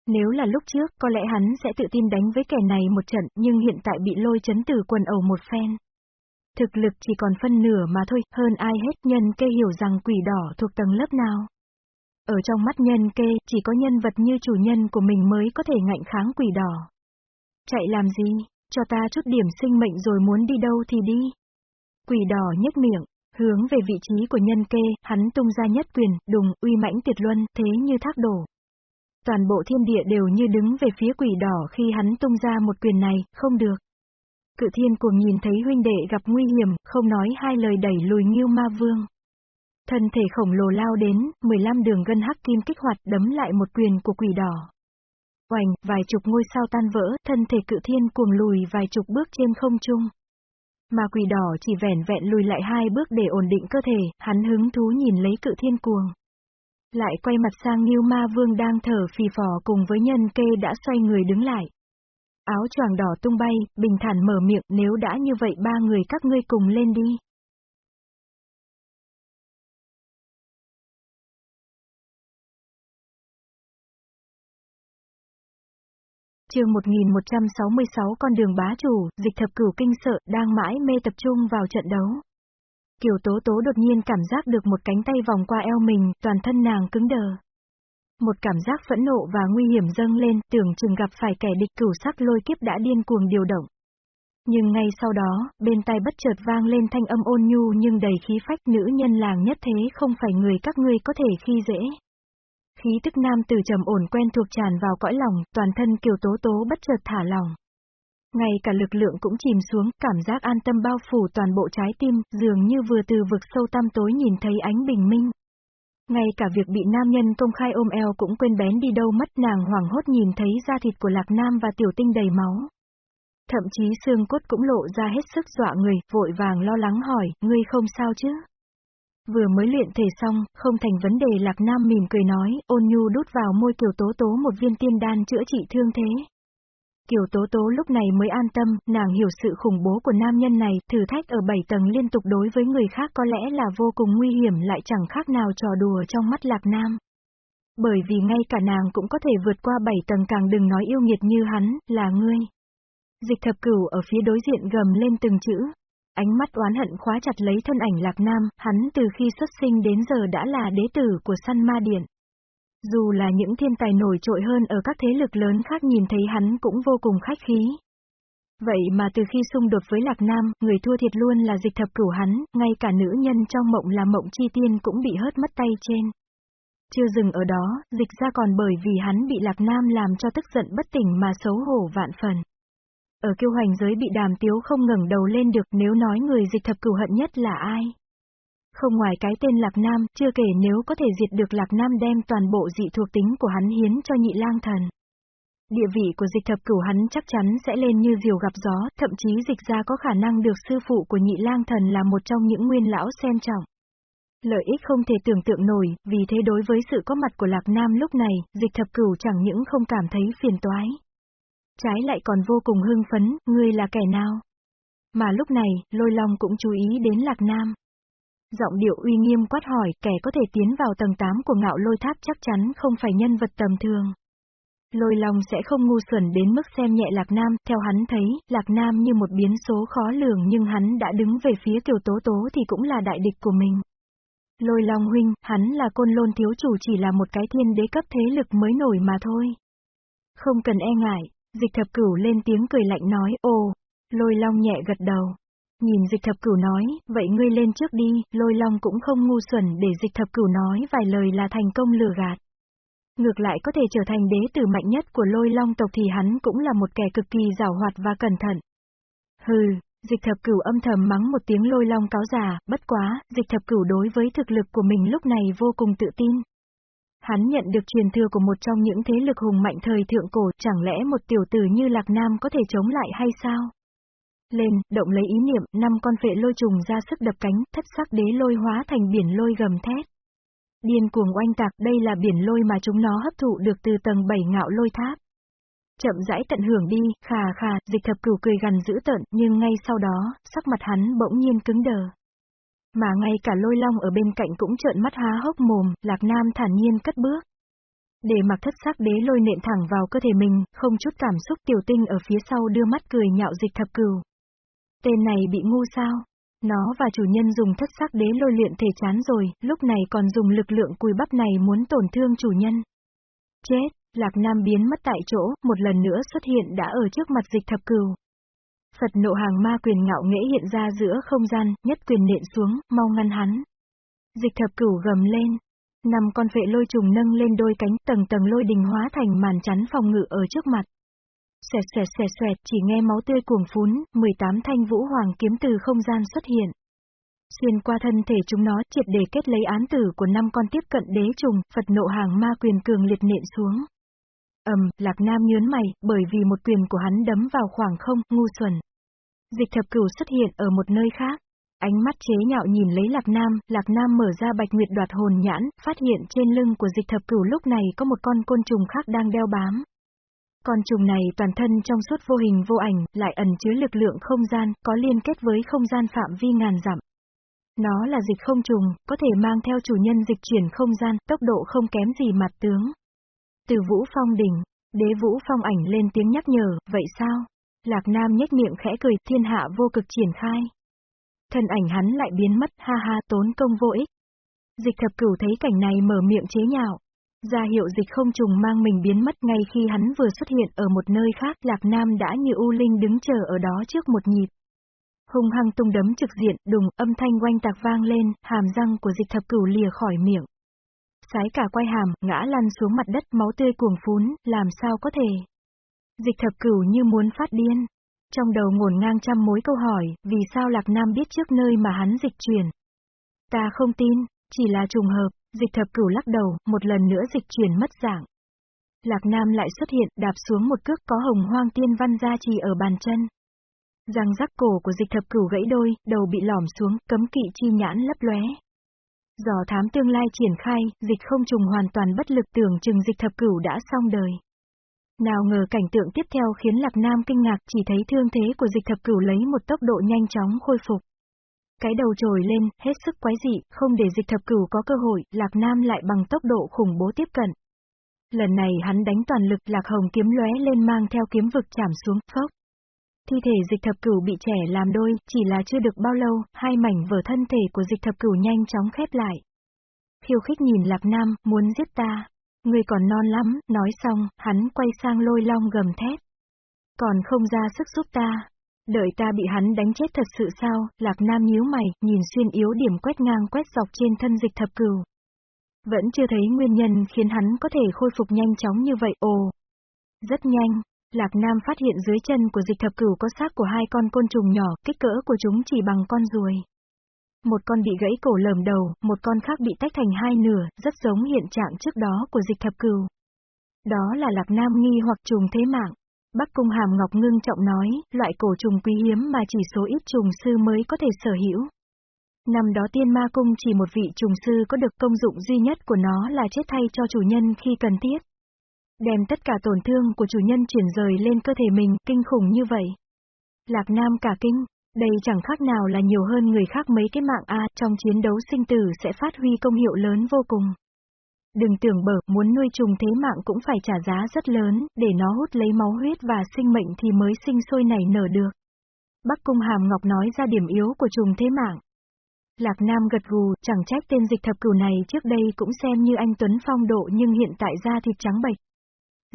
Nếu là lúc trước, có lẽ hắn sẽ tự tin đánh với kẻ này một trận, nhưng hiện tại bị lôi chấn từ quần ẩu một phen. Thực lực chỉ còn phân nửa mà thôi, hơn ai hết nhân kê hiểu rằng quỷ đỏ thuộc tầng lớp nào. Ở trong mắt nhân kê, chỉ có nhân vật như chủ nhân của mình mới có thể ngạnh kháng quỷ đỏ. Chạy làm gì, cho ta chút điểm sinh mệnh rồi muốn đi đâu thì đi. Quỷ đỏ nhếch miệng, hướng về vị trí của nhân kê, hắn tung ra nhất quyền, đùng, uy mãnh tuyệt luân, thế như thác đổ. Toàn bộ thiên địa đều như đứng về phía quỷ đỏ khi hắn tung ra một quyền này, không được. Cự thiên cuồng nhìn thấy huynh đệ gặp nguy hiểm, không nói hai lời đẩy lùi Nghiêu Ma Vương. Thân thể khổng lồ lao đến, 15 đường gân hắc kim kích hoạt đấm lại một quyền của quỷ đỏ. Oành, vài chục ngôi sao tan vỡ, thân thể cự thiên cuồng lùi vài chục bước trên không trung. Mà quỷ đỏ chỉ vẻn vẹn lùi lại hai bước để ổn định cơ thể, hắn hứng thú nhìn lấy cự thiên cuồng. Lại quay mặt sang Nghiêu Ma Vương đang thở phì phò cùng với nhân kê đã xoay người đứng lại. Áo choàng đỏ tung bay, bình thản mở miệng, nếu đã như vậy ba người các ngươi cùng lên đi. chương 1166 con đường bá chủ, dịch thập cửu kinh sợ, đang mãi mê tập trung vào trận đấu. Kiều Tố Tố đột nhiên cảm giác được một cánh tay vòng qua eo mình, toàn thân nàng cứng đờ. Một cảm giác phẫn nộ và nguy hiểm dâng lên, tưởng chừng gặp phải kẻ địch cửu sắc lôi kiếp đã điên cuồng điều động. Nhưng ngay sau đó, bên tai bất chợt vang lên thanh âm ôn nhu nhưng đầy khí phách nữ nhân làng nhất thế không phải người các ngươi có thể khi dễ. Khí tức nam từ trầm ổn quen thuộc tràn vào cõi lòng, toàn thân kiều tố tố bất chợt thả lòng. Ngay cả lực lượng cũng chìm xuống, cảm giác an tâm bao phủ toàn bộ trái tim, dường như vừa từ vực sâu tăm tối nhìn thấy ánh bình minh. Ngay cả việc bị nam nhân công khai ôm eo cũng quên bén đi đâu mất nàng hoảng hốt nhìn thấy da thịt của Lạc Nam và tiểu tinh đầy máu. Thậm chí xương cốt cũng lộ ra hết sức dọa người, vội vàng lo lắng hỏi, ngươi không sao chứ? Vừa mới luyện thể xong, không thành vấn đề Lạc Nam mỉm cười nói, ôn nhu đút vào môi Kiều Tố Tố một viên tiên đan chữa trị thương thế. Kiều Tố Tố lúc này mới an tâm, nàng hiểu sự khủng bố của nam nhân này, thử thách ở bảy tầng liên tục đối với người khác có lẽ là vô cùng nguy hiểm lại chẳng khác nào trò đùa trong mắt Lạc Nam. Bởi vì ngay cả nàng cũng có thể vượt qua bảy tầng càng đừng nói yêu nghiệt như hắn, là ngươi. Dịch thập cửu ở phía đối diện gầm lên từng chữ. Ánh mắt oán hận khóa chặt lấy thân ảnh Lạc Nam, hắn từ khi xuất sinh đến giờ đã là đế tử của săn ma điện. Dù là những thiên tài nổi trội hơn ở các thế lực lớn khác nhìn thấy hắn cũng vô cùng khách khí. Vậy mà từ khi xung đột với Lạc Nam, người thua thiệt luôn là dịch thập cửu hắn, ngay cả nữ nhân trong mộng là mộng chi tiên cũng bị hớt mất tay trên. Chưa dừng ở đó, dịch ra còn bởi vì hắn bị Lạc Nam làm cho tức giận bất tỉnh mà xấu hổ vạn phần. Ở kiêu hoành giới bị đàm tiếu không ngẩng đầu lên được nếu nói người dịch thập cửu hận nhất là ai. Không ngoài cái tên Lạc Nam, chưa kể nếu có thể diệt được Lạc Nam đem toàn bộ dị thuộc tính của hắn hiến cho nhị lang thần. Địa vị của dịch thập cửu hắn chắc chắn sẽ lên như diều gặp gió, thậm chí dịch ra có khả năng được sư phụ của nhị lang thần là một trong những nguyên lão xem trọng. Lợi ích không thể tưởng tượng nổi, vì thế đối với sự có mặt của Lạc Nam lúc này, dịch thập cửu chẳng những không cảm thấy phiền toái. Trái lại còn vô cùng hưng phấn, ngươi là kẻ nào? Mà lúc này, lôi long cũng chú ý đến Lạc Nam. Giọng điệu uy nghiêm quát hỏi, kẻ có thể tiến vào tầng 8 của ngạo lôi tháp chắc chắn không phải nhân vật tầm thường. Lôi long sẽ không ngu xuẩn đến mức xem nhẹ Lạc Nam, theo hắn thấy, Lạc Nam như một biến số khó lường nhưng hắn đã đứng về phía Kiều Tố Tố thì cũng là đại địch của mình. Lôi long huynh, hắn là côn lôn thiếu chủ chỉ là một cái thiên đế cấp thế lực mới nổi mà thôi. Không cần e ngại, dịch thập cửu lên tiếng cười lạnh nói, ồ, lôi long nhẹ gật đầu. Nhìn dịch thập cửu nói, vậy ngươi lên trước đi, lôi long cũng không ngu xuẩn để dịch thập cửu nói vài lời là thành công lừa gạt. Ngược lại có thể trở thành đế tử mạnh nhất của lôi long tộc thì hắn cũng là một kẻ cực kỳ giảo hoạt và cẩn thận. Hừ, dịch thập cửu âm thầm mắng một tiếng lôi long cáo giả, bất quá, dịch thập cửu đối với thực lực của mình lúc này vô cùng tự tin. Hắn nhận được truyền thừa của một trong những thế lực hùng mạnh thời thượng cổ, chẳng lẽ một tiểu tử như Lạc Nam có thể chống lại hay sao? Lên, động lấy ý niệm, năm con phệ lôi trùng ra sức đập cánh, thất sắc đế lôi hóa thành biển lôi gầm thét. Điên cuồng oanh tạc, đây là biển lôi mà chúng nó hấp thụ được từ tầng 7 ngạo lôi tháp. Chậm rãi tận hưởng đi, khà khà, dịch thập cửu cười gần dữ tận, nhưng ngay sau đó, sắc mặt hắn bỗng nhiên cứng đờ. Mà ngay cả lôi long ở bên cạnh cũng trợn mắt há hốc mồm, lạc nam thản nhiên cất bước. Để mặc thất sắc đế lôi nện thẳng vào cơ thể mình, không chút cảm xúc tiểu tinh ở phía sau đưa mắt cười nhạo dịch thập cửu. Tên này bị ngu sao? Nó và chủ nhân dùng thất sắc đế lôi luyện thể chán rồi, lúc này còn dùng lực lượng cùi bắp này muốn tổn thương chủ nhân. Chết, Lạc Nam biến mất tại chỗ, một lần nữa xuất hiện đã ở trước mặt dịch thập cửu. Phật nộ hàng ma quyền ngạo nghễ hiện ra giữa không gian, nhất quyền nện xuống, mau ngăn hắn. Dịch thập cửu gầm lên. Năm con vệ lôi trùng nâng lên đôi cánh tầng tầng lôi đình hóa thành màn chắn phòng ngự ở trước mặt. Xẹt xẹt xẹt xẹt chỉ nghe máu tươi cuồng phún, 18 thanh vũ hoàng kiếm từ không gian xuất hiện. Xuyên qua thân thể chúng nó triệt để kết lấy án tử của năm con tiếp cận đế trùng, Phật nộ hàng ma quyền cường liệt nện xuống. ầm, Lạc Nam nhớn mày, bởi vì một quyền của hắn đấm vào khoảng không, ngu xuẩn. Dịch thập cửu xuất hiện ở một nơi khác. Ánh mắt chế nhạo nhìn lấy Lạc Nam, Lạc Nam mở ra bạch nguyệt đoạt hồn nhãn, phát hiện trên lưng của dịch thập cửu lúc này có một con côn trùng khác đang đeo bám. Con trùng này toàn thân trong suốt vô hình vô ảnh, lại ẩn chứa lực lượng không gian, có liên kết với không gian phạm vi ngàn dặm. Nó là dịch không trùng, có thể mang theo chủ nhân dịch chuyển không gian, tốc độ không kém gì mặt tướng. Từ Vũ Phong đỉnh, đế Vũ Phong ảnh lên tiếng nhắc nhở, vậy sao? Lạc Nam nhếch miệng khẽ cười, thiên hạ vô cực triển khai. Thân ảnh hắn lại biến mất, ha ha, tốn công vô ích. Dịch thập cửu thấy cảnh này mở miệng chế nhạo gia hiệu dịch không trùng mang mình biến mất ngay khi hắn vừa xuất hiện ở một nơi khác, Lạc Nam đã như U Linh đứng chờ ở đó trước một nhịp. Hung hăng tung đấm trực diện, đùng, âm thanh oanh tạc vang lên, hàm răng của dịch thập cửu lìa khỏi miệng. Sái cả quay hàm, ngã lăn xuống mặt đất, máu tươi cuồng phún, làm sao có thể. Dịch thập cửu như muốn phát điên. Trong đầu ngổn ngang trăm mối câu hỏi, vì sao Lạc Nam biết trước nơi mà hắn dịch chuyển. Ta không tin, chỉ là trùng hợp, dịch thập cửu lắc đầu, một lần nữa dịch chuyển mất dạng. Lạc Nam lại xuất hiện, đạp xuống một cước có hồng hoang tiên văn gia trì ở bàn chân. Răng rắc cổ của dịch thập cửu gãy đôi, đầu bị lỏm xuống, cấm kỵ chi nhãn lấp lóe. Dò thám tương lai triển khai, dịch không trùng hoàn toàn bất lực tưởng chừng dịch thập cửu đã xong đời. Nào ngờ cảnh tượng tiếp theo khiến Lạc Nam kinh ngạc chỉ thấy thương thế của dịch thập cửu lấy một tốc độ nhanh chóng khôi phục. Cái đầu trồi lên, hết sức quái dị, không để dịch thập cửu có cơ hội, Lạc Nam lại bằng tốc độ khủng bố tiếp cận. Lần này hắn đánh toàn lực Lạc Hồng kiếm lóe lên mang theo kiếm vực chạm xuống, phốc. Thi thể dịch thập cửu bị trẻ làm đôi, chỉ là chưa được bao lâu, hai mảnh vở thân thể của dịch thập cửu nhanh chóng khép lại. Khiêu khích nhìn Lạc Nam, muốn giết ta. Người còn non lắm, nói xong, hắn quay sang lôi long gầm thét. Còn không ra sức giúp ta. Đợi ta bị hắn đánh chết thật sự sao, Lạc Nam nhíu mày, nhìn xuyên yếu điểm quét ngang quét dọc trên thân dịch thập cửu. Vẫn chưa thấy nguyên nhân khiến hắn có thể khôi phục nhanh chóng như vậy, ồ. Rất nhanh, Lạc Nam phát hiện dưới chân của dịch thập cửu có xác của hai con côn trùng nhỏ, kích cỡ của chúng chỉ bằng con ruồi. Một con bị gãy cổ lởm đầu, một con khác bị tách thành hai nửa, rất giống hiện trạng trước đó của dịch thập cửu. Đó là Lạc Nam nghi hoặc trùng thế mạng. Bắc Cung Hàm Ngọc ngưng trọng nói, loại cổ trùng quý hiếm mà chỉ số ít trùng sư mới có thể sở hữu. Năm đó tiên ma cung chỉ một vị trùng sư có được công dụng duy nhất của nó là chết thay cho chủ nhân khi cần thiết. Đem tất cả tổn thương của chủ nhân chuyển rời lên cơ thể mình, kinh khủng như vậy. Lạc Nam cả kinh, đây chẳng khác nào là nhiều hơn người khác mấy cái mạng A, trong chiến đấu sinh tử sẽ phát huy công hiệu lớn vô cùng. Đừng tưởng bở, muốn nuôi trùng thế mạng cũng phải trả giá rất lớn, để nó hút lấy máu huyết và sinh mệnh thì mới sinh sôi nảy nở được. Bắc Cung Hàm Ngọc nói ra điểm yếu của trùng thế mạng. Lạc Nam gật gù, chẳng trách tên dịch thập cửu này trước đây cũng xem như anh Tuấn phong độ nhưng hiện tại da thịt trắng bệch.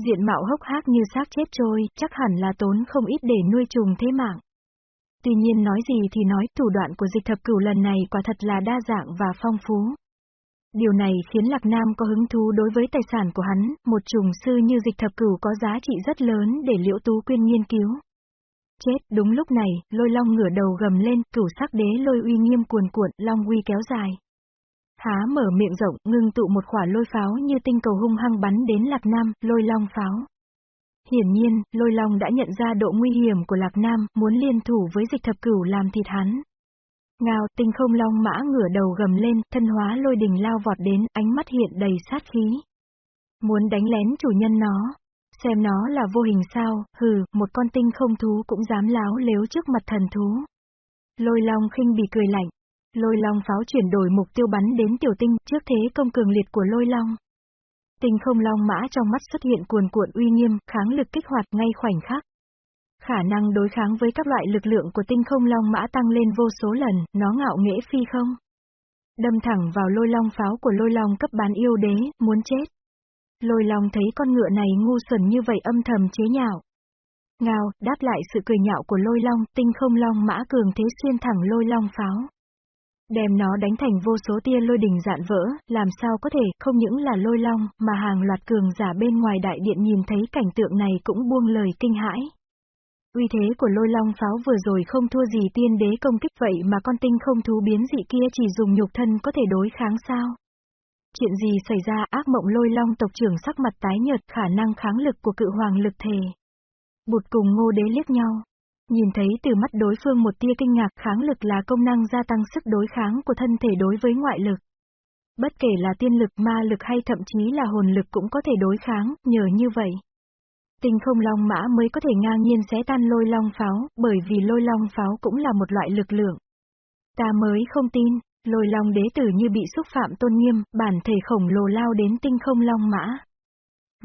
Diện mạo hốc hác như xác chết trôi, chắc hẳn là tốn không ít để nuôi trùng thế mạng. Tuy nhiên nói gì thì nói, thủ đoạn của dịch thập cửu lần này quả thật là đa dạng và phong phú. Điều này khiến Lạc Nam có hứng thú đối với tài sản của hắn, một trùng sư như dịch thập cửu có giá trị rất lớn để liễu tú quyên nghiên cứu. Chết, đúng lúc này, lôi long ngửa đầu gầm lên, cửu sắc đế lôi uy nghiêm cuồn cuộn, long uy kéo dài. Há mở miệng rộng, ngưng tụ một quả lôi pháo như tinh cầu hung hăng bắn đến Lạc Nam, lôi long pháo. Hiển nhiên, lôi long đã nhận ra độ nguy hiểm của Lạc Nam, muốn liên thủ với dịch thập cửu làm thịt hắn. Ngao, tinh không long mã ngửa đầu gầm lên, thân hóa lôi đình lao vọt đến, ánh mắt hiện đầy sát khí. Muốn đánh lén chủ nhân nó. Xem nó là vô hình sao, hừ, một con tinh không thú cũng dám láo lếu trước mặt thần thú. Lôi long khinh bị cười lạnh, Lôi long pháo chuyển đổi mục tiêu bắn đến tiểu tinh, trước thế công cường liệt của lôi long. Tinh không long mã trong mắt xuất hiện cuồn cuộn uy nghiêm, kháng lực kích hoạt ngay khoảnh khắc. Khả năng đối kháng với các loại lực lượng của tinh không long mã tăng lên vô số lần, nó ngạo nghễ phi không. Đâm thẳng vào lôi long pháo của lôi long cấp bán yêu đế, muốn chết. Lôi long thấy con ngựa này ngu xuẩn như vậy âm thầm chế nhạo. Ngao, đáp lại sự cười nhạo của lôi long, tinh không long mã cường thế xuyên thẳng lôi long pháo. Đem nó đánh thành vô số tia lôi đình dạn vỡ, làm sao có thể, không những là lôi long, mà hàng loạt cường giả bên ngoài đại điện nhìn thấy cảnh tượng này cũng buông lời kinh hãi. Uy thế của lôi long pháo vừa rồi không thua gì tiên đế công kích vậy mà con tinh không thú biến dị kia chỉ dùng nhục thân có thể đối kháng sao? Chuyện gì xảy ra ác mộng lôi long tộc trưởng sắc mặt tái nhợt khả năng kháng lực của cự hoàng lực thề. Bụt cùng ngô đế liếc nhau. Nhìn thấy từ mắt đối phương một tia kinh ngạc kháng lực là công năng gia tăng sức đối kháng của thân thể đối với ngoại lực. Bất kể là tiên lực, ma lực hay thậm chí là hồn lực cũng có thể đối kháng, nhờ như vậy. Tinh không long mã mới có thể ngang nhiên xé tan lôi long pháo, bởi vì lôi long pháo cũng là một loại lực lượng. Ta mới không tin, lôi long đế tử như bị xúc phạm tôn nghiêm, bản thể khổng lồ lao đến tinh không long mã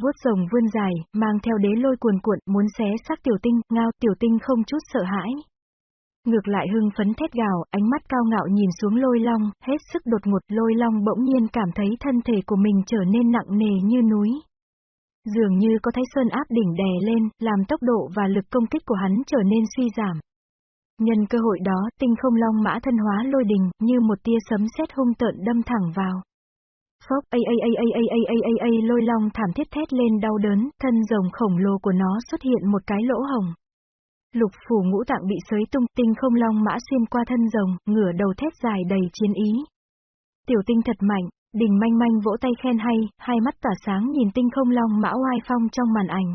vuốt rồng vươn dài, mang theo đế lôi cuồn cuộn, muốn xé xác tiểu tinh, ngao tiểu tinh không chút sợ hãi. Ngược lại hưng phấn thét gào, ánh mắt cao ngạo nhìn xuống lôi long, hết sức đột ngột lôi long bỗng nhiên cảm thấy thân thể của mình trở nên nặng nề như núi. Dường như có thái sơn áp đỉnh đè lên, làm tốc độ và lực công kích của hắn trở nên suy giảm. Nhân cơ hội đó, tinh không long mã thân hóa lôi đình, như một tia sấm sét hung tợn đâm thẳng vào. Phốc, a a a a a a a a a lôi long thảm thiết thét lên đau đớn, thân rồng khổng lồ của nó xuất hiện một cái lỗ hồng. Lục phủ ngũ tạng bị sới tung, tinh không long mã xuyên qua thân rồng, ngửa đầu thét dài đầy chiến ý. Tiểu tinh thật mạnh, đình manh manh vỗ tay khen hay, hai mắt tỏa sáng nhìn tinh không long mã oai phong trong màn ảnh.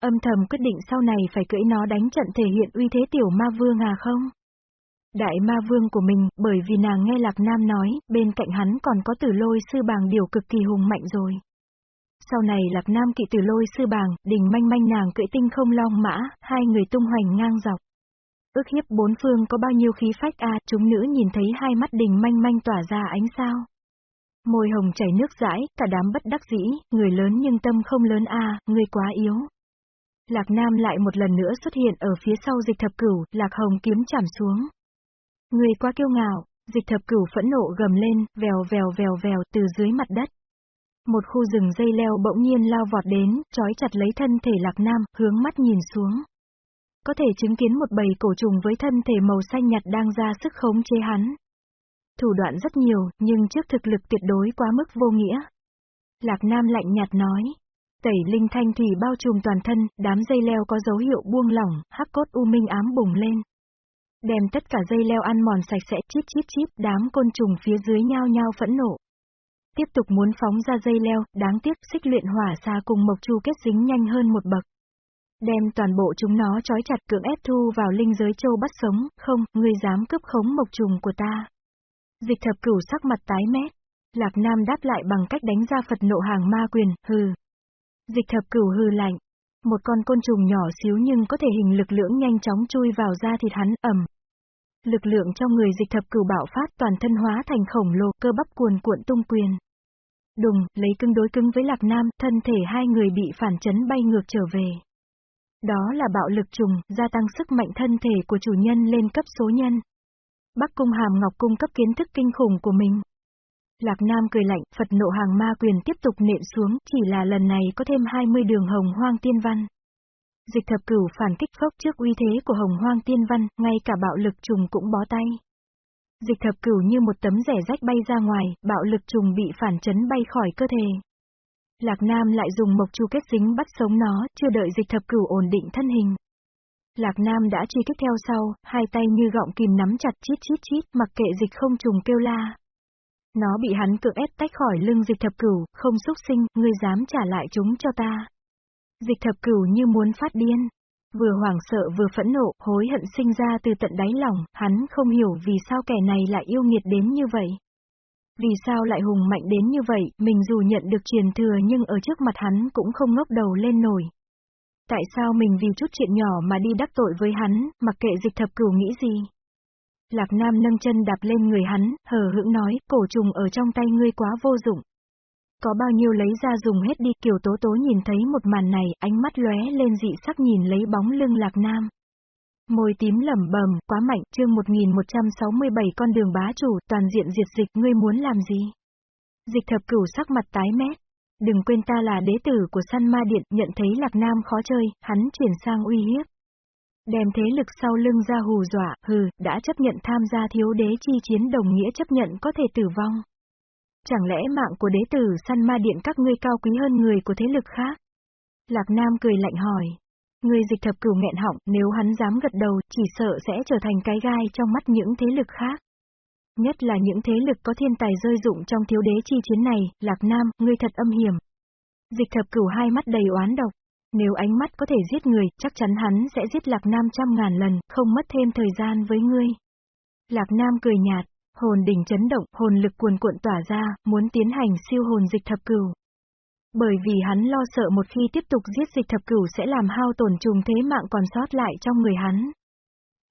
Âm thầm quyết định sau này phải cưỡi nó đánh trận thể hiện uy thế tiểu ma vương à không? Đại ma vương của mình, bởi vì nàng nghe Lạc Nam nói, bên cạnh hắn còn có tử lôi sư bàng điều cực kỳ hùng mạnh rồi. Sau này Lạc Nam kỵ tử lôi sư bàng, đình manh manh nàng cưỡi tinh không long mã, hai người tung hoành ngang dọc. Ước hiếp bốn phương có bao nhiêu khí phách a chúng nữ nhìn thấy hai mắt đình manh manh tỏa ra ánh sao. Môi hồng chảy nước rãi, cả đám bất đắc dĩ, người lớn nhưng tâm không lớn a người quá yếu. Lạc Nam lại một lần nữa xuất hiện ở phía sau dịch thập cửu, Lạc Hồng kiếm chảm xuống. Người quá kiêu ngạo, dịch thập cửu phẫn nộ gầm lên, vèo vèo vèo vèo từ dưới mặt đất. Một khu rừng dây leo bỗng nhiên lao vọt đến, trói chặt lấy thân thể Lạc Nam, hướng mắt nhìn xuống. Có thể chứng kiến một bầy cổ trùng với thân thể màu xanh nhạt đang ra sức khống chế hắn. Thủ đoạn rất nhiều, nhưng trước thực lực tuyệt đối quá mức vô nghĩa. Lạc Nam lạnh nhạt nói. Tẩy linh thanh thủy bao trùm toàn thân, đám dây leo có dấu hiệu buông lỏng, hắc cốt u minh ám bùng lên. Đem tất cả dây leo ăn mòn sạch sẽ, chít chít chít, đám côn trùng phía dưới nhao nhao phẫn nộ. Tiếp tục muốn phóng ra dây leo, đáng tiếc xích luyện hỏa xa cùng mộc chu kết dính nhanh hơn một bậc. Đem toàn bộ chúng nó trói chặt cưỡng ép thu vào linh giới châu bắt sống, không, ngươi dám cướp khống mộc trùng của ta. Dịch thập cửu sắc mặt tái mét. Lạc Nam đáp lại bằng cách đánh ra Phật nộ hàng ma quyền, hừ. Dịch thập cửu hừ lạnh. Một con côn trùng nhỏ xíu nhưng có thể hình lực lượng nhanh chóng chui vào da thịt hắn, ẩm. Lực lượng trong người dịch thập cửu bạo phát toàn thân hóa thành khổng lồ cơ bắp cuồn cuộn tung quyền. Đùng, lấy cưng đối cứng với Lạc Nam, thân thể hai người bị phản chấn bay ngược trở về. Đó là bạo lực trùng, gia tăng sức mạnh thân thể của chủ nhân lên cấp số nhân. Bắc cung hàm ngọc cung cấp kiến thức kinh khủng của mình. Lạc Nam cười lạnh, Phật nộ hàng ma quyền tiếp tục nện xuống, chỉ là lần này có thêm 20 đường hồng hoang tiên văn. Dịch thập cửu phản kích phốc trước uy thế của hồng hoang tiên văn, ngay cả bạo lực trùng cũng bó tay. Dịch thập cửu như một tấm rẻ rách bay ra ngoài, bạo lực trùng bị phản chấn bay khỏi cơ thể. Lạc Nam lại dùng mộc chu kết dính bắt sống nó, chưa đợi dịch thập cửu ổn định thân hình. Lạc Nam đã truy kích theo sau, hai tay như gọng kìm nắm chặt chít chít chít, mặc kệ dịch không trùng kêu la. Nó bị hắn cưỡng ép tách khỏi lưng dịch thập cửu, không xúc sinh, ngươi dám trả lại chúng cho ta. Dịch thập cửu như muốn phát điên. Vừa hoảng sợ vừa phẫn nộ, hối hận sinh ra từ tận đáy lòng, hắn không hiểu vì sao kẻ này lại yêu nghiệt đến như vậy. Vì sao lại hùng mạnh đến như vậy, mình dù nhận được truyền thừa nhưng ở trước mặt hắn cũng không ngốc đầu lên nổi. Tại sao mình vì chút chuyện nhỏ mà đi đắc tội với hắn, mặc kệ dịch thập cửu nghĩ gì? Lạc Nam nâng chân đạp lên người hắn, hờ hững nói, cổ trùng ở trong tay ngươi quá vô dụng. Có bao nhiêu lấy ra dùng hết đi, Kiều Tố Tố nhìn thấy một màn này, ánh mắt lóe lên dị sắc nhìn lấy bóng lưng Lạc Nam. Môi tím lẩm bẩm, quá mạnh, chương 1167 con đường bá chủ, toàn diện diệt dịch, ngươi muốn làm gì? Dịch thập cửu sắc mặt tái mét. Đừng quên ta là đế tử của săn ma điện, nhận thấy Lạc Nam khó chơi, hắn chuyển sang uy hiếp. Đem thế lực sau lưng ra hù dọa, hừ, đã chấp nhận tham gia thiếu đế chi chiến đồng nghĩa chấp nhận có thể tử vong. Chẳng lẽ mạng của đế tử săn ma điện các ngươi cao quý hơn người của thế lực khác? Lạc Nam cười lạnh hỏi. Người dịch thập cửu nghẹn họng, nếu hắn dám gật đầu, chỉ sợ sẽ trở thành cái gai trong mắt những thế lực khác. Nhất là những thế lực có thiên tài rơi dụng trong thiếu đế chi chiến này, Lạc Nam, ngươi thật âm hiểm. Dịch thập cửu hai mắt đầy oán độc. Nếu ánh mắt có thể giết người, chắc chắn hắn sẽ giết Lạc Nam trăm ngàn lần, không mất thêm thời gian với ngươi. Lạc Nam cười nhạt, hồn đỉnh chấn động, hồn lực cuồn cuộn tỏa ra, muốn tiến hành siêu hồn dịch thập cửu. Bởi vì hắn lo sợ một khi tiếp tục giết dịch thập cửu sẽ làm hao tổn trùng thế mạng còn sót lại trong người hắn.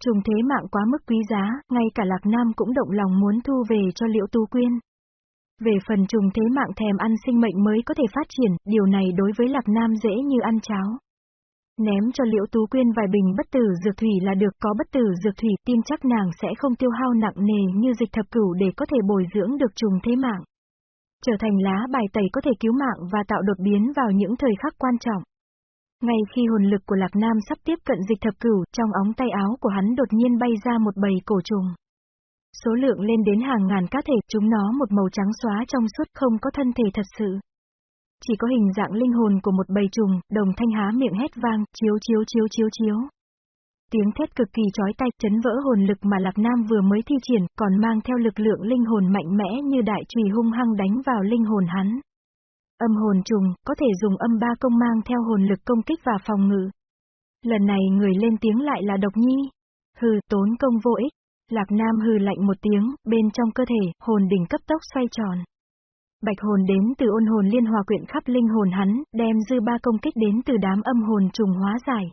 Trùng thế mạng quá mức quý giá, ngay cả Lạc Nam cũng động lòng muốn thu về cho Liễu Tu Quyên. Về phần trùng thế mạng thèm ăn sinh mệnh mới có thể phát triển, điều này đối với Lạc Nam dễ như ăn cháo. Ném cho Liễu Tú Quyên vài bình bất tử dược thủy là được có bất tử dược thủy tin chắc nàng sẽ không tiêu hao nặng nề như dịch thập cửu để có thể bồi dưỡng được trùng thế mạng. Trở thành lá bài tẩy có thể cứu mạng và tạo đột biến vào những thời khắc quan trọng. Ngay khi hồn lực của Lạc Nam sắp tiếp cận dịch thập cửu, trong ống tay áo của hắn đột nhiên bay ra một bầy cổ trùng. Số lượng lên đến hàng ngàn cá thể, chúng nó một màu trắng xóa trong suốt không có thân thể thật sự. Chỉ có hình dạng linh hồn của một bầy trùng, đồng thanh há miệng hét vang, chiếu chiếu chiếu chiếu chiếu. Tiếng thét cực kỳ chói tai, chấn vỡ hồn lực mà Lạc Nam vừa mới thi triển, còn mang theo lực lượng linh hồn mạnh mẽ như đại trùy hung hăng đánh vào linh hồn hắn. Âm hồn trùng, có thể dùng âm ba công mang theo hồn lực công kích và phòng ngự. Lần này người lên tiếng lại là độc nhi. Hừ, tốn công vô ích. Lạc Nam hừ lạnh một tiếng, bên trong cơ thể, hồn đỉnh cấp tốc xoay tròn. Bạch hồn đến từ ôn hồn liên hòa quyện khắp linh hồn hắn, đem dư ba công kích đến từ đám âm hồn trùng hóa giải.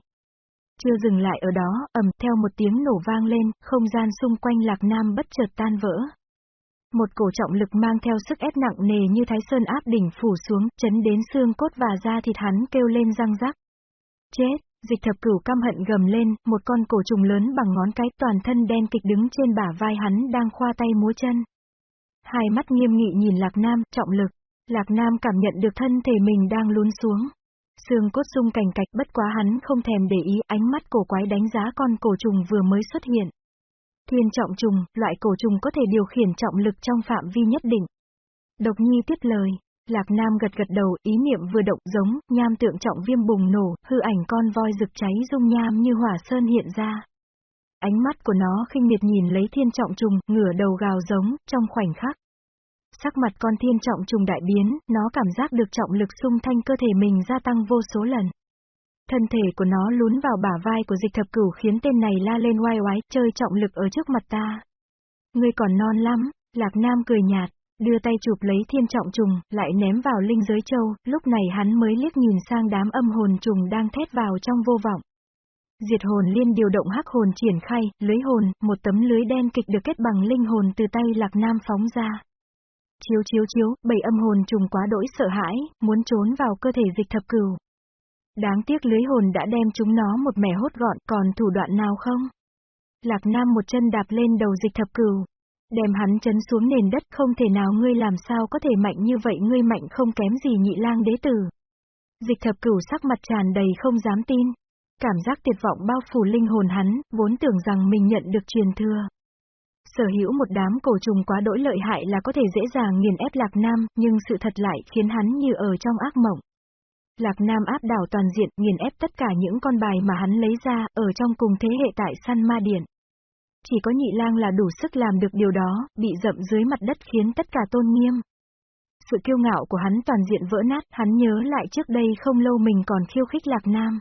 Chưa dừng lại ở đó, ầm theo một tiếng nổ vang lên, không gian xung quanh Lạc Nam bất chợt tan vỡ. Một cổ trọng lực mang theo sức ép nặng nề như thái sơn áp đỉnh phủ xuống, chấn đến xương cốt và da thịt hắn kêu lên răng rắc. Chết, dịch thập cửu căm hận gầm lên, một con cổ trùng lớn bằng ngón cái toàn thân đen kịch đứng trên bả vai hắn đang khoa tay múa chân. Hai mắt nghiêm nghị nhìn Lạc Nam, trọng lực. Lạc Nam cảm nhận được thân thể mình đang lún xuống. Xương cốt rung cành cạch bất quá hắn không thèm để ý ánh mắt cổ quái đánh giá con cổ trùng vừa mới xuất hiện. Thiên trọng trùng, loại cổ trùng có thể điều khiển trọng lực trong phạm vi nhất định. Độc Nhi tiếp lời, Lạc Nam gật gật đầu, ý niệm vừa động giống, nham tượng trọng viêm bùng nổ, hư ảnh con voi rực cháy dung nham như hỏa sơn hiện ra. Ánh mắt của nó khinh miệt nhìn lấy thiên trọng trùng, ngửa đầu gào giống, trong khoảnh khắc. Sắc mặt con thiên trọng trùng đại biến, nó cảm giác được trọng lực xung thanh cơ thể mình gia tăng vô số lần. Thân thể của nó lún vào bả vai của dịch thập cửu khiến tên này la lên oai oái, chơi trọng lực ở trước mặt ta. Ngươi còn non lắm, Lạc Nam cười nhạt, đưa tay chụp lấy thiên trọng trùng, lại ném vào linh giới châu, lúc này hắn mới liếc nhìn sang đám âm hồn trùng đang thét vào trong vô vọng. Diệt hồn liên điều động hắc hồn triển khai, lưới hồn, một tấm lưới đen kịch được kết bằng linh hồn từ tay Lạc Nam phóng ra. Chiếu chiếu chiếu, bảy âm hồn trùng quá đỗi sợ hãi, muốn trốn vào cơ thể dịch thập cửu. Đáng tiếc lưới hồn đã đem chúng nó một mẻ hốt gọn, còn thủ đoạn nào không? Lạc Nam một chân đạp lên đầu dịch thập cửu. Đem hắn chấn xuống nền đất không thể nào ngươi làm sao có thể mạnh như vậy ngươi mạnh không kém gì nhị lang đế tử. Dịch thập cửu sắc mặt tràn đầy không dám tin. Cảm giác tuyệt vọng bao phủ linh hồn hắn, vốn tưởng rằng mình nhận được truyền thừa. Sở hữu một đám cổ trùng quá đỗi lợi hại là có thể dễ dàng nghiền ép Lạc Nam, nhưng sự thật lại khiến hắn như ở trong ác mộng. Lạc Nam áp đảo toàn diện, nghiền ép tất cả những con bài mà hắn lấy ra, ở trong cùng thế hệ tại săn ma điện. Chỉ có nhị lang là đủ sức làm được điều đó, bị dậm dưới mặt đất khiến tất cả tôn nghiêm. Sự kiêu ngạo của hắn toàn diện vỡ nát, hắn nhớ lại trước đây không lâu mình còn khiêu khích Lạc Nam.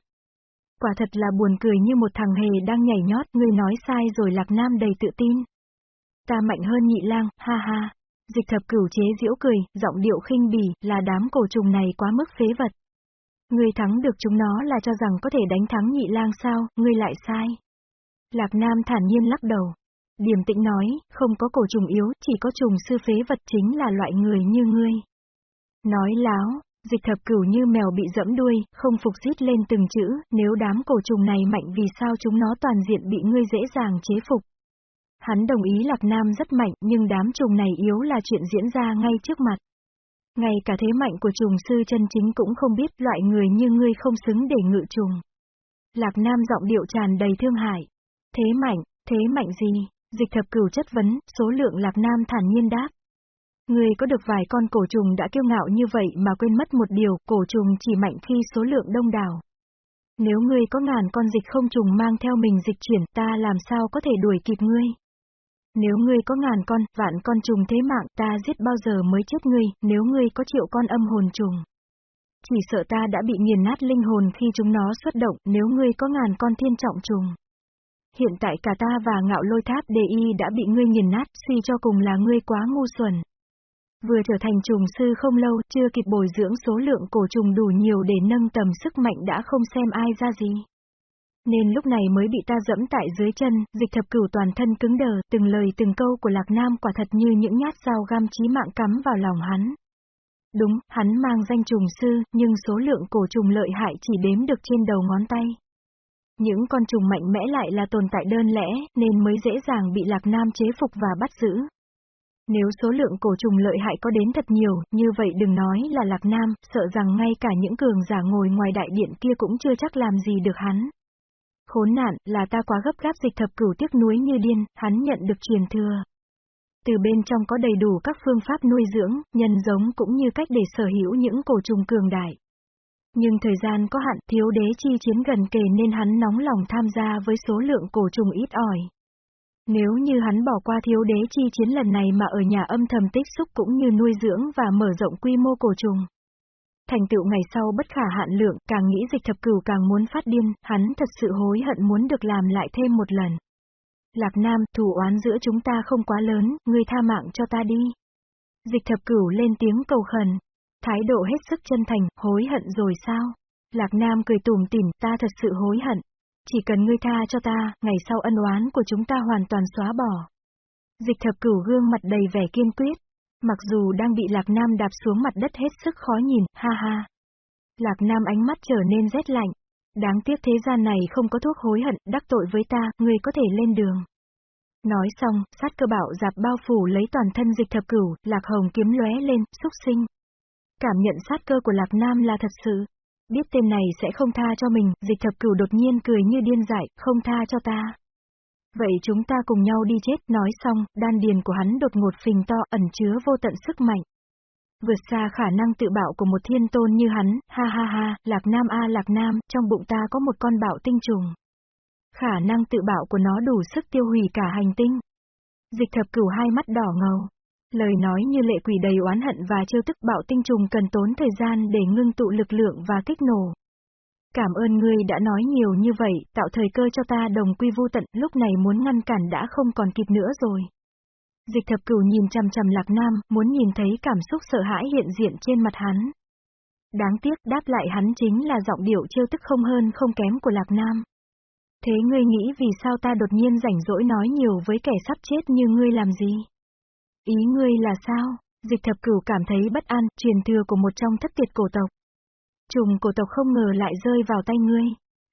Quả thật là buồn cười như một thằng hề đang nhảy nhót, người nói sai rồi Lạc Nam đầy tự tin. Ta mạnh hơn nhị lang, ha ha. Dịch thập cửu chế diễu cười, giọng điệu khinh bỉ, là đám cổ trùng này quá mức phế vật. Ngươi thắng được chúng nó là cho rằng có thể đánh thắng nhị lang sao, ngươi lại sai. Lạc Nam thản nhiên lắc đầu. Điềm tĩnh nói, không có cổ trùng yếu, chỉ có trùng sư phế vật chính là loại người như ngươi. Nói láo, dịch thập cửu như mèo bị dẫm đuôi, không phục xít lên từng chữ, nếu đám cổ trùng này mạnh vì sao chúng nó toàn diện bị ngươi dễ dàng chế phục. Hắn đồng ý Lạc Nam rất mạnh, nhưng đám trùng này yếu là chuyện diễn ra ngay trước mặt. Ngay cả thế mạnh của trùng sư chân chính cũng không biết loại người như ngươi không xứng để ngự trùng. Lạc Nam giọng điệu tràn đầy thương hại. Thế mạnh, thế mạnh gì? Dịch thập cửu chất vấn, số lượng Lạc Nam thản nhiên đáp. Ngươi có được vài con cổ trùng đã kiêu ngạo như vậy mà quên mất một điều, cổ trùng chỉ mạnh khi số lượng đông đảo. Nếu ngươi có ngàn con dịch không trùng mang theo mình dịch chuyển ta làm sao có thể đuổi kịp ngươi. Nếu ngươi có ngàn con, vạn con trùng thế mạng ta giết bao giờ mới chết ngươi, nếu ngươi có triệu con âm hồn trùng. Chỉ sợ ta đã bị nghiền nát linh hồn khi chúng nó xuất động, nếu ngươi có ngàn con thiên trọng trùng. Hiện tại cả ta và ngạo lôi tháp đề y đã bị ngươi nghiền nát, suy cho cùng là ngươi quá ngu xuẩn. Vừa trở thành trùng sư không lâu, chưa kịp bồi dưỡng số lượng cổ trùng đủ nhiều để nâng tầm sức mạnh đã không xem ai ra gì. Nên lúc này mới bị ta dẫm tại dưới chân, dịch thập cửu toàn thân cứng đờ, từng lời từng câu của Lạc Nam quả thật như những nhát dao găm chí mạng cắm vào lòng hắn. Đúng, hắn mang danh trùng sư, nhưng số lượng cổ trùng lợi hại chỉ đếm được trên đầu ngón tay. Những con trùng mạnh mẽ lại là tồn tại đơn lẻ, nên mới dễ dàng bị Lạc Nam chế phục và bắt giữ. Nếu số lượng cổ trùng lợi hại có đến thật nhiều, như vậy đừng nói là Lạc Nam, sợ rằng ngay cả những cường giả ngồi ngoài đại điện kia cũng chưa chắc làm gì được hắn. Khốn nạn, là ta quá gấp gáp dịch thập cửu tiếc nuối như điên, hắn nhận được truyền thừa. Từ bên trong có đầy đủ các phương pháp nuôi dưỡng, nhân giống cũng như cách để sở hữu những cổ trùng cường đại. Nhưng thời gian có hạn, thiếu đế chi chiến gần kề nên hắn nóng lòng tham gia với số lượng cổ trùng ít ỏi. Nếu như hắn bỏ qua thiếu đế chi chiến lần này mà ở nhà âm thầm tích xúc cũng như nuôi dưỡng và mở rộng quy mô cổ trùng. Thành tựu ngày sau bất khả hạn lượng, càng nghĩ dịch thập cửu càng muốn phát điên, hắn thật sự hối hận muốn được làm lại thêm một lần. Lạc Nam, thủ oán giữa chúng ta không quá lớn, ngươi tha mạng cho ta đi. Dịch thập cửu lên tiếng cầu khẩn. Thái độ hết sức chân thành, hối hận rồi sao? Lạc Nam cười tủm tỉm, ta thật sự hối hận. Chỉ cần ngươi tha cho ta, ngày sau ân oán của chúng ta hoàn toàn xóa bỏ. Dịch thập cửu gương mặt đầy vẻ kiên quyết. Mặc dù đang bị Lạc Nam đạp xuống mặt đất hết sức khó nhìn, ha ha. Lạc Nam ánh mắt trở nên rét lạnh. Đáng tiếc thế gian này không có thuốc hối hận, đắc tội với ta, người có thể lên đường. Nói xong, sát cơ bạo dạp bao phủ lấy toàn thân dịch thập cửu, Lạc Hồng kiếm lóe lên, xúc sinh. Cảm nhận sát cơ của Lạc Nam là thật sự. Biết tên này sẽ không tha cho mình, dịch thập cửu đột nhiên cười như điên dại, không tha cho ta. Vậy chúng ta cùng nhau đi chết, nói xong, đan điền của hắn đột ngột phình to, ẩn chứa vô tận sức mạnh. Vượt xa khả năng tự bạo của một thiên tôn như hắn, ha ha ha, Lạc Nam a Lạc Nam, trong bụng ta có một con bạo tinh trùng. Khả năng tự bạo của nó đủ sức tiêu hủy cả hành tinh. Dịch thập cửu hai mắt đỏ ngầu. Lời nói như lệ quỷ đầy oán hận và trêu tức bạo tinh trùng cần tốn thời gian để ngưng tụ lực lượng và kích nổ. Cảm ơn ngươi đã nói nhiều như vậy, tạo thời cơ cho ta đồng quy vu tận, lúc này muốn ngăn cản đã không còn kịp nữa rồi. Dịch thập cửu nhìn chằm chằm lạc nam, muốn nhìn thấy cảm xúc sợ hãi hiện diện trên mặt hắn. Đáng tiếc đáp lại hắn chính là giọng điệu trêu tức không hơn không kém của lạc nam. Thế ngươi nghĩ vì sao ta đột nhiên rảnh rỗi nói nhiều với kẻ sắp chết như ngươi làm gì? Ý ngươi là sao? Dịch thập cửu cảm thấy bất an, truyền thừa của một trong thất tuyệt cổ tộc. Trùng cổ tộc không ngờ lại rơi vào tay ngươi.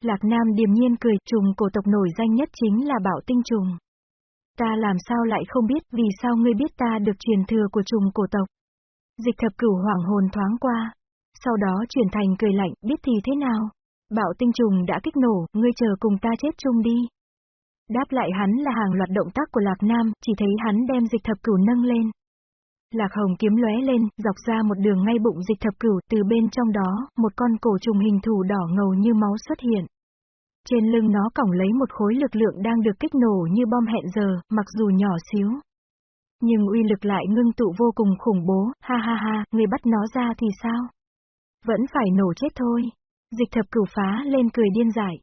Lạc Nam điềm nhiên cười, trùng cổ tộc nổi danh nhất chính là bảo tinh trùng. Ta làm sao lại không biết, vì sao ngươi biết ta được truyền thừa của trùng cổ tộc? Dịch thập cửu hoảng hồn thoáng qua. Sau đó chuyển thành cười lạnh, biết thì thế nào? bảo tinh trùng đã kích nổ, ngươi chờ cùng ta chết chung đi. Đáp lại hắn là hàng loạt động tác của Lạc Nam, chỉ thấy hắn đem dịch thập cửu nâng lên. Lạc Hồng kiếm lóe lên, dọc ra một đường ngay bụng dịch thập cửu, từ bên trong đó, một con cổ trùng hình thù đỏ ngầu như máu xuất hiện. Trên lưng nó còng lấy một khối lực lượng đang được kích nổ như bom hẹn giờ, mặc dù nhỏ xíu. Nhưng uy lực lại ngưng tụ vô cùng khủng bố, ha ha ha, người bắt nó ra thì sao? Vẫn phải nổ chết thôi. Dịch thập cửu phá lên cười điên dại.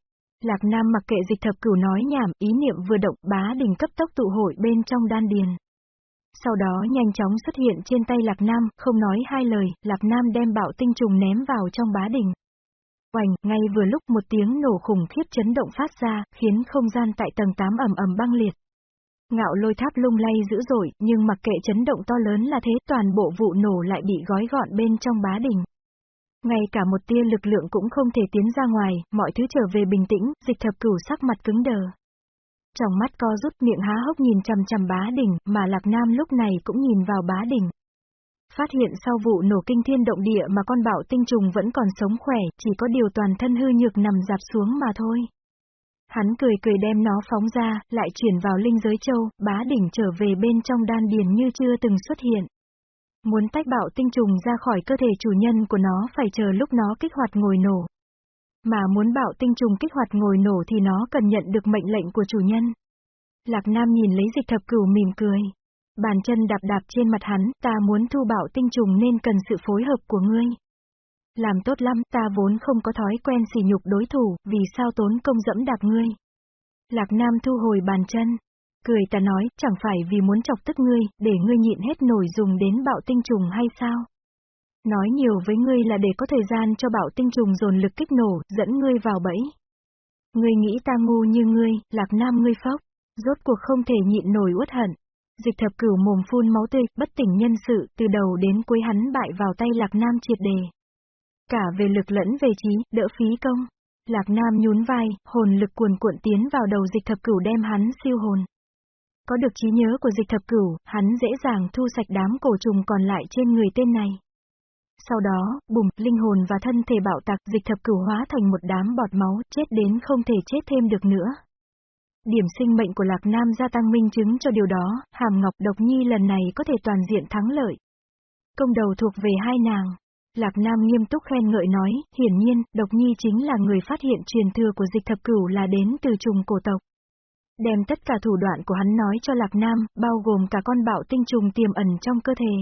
Lạc Nam mặc kệ dịch thập cửu nói nhảm, ý niệm vừa động bá đỉnh cấp tốc tụ hội bên trong đan điền. Sau đó nhanh chóng xuất hiện trên tay Lạc Nam, không nói hai lời, Lạc Nam đem bạo tinh trùng ném vào trong bá đỉnh. Oành, ngay vừa lúc một tiếng nổ khủng khiếp chấn động phát ra, khiến không gian tại tầng 8 ầm ầm băng liệt. Ngạo lôi tháp lung lay dữ dội, nhưng mặc kệ chấn động to lớn là thế toàn bộ vụ nổ lại bị gói gọn bên trong bá đỉnh. Ngay cả một tia lực lượng cũng không thể tiến ra ngoài, mọi thứ trở về bình tĩnh, dịch thập cửu sắc mặt cứng đờ. Trong mắt co rút miệng há hốc nhìn chằm chằm bá đỉnh, mà Lạc Nam lúc này cũng nhìn vào bá đỉnh. Phát hiện sau vụ nổ kinh thiên động địa mà con bạo tinh trùng vẫn còn sống khỏe, chỉ có điều toàn thân hư nhược nằm dạp xuống mà thôi. Hắn cười cười đem nó phóng ra, lại chuyển vào linh giới châu, bá đỉnh trở về bên trong đan điền như chưa từng xuất hiện. Muốn tách bạo tinh trùng ra khỏi cơ thể chủ nhân của nó phải chờ lúc nó kích hoạt ngồi nổ. Mà muốn bạo tinh trùng kích hoạt ngồi nổ thì nó cần nhận được mệnh lệnh của chủ nhân. Lạc Nam nhìn lấy dịch thập cửu mỉm cười. Bàn chân đạp đạp trên mặt hắn, ta muốn thu bạo tinh trùng nên cần sự phối hợp của ngươi. Làm tốt lắm, ta vốn không có thói quen xỉ nhục đối thủ, vì sao tốn công dẫm đạp ngươi. Lạc Nam thu hồi bàn chân. Cười ta nói, chẳng phải vì muốn chọc tức ngươi, để ngươi nhịn hết nổi dùng đến bạo tinh trùng hay sao? Nói nhiều với ngươi là để có thời gian cho bạo tinh trùng dồn lực kích nổ, dẫn ngươi vào bẫy. Ngươi nghĩ ta ngu như ngươi, lạc nam ngươi phốc, rốt cuộc không thể nhịn nổi uất hận. Dịch thập cửu mồm phun máu tươi, bất tỉnh nhân sự, từ đầu đến cuối hắn bại vào tay Lạc Nam triệt đề. Cả về lực lẫn về trí, đỡ phí công. Lạc Nam nhún vai, hồn lực cuồn cuộn tiến vào đầu dịch thập cửu đem hắn siêu hồn. Có được trí nhớ của dịch thập cửu, hắn dễ dàng thu sạch đám cổ trùng còn lại trên người tên này. Sau đó, bùng, linh hồn và thân thể bạo tạc dịch thập cửu hóa thành một đám bọt máu, chết đến không thể chết thêm được nữa. Điểm sinh mệnh của Lạc Nam gia tăng minh chứng cho điều đó, Hàm Ngọc Độc Nhi lần này có thể toàn diện thắng lợi. Công đầu thuộc về hai nàng. Lạc Nam nghiêm túc khen ngợi nói, hiển nhiên, Độc Nhi chính là người phát hiện truyền thừa của dịch thập cửu là đến từ trùng cổ tộc. Đem tất cả thủ đoạn của hắn nói cho Lạc Nam, bao gồm cả con bạo tinh trùng tiềm ẩn trong cơ thể.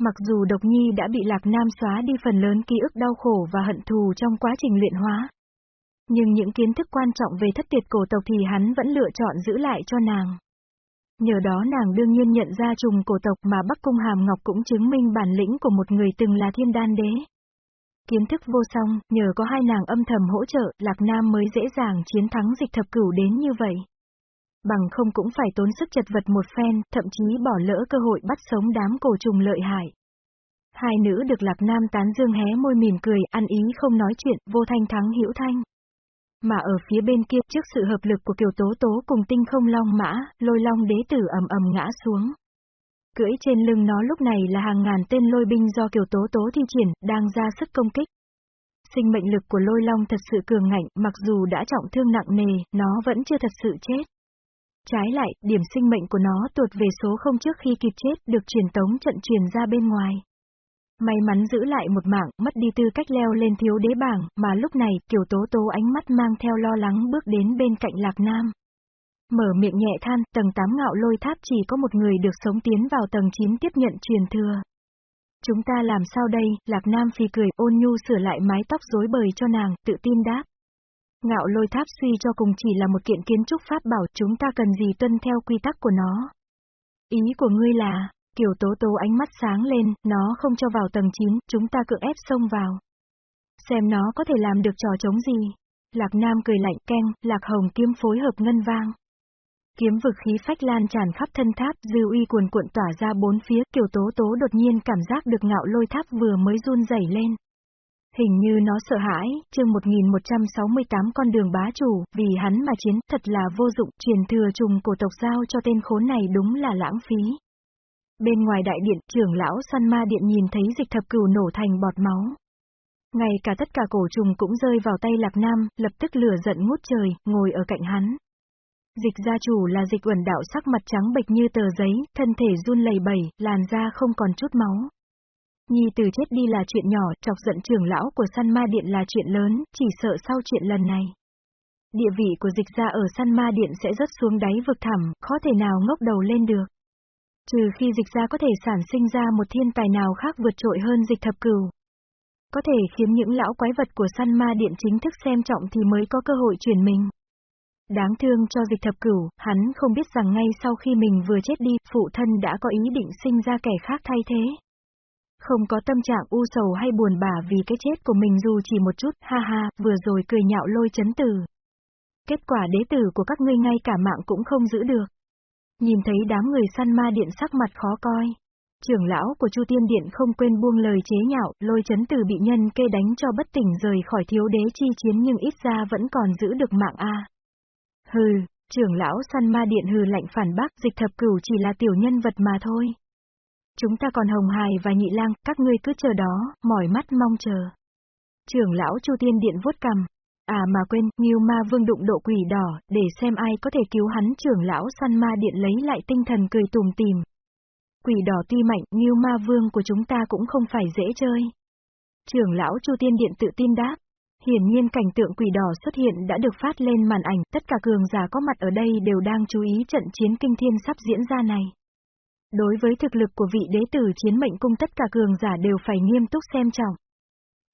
Mặc dù Độc Nhi đã bị Lạc Nam xóa đi phần lớn ký ức đau khổ và hận thù trong quá trình luyện hóa. Nhưng những kiến thức quan trọng về thất tiệt cổ tộc thì hắn vẫn lựa chọn giữ lại cho nàng. Nhờ đó nàng đương nhiên nhận ra trùng cổ tộc mà Bắc Cung Hàm Ngọc cũng chứng minh bản lĩnh của một người từng là thiên đan đế. Kiến thức vô song, nhờ có hai nàng âm thầm hỗ trợ, Lạc Nam mới dễ dàng chiến thắng dịch thập cửu đến như vậy. Bằng không cũng phải tốn sức chật vật một phen, thậm chí bỏ lỡ cơ hội bắt sống đám cổ trùng lợi hại. Hai nữ được Lạc Nam tán dương hé môi mỉm cười, ăn ý không nói chuyện, vô thanh thắng hữu thanh. Mà ở phía bên kia, trước sự hợp lực của Kiều Tố Tố cùng tinh không long mã, lôi long đế tử ầm ầm ngã xuống. Cưỡi trên lưng nó lúc này là hàng ngàn tên lôi binh do Kiều Tố Tố thi triển, đang ra sức công kích. Sinh mệnh lực của lôi long thật sự cường ngạnh, mặc dù đã trọng thương nặng nề, nó vẫn chưa thật sự chết. Trái lại, điểm sinh mệnh của nó tuột về số không trước khi kịp chết, được truyền tống trận truyền ra bên ngoài. May mắn giữ lại một mạng, mất đi tư cách leo lên thiếu đế bảng, mà lúc này, Kiều Tố Tố ánh mắt mang theo lo lắng bước đến bên cạnh Lạc Nam. Mở miệng nhẹ than, tầng 8 ngạo lôi tháp chỉ có một người được sống tiến vào tầng 9 tiếp nhận truyền thừa. Chúng ta làm sao đây, Lạc Nam phi cười, ôn nhu sửa lại mái tóc rối bời cho nàng, tự tin đáp. Ngạo lôi tháp suy cho cùng chỉ là một kiện kiến trúc pháp bảo, chúng ta cần gì tuân theo quy tắc của nó. Ý của ngươi là, Kiều Tố Tố ánh mắt sáng lên, nó không cho vào tầng 9, chúng ta cưỡng ép xông vào. Xem nó có thể làm được trò chống gì. Lạc Nam cười lạnh keng, Lạc Hồng kiếm phối hợp ngân vang. Kiếm vực khí phách lan tràn khắp thân tháp, dư uy cuồn cuộn tỏa ra bốn phía, Kiều Tố Tố đột nhiên cảm giác được ngạo lôi tháp vừa mới run rẩy lên. Hình như nó sợ hãi, chương 1168 con đường bá chủ, vì hắn mà chiến, thật là vô dụng, truyền thừa trùng cổ tộc giao cho tên khốn này đúng là lãng phí. Bên ngoài đại điện, trưởng lão săn ma điện nhìn thấy dịch thập cửu nổ thành bọt máu. Ngay cả tất cả cổ trùng cũng rơi vào tay lạc nam, lập tức lửa giận ngút trời, ngồi ở cạnh hắn. Dịch gia chủ là dịch uẩn đạo sắc mặt trắng bệch như tờ giấy, thân thể run lầy bẩy, làn da không còn chút máu. Nhi tử chết đi là chuyện nhỏ, chọc giận trưởng lão của săn ma điện là chuyện lớn, chỉ sợ sau chuyện lần này. Địa vị của dịch gia ở săn ma điện sẽ rớt xuống đáy vực thẳm, khó thể nào ngốc đầu lên được. Trừ khi dịch gia có thể sản sinh ra một thiên tài nào khác vượt trội hơn dịch thập cửu. Có thể khiến những lão quái vật của săn ma điện chính thức xem trọng thì mới có cơ hội chuyển mình. Đáng thương cho dịch thập cửu, hắn không biết rằng ngay sau khi mình vừa chết đi, phụ thân đã có ý định sinh ra kẻ khác thay thế. Không có tâm trạng u sầu hay buồn bã vì cái chết của mình dù chỉ một chút, ha ha, vừa rồi cười nhạo lôi chấn tử. Kết quả đế tử của các ngươi ngay cả mạng cũng không giữ được. Nhìn thấy đám người săn ma điện sắc mặt khó coi. Trưởng lão của Chu Tiên Điện không quên buông lời chế nhạo, lôi chấn tử bị nhân kê đánh cho bất tỉnh rời khỏi thiếu đế chi chiến nhưng ít ra vẫn còn giữ được mạng a. Hừ, trưởng lão săn ma điện hừ lạnh phản bác dịch thập cửu chỉ là tiểu nhân vật mà thôi. Chúng ta còn hồng hài và nhị lang, các ngươi cứ chờ đó, mỏi mắt mong chờ. Trưởng lão Chu Tiên Điện vuốt cầm. À mà quên, Nghiêu Ma Vương đụng độ quỷ đỏ, để xem ai có thể cứu hắn trưởng lão săn ma điện lấy lại tinh thần cười tùm tìm. Quỷ đỏ tuy mạnh, Nghiêu Ma Vương của chúng ta cũng không phải dễ chơi. Trưởng lão Chu Tiên Điện tự tin đáp. Hiển nhiên cảnh tượng quỷ đỏ xuất hiện đã được phát lên màn ảnh, tất cả cường giả có mặt ở đây đều đang chú ý trận chiến kinh thiên sắp diễn ra này. Đối với thực lực của vị đế tử chiến mệnh cung tất cả cường giả đều phải nghiêm túc xem trọng.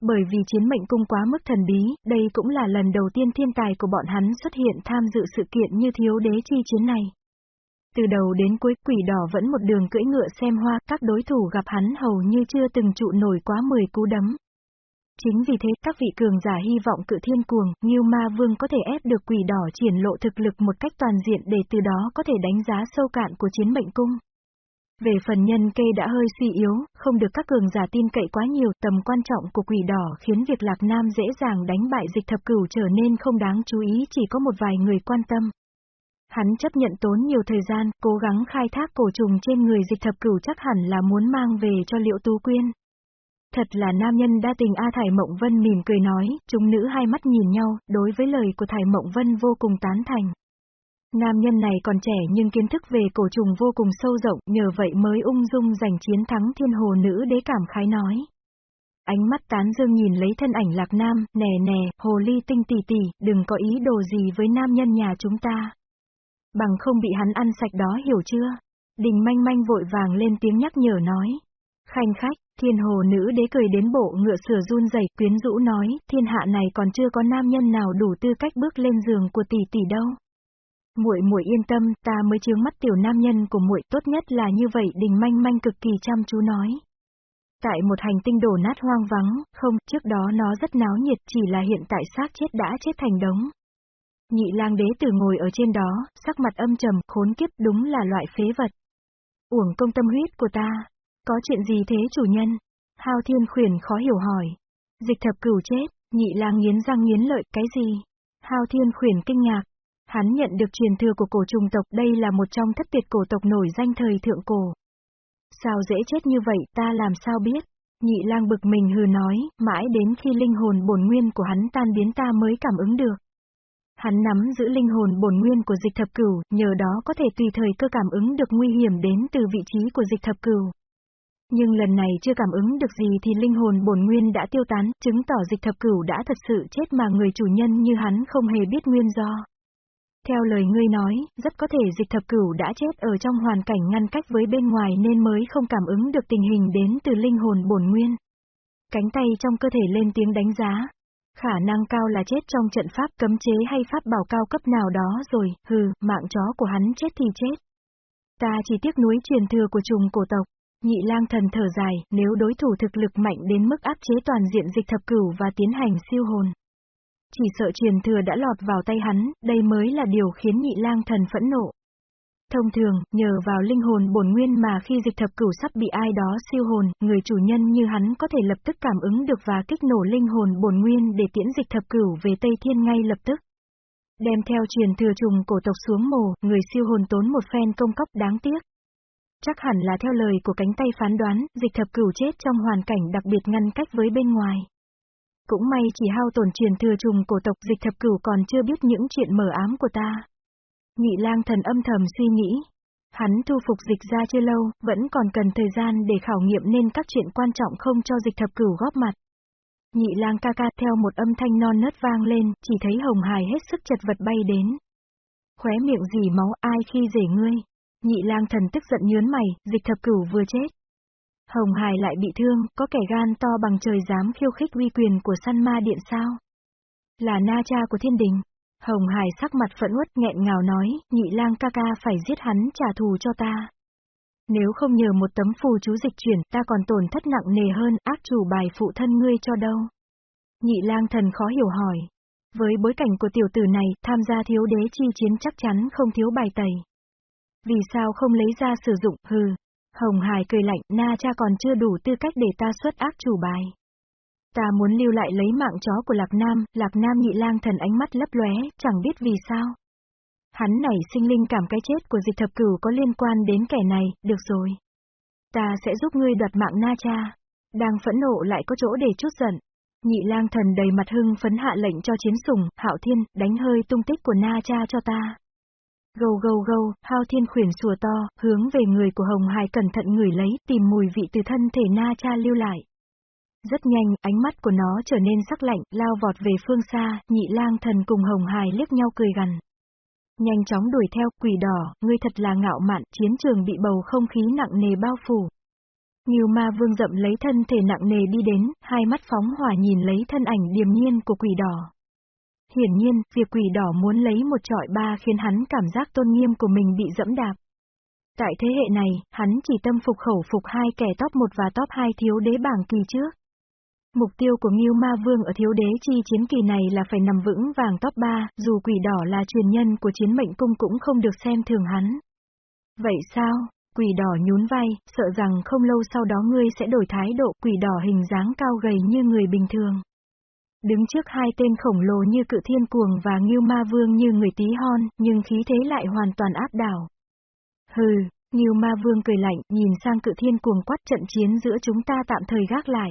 Bởi vì chiến mệnh cung quá mức thần bí, đây cũng là lần đầu tiên thiên tài của bọn hắn xuất hiện tham dự sự kiện như thiếu đế chi chiến này. Từ đầu đến cuối quỷ đỏ vẫn một đường cưỡi ngựa xem hoa, các đối thủ gặp hắn hầu như chưa từng trụ nổi quá 10 cú đấm. Chính vì thế, các vị cường giả hy vọng cự thiên cuồng, như Ma Vương có thể ép được quỷ đỏ triển lộ thực lực một cách toàn diện để từ đó có thể đánh giá sâu cạn của chiến mệnh cung. Về phần nhân kê đã hơi suy yếu, không được các cường giả tin cậy quá nhiều, tầm quan trọng của quỷ đỏ khiến việc Lạc Nam dễ dàng đánh bại dịch thập cửu trở nên không đáng chú ý chỉ có một vài người quan tâm. Hắn chấp nhận tốn nhiều thời gian, cố gắng khai thác cổ trùng trên người dịch thập cửu chắc hẳn là muốn mang về cho liệu tú quyên. Thật là nam nhân đa tình A Thải Mộng Vân mỉm cười nói, chúng nữ hai mắt nhìn nhau, đối với lời của Thải Mộng Vân vô cùng tán thành. Nam nhân này còn trẻ nhưng kiến thức về cổ trùng vô cùng sâu rộng, nhờ vậy mới ung dung giành chiến thắng thiên hồ nữ đế cảm khái nói. Ánh mắt tán dương nhìn lấy thân ảnh lạc nam, nè nè, hồ ly tinh tỷ tỷ, đừng có ý đồ gì với nam nhân nhà chúng ta. Bằng không bị hắn ăn sạch đó hiểu chưa? Đình manh manh vội vàng lên tiếng nhắc nhở nói. Khanh khách, thiên hồ nữ đế cười đến bộ ngựa sửa run rẩy quyến rũ nói, thiên hạ này còn chưa có nam nhân nào đủ tư cách bước lên giường của tỷ tỷ đâu. Muội muội yên tâm, ta mới chướng mắt tiểu nam nhân của muội, tốt nhất là như vậy, Đình Manh Manh cực kỳ chăm chú nói. Tại một hành tinh đổ nát hoang vắng, không, trước đó nó rất náo nhiệt, chỉ là hiện tại xác chết đã chết thành đống. Nhị lang đế tử ngồi ở trên đó, sắc mặt âm trầm, khốn kiếp, đúng là loại phế vật. Uổng công tâm huyết của ta. Có chuyện gì thế chủ nhân? Hao thiên khuyển khó hiểu hỏi. Dịch thập cửu chết, nhị lang nghiến răng nghiến lợi, cái gì? Hao thiên khuyển kinh ngạc, Hắn nhận được truyền thừa của cổ trùng tộc đây là một trong thất tuyệt cổ tộc nổi danh thời thượng cổ. Sao dễ chết như vậy ta làm sao biết? Nhị lang bực mình hừ nói, mãi đến khi linh hồn bổn nguyên của hắn tan biến ta mới cảm ứng được. Hắn nắm giữ linh hồn bổn nguyên của dịch thập cửu, nhờ đó có thể tùy thời cơ cảm ứng được nguy hiểm đến từ vị trí của dịch thập cửu. Nhưng lần này chưa cảm ứng được gì thì linh hồn bổn nguyên đã tiêu tán, chứng tỏ dịch thập cửu đã thật sự chết mà người chủ nhân như hắn không hề biết nguyên do. Theo lời ngươi nói, rất có thể dịch thập cửu đã chết ở trong hoàn cảnh ngăn cách với bên ngoài nên mới không cảm ứng được tình hình đến từ linh hồn bổn nguyên. Cánh tay trong cơ thể lên tiếng đánh giá. Khả năng cao là chết trong trận pháp cấm chế hay pháp bảo cao cấp nào đó rồi, hừ, mạng chó của hắn chết thì chết. Ta chỉ tiếc núi truyền thừa của trùng cổ tộc. Nhị lang thần thở dài, nếu đối thủ thực lực mạnh đến mức áp chế toàn diện dịch thập cửu và tiến hành siêu hồn. Chỉ sợ truyền thừa đã lọt vào tay hắn, đây mới là điều khiến nhị lang thần phẫn nộ. Thông thường, nhờ vào linh hồn bổn nguyên mà khi dịch thập cửu sắp bị ai đó siêu hồn, người chủ nhân như hắn có thể lập tức cảm ứng được và kích nổ linh hồn bổn nguyên để tiễn dịch thập cửu về Tây Thiên ngay lập tức. Đem theo truyền thừa trùng cổ tộc xuống mồ, người siêu hồn tốn một phen công cốc đáng tiếc. Chắc hẳn là theo lời của cánh tay phán đoán, dịch thập cửu chết trong hoàn cảnh đặc biệt ngăn cách với bên ngoài. Cũng may chỉ hao tổn truyền thừa trùng cổ tộc dịch thập cửu còn chưa biết những chuyện mở ám của ta. Nhị lang thần âm thầm suy nghĩ. Hắn thu phục dịch ra chưa lâu, vẫn còn cần thời gian để khảo nghiệm nên các chuyện quan trọng không cho dịch thập cửu góp mặt. Nhị lang ca ca theo một âm thanh non nớt vang lên, chỉ thấy hồng hài hết sức chật vật bay đến. Khóe miệng dì máu ai khi rể ngươi. Nhị lang thần tức giận nhướn mày, dịch thập cửu vừa chết. Hồng Hải lại bị thương, có kẻ gan to bằng trời dám khiêu khích uy quyền của săn ma điện sao? Là na cha của thiên đình. Hồng Hải sắc mặt phẫn uất nghẹn ngào nói, nhị lang ca ca phải giết hắn trả thù cho ta. Nếu không nhờ một tấm phù chú dịch chuyển, ta còn tổn thất nặng nề hơn, ác chủ bài phụ thân ngươi cho đâu. Nhị lang thần khó hiểu hỏi. Với bối cảnh của tiểu tử này, tham gia thiếu đế chi chiến chắc chắn không thiếu bài tẩy. Vì sao không lấy ra sử dụng, hừ, Hồng Hải cười lạnh, na cha còn chưa đủ tư cách để ta xuất ác chủ bài. Ta muốn lưu lại lấy mạng chó của Lạc Nam, Lạc Nam nhị lang thần ánh mắt lấp lóe, chẳng biết vì sao. Hắn nảy sinh linh cảm cái chết của dịch thập cửu có liên quan đến kẻ này, được rồi. Ta sẽ giúp ngươi đoạt mạng na cha. Đang phẫn nộ lại có chỗ để chút giận. Nhị lang thần đầy mặt hưng phấn hạ lệnh cho chiến sủng, hạo thiên, đánh hơi tung tích của na cha cho ta. Gâu gâu gâu, hao thiên khuyển sùa to, hướng về người của Hồng Hải cẩn thận ngửi lấy, tìm mùi vị từ thân thể na cha lưu lại. Rất nhanh, ánh mắt của nó trở nên sắc lạnh, lao vọt về phương xa, nhị lang thần cùng Hồng Hải liếc nhau cười gằn. Nhanh chóng đuổi theo, quỷ đỏ, ngươi thật là ngạo mạn, chiến trường bị bầu không khí nặng nề bao phủ. Nhiều ma vương dậm lấy thân thể nặng nề đi đến, hai mắt phóng hỏa nhìn lấy thân ảnh điềm nhiên của quỷ đỏ. Hiển nhiên, việc quỷ đỏ muốn lấy một trọi ba khiến hắn cảm giác tôn nghiêm của mình bị dẫm đạp. Tại thế hệ này, hắn chỉ tâm phục khẩu phục hai kẻ top 1 và top 2 thiếu đế bảng kỳ trước. Mục tiêu của Ngưu Ma Vương ở thiếu đế chi chiến kỳ này là phải nằm vững vàng top 3, dù quỷ đỏ là truyền nhân của chiến mệnh cung cũng không được xem thường hắn. Vậy sao? Quỷ đỏ nhún vai, sợ rằng không lâu sau đó ngươi sẽ đổi thái độ quỷ đỏ hình dáng cao gầy như người bình thường. Đứng trước hai tên khổng lồ như cự thiên cuồng và Ngưu Ma Vương như người tí hon, nhưng khí thế lại hoàn toàn áp đảo. Hừ, Ngưu Ma Vương cười lạnh, nhìn sang cự thiên cuồng quát trận chiến giữa chúng ta tạm thời gác lại.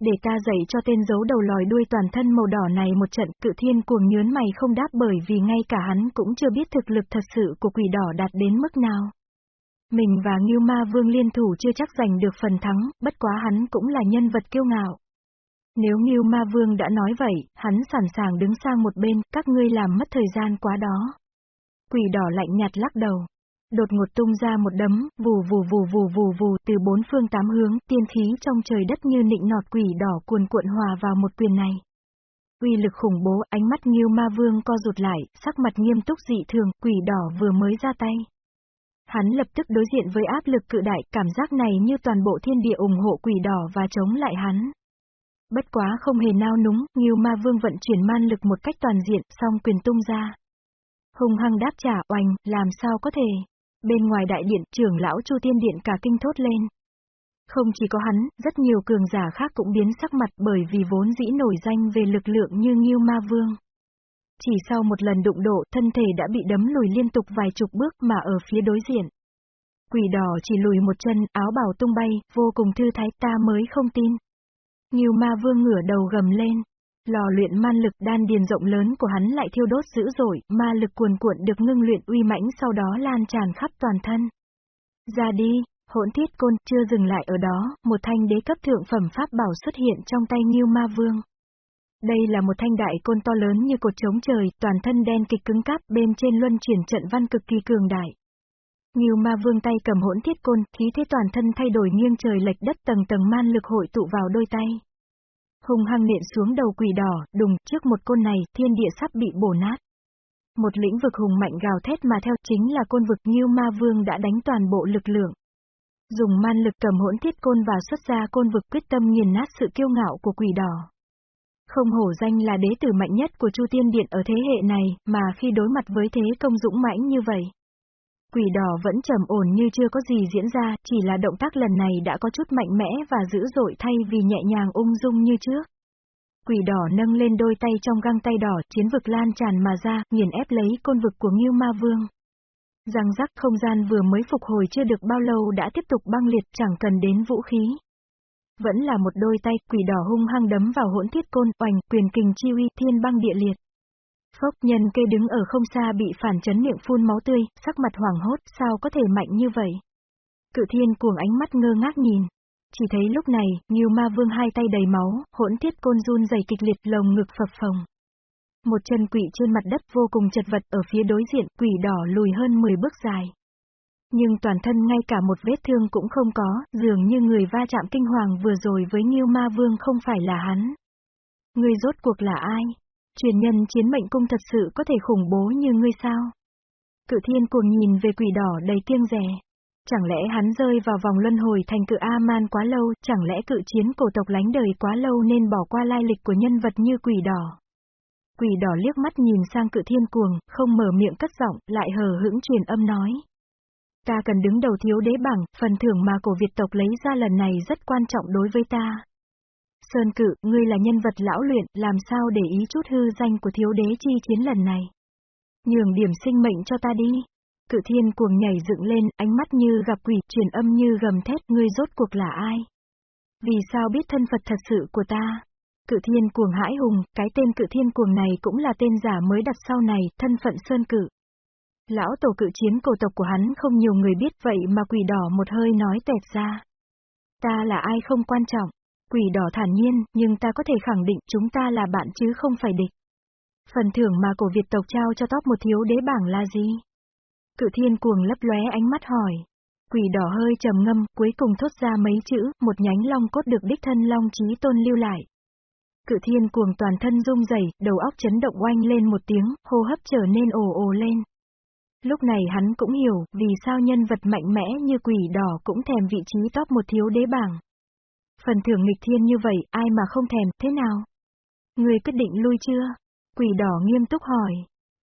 Để ta dạy cho tên giấu đầu lòi đuôi toàn thân màu đỏ này một trận, cự thiên cuồng nhớn mày không đáp bởi vì ngay cả hắn cũng chưa biết thực lực thật sự của quỷ đỏ đạt đến mức nào. Mình và Ngưu Ma Vương liên thủ chưa chắc giành được phần thắng, bất quá hắn cũng là nhân vật kiêu ngạo. Nếu Ngưu Ma Vương đã nói vậy, hắn sẵn sàng đứng sang một bên, các ngươi làm mất thời gian quá đó. Quỷ đỏ lạnh nhạt lắc đầu. Đột ngột tung ra một đấm, vù vù vù vù vù vù từ bốn phương tám hướng, tiên khí trong trời đất như nịnh nọt quỷ đỏ cuồn cuộn hòa vào một quyền này. Uy lực khủng bố, ánh mắt Ngưu Ma Vương co rụt lại, sắc mặt nghiêm túc dị thường, quỷ đỏ vừa mới ra tay. Hắn lập tức đối diện với áp lực cự đại, cảm giác này như toàn bộ thiên địa ủng hộ quỷ đỏ và chống lại hắn. Bất quá không hề nao núng, Ngưu Ma Vương vận chuyển man lực một cách toàn diện, song quyền tung ra. Hùng hăng đáp trả, oanh, làm sao có thể. Bên ngoài đại điện, trưởng lão Chu Tiên Điện cả kinh thốt lên. Không chỉ có hắn, rất nhiều cường giả khác cũng biến sắc mặt bởi vì vốn dĩ nổi danh về lực lượng như Ngưu Ma Vương. Chỉ sau một lần đụng độ, thân thể đã bị đấm lùi liên tục vài chục bước mà ở phía đối diện. Quỷ đỏ chỉ lùi một chân, áo bào tung bay, vô cùng thư thái ta mới không tin. Nghiêu ma vương ngửa đầu gầm lên. Lò luyện man lực đan điền rộng lớn của hắn lại thiêu đốt dữ dội, ma lực cuồn cuộn được ngưng luyện uy mãnh sau đó lan tràn khắp toàn thân. Ra đi, hỗn thiết côn, chưa dừng lại ở đó, một thanh đế cấp thượng phẩm pháp bảo xuất hiện trong tay Ngưu ma vương. Đây là một thanh đại côn to lớn như cột trống trời, toàn thân đen kịch cứng cáp, bên trên luân chuyển trận văn cực kỳ cường đại. Nhiều ma vương tay cầm hỗn thiết côn, khí thế toàn thân thay đổi nghiêng trời lệch đất tầng tầng man lực hội tụ vào đôi tay. Hùng hăng nện xuống đầu quỷ đỏ, đùng, trước một côn này, thiên địa sắp bị bổ nát. Một lĩnh vực hùng mạnh gào thét mà theo chính là côn vực Nghiêu ma vương đã đánh toàn bộ lực lượng. Dùng man lực cầm hỗn thiết côn và xuất ra côn vực quyết tâm nghiền nát sự kiêu ngạo của quỷ đỏ. Không hổ danh là đế tử mạnh nhất của Chu Tiên Điện ở thế hệ này, mà khi đối mặt với thế công dũng mãnh như vậy. Quỷ đỏ vẫn trầm ổn như chưa có gì diễn ra, chỉ là động tác lần này đã có chút mạnh mẽ và dữ dội thay vì nhẹ nhàng ung dung như trước. Quỷ đỏ nâng lên đôi tay trong găng tay đỏ, chiến vực lan tràn mà ra, nghiền ép lấy côn vực của Ngưu Ma Vương. Răng rắc không gian vừa mới phục hồi chưa được bao lâu đã tiếp tục băng liệt chẳng cần đến vũ khí. Vẫn là một đôi tay, quỷ đỏ hung hăng đấm vào hỗn thiết côn, oành, quyền kình chi uy, thiên băng địa liệt. Phốc nhân kê đứng ở không xa bị phản chấn miệng phun máu tươi, sắc mặt hoảng hốt, sao có thể mạnh như vậy? Cự thiên cuồng ánh mắt ngơ ngác nhìn. Chỉ thấy lúc này, Nghiêu Ma Vương hai tay đầy máu, hỗn tiết côn run dày kịch liệt lồng ngực phập phồng. Một chân quỷ trên mặt đất vô cùng chật vật ở phía đối diện, quỷ đỏ lùi hơn 10 bước dài. Nhưng toàn thân ngay cả một vết thương cũng không có, dường như người va chạm kinh hoàng vừa rồi với Nghiêu Ma Vương không phải là hắn. Người rốt cuộc là ai? Truyền nhân chiến mệnh cung thật sự có thể khủng bố như ngươi sao? Cự thiên cuồng nhìn về quỷ đỏ đầy kiêng rẻ. Chẳng lẽ hắn rơi vào vòng luân hồi thành cự A-man quá lâu, chẳng lẽ cự chiến cổ tộc lánh đời quá lâu nên bỏ qua lai lịch của nhân vật như quỷ đỏ? Quỷ đỏ liếc mắt nhìn sang cự thiên cuồng, không mở miệng cất giọng, lại hờ hững truyền âm nói. Ta cần đứng đầu thiếu đế bảng, phần thưởng mà cổ Việt tộc lấy ra lần này rất quan trọng đối với ta. Sơn cự, ngươi là nhân vật lão luyện, làm sao để ý chút hư danh của thiếu đế chi chiến lần này. Nhường điểm sinh mệnh cho ta đi. Cự thiên cuồng nhảy dựng lên, ánh mắt như gặp quỷ, truyền âm như gầm thét, ngươi rốt cuộc là ai? Vì sao biết thân Phật thật sự của ta? Cự thiên cuồng hãi hùng, cái tên cự thiên cuồng này cũng là tên giả mới đặt sau này, thân phận Sơn cự. Lão tổ cự chiến cổ tộc của hắn không nhiều người biết vậy mà quỷ đỏ một hơi nói tẹt ra. Ta là ai không quan trọng. Quỷ đỏ thản nhiên, nhưng ta có thể khẳng định chúng ta là bạn chứ không phải địch. Phần thưởng mà cổ Việt tộc trao cho top một thiếu đế bảng là gì? Cự thiên cuồng lấp lóe ánh mắt hỏi. Quỷ đỏ hơi trầm ngâm, cuối cùng thốt ra mấy chữ, một nhánh long cốt được đích thân long trí tôn lưu lại. Cự thiên cuồng toàn thân rung rẩy, đầu óc chấn động oanh lên một tiếng, hô hấp trở nên ồ ồ lên. Lúc này hắn cũng hiểu, vì sao nhân vật mạnh mẽ như quỷ đỏ cũng thèm vị trí top một thiếu đế bảng. Phần thưởng nghịch thiên như vậy, ai mà không thèm, thế nào? Người quyết định lui chưa? Quỷ đỏ nghiêm túc hỏi.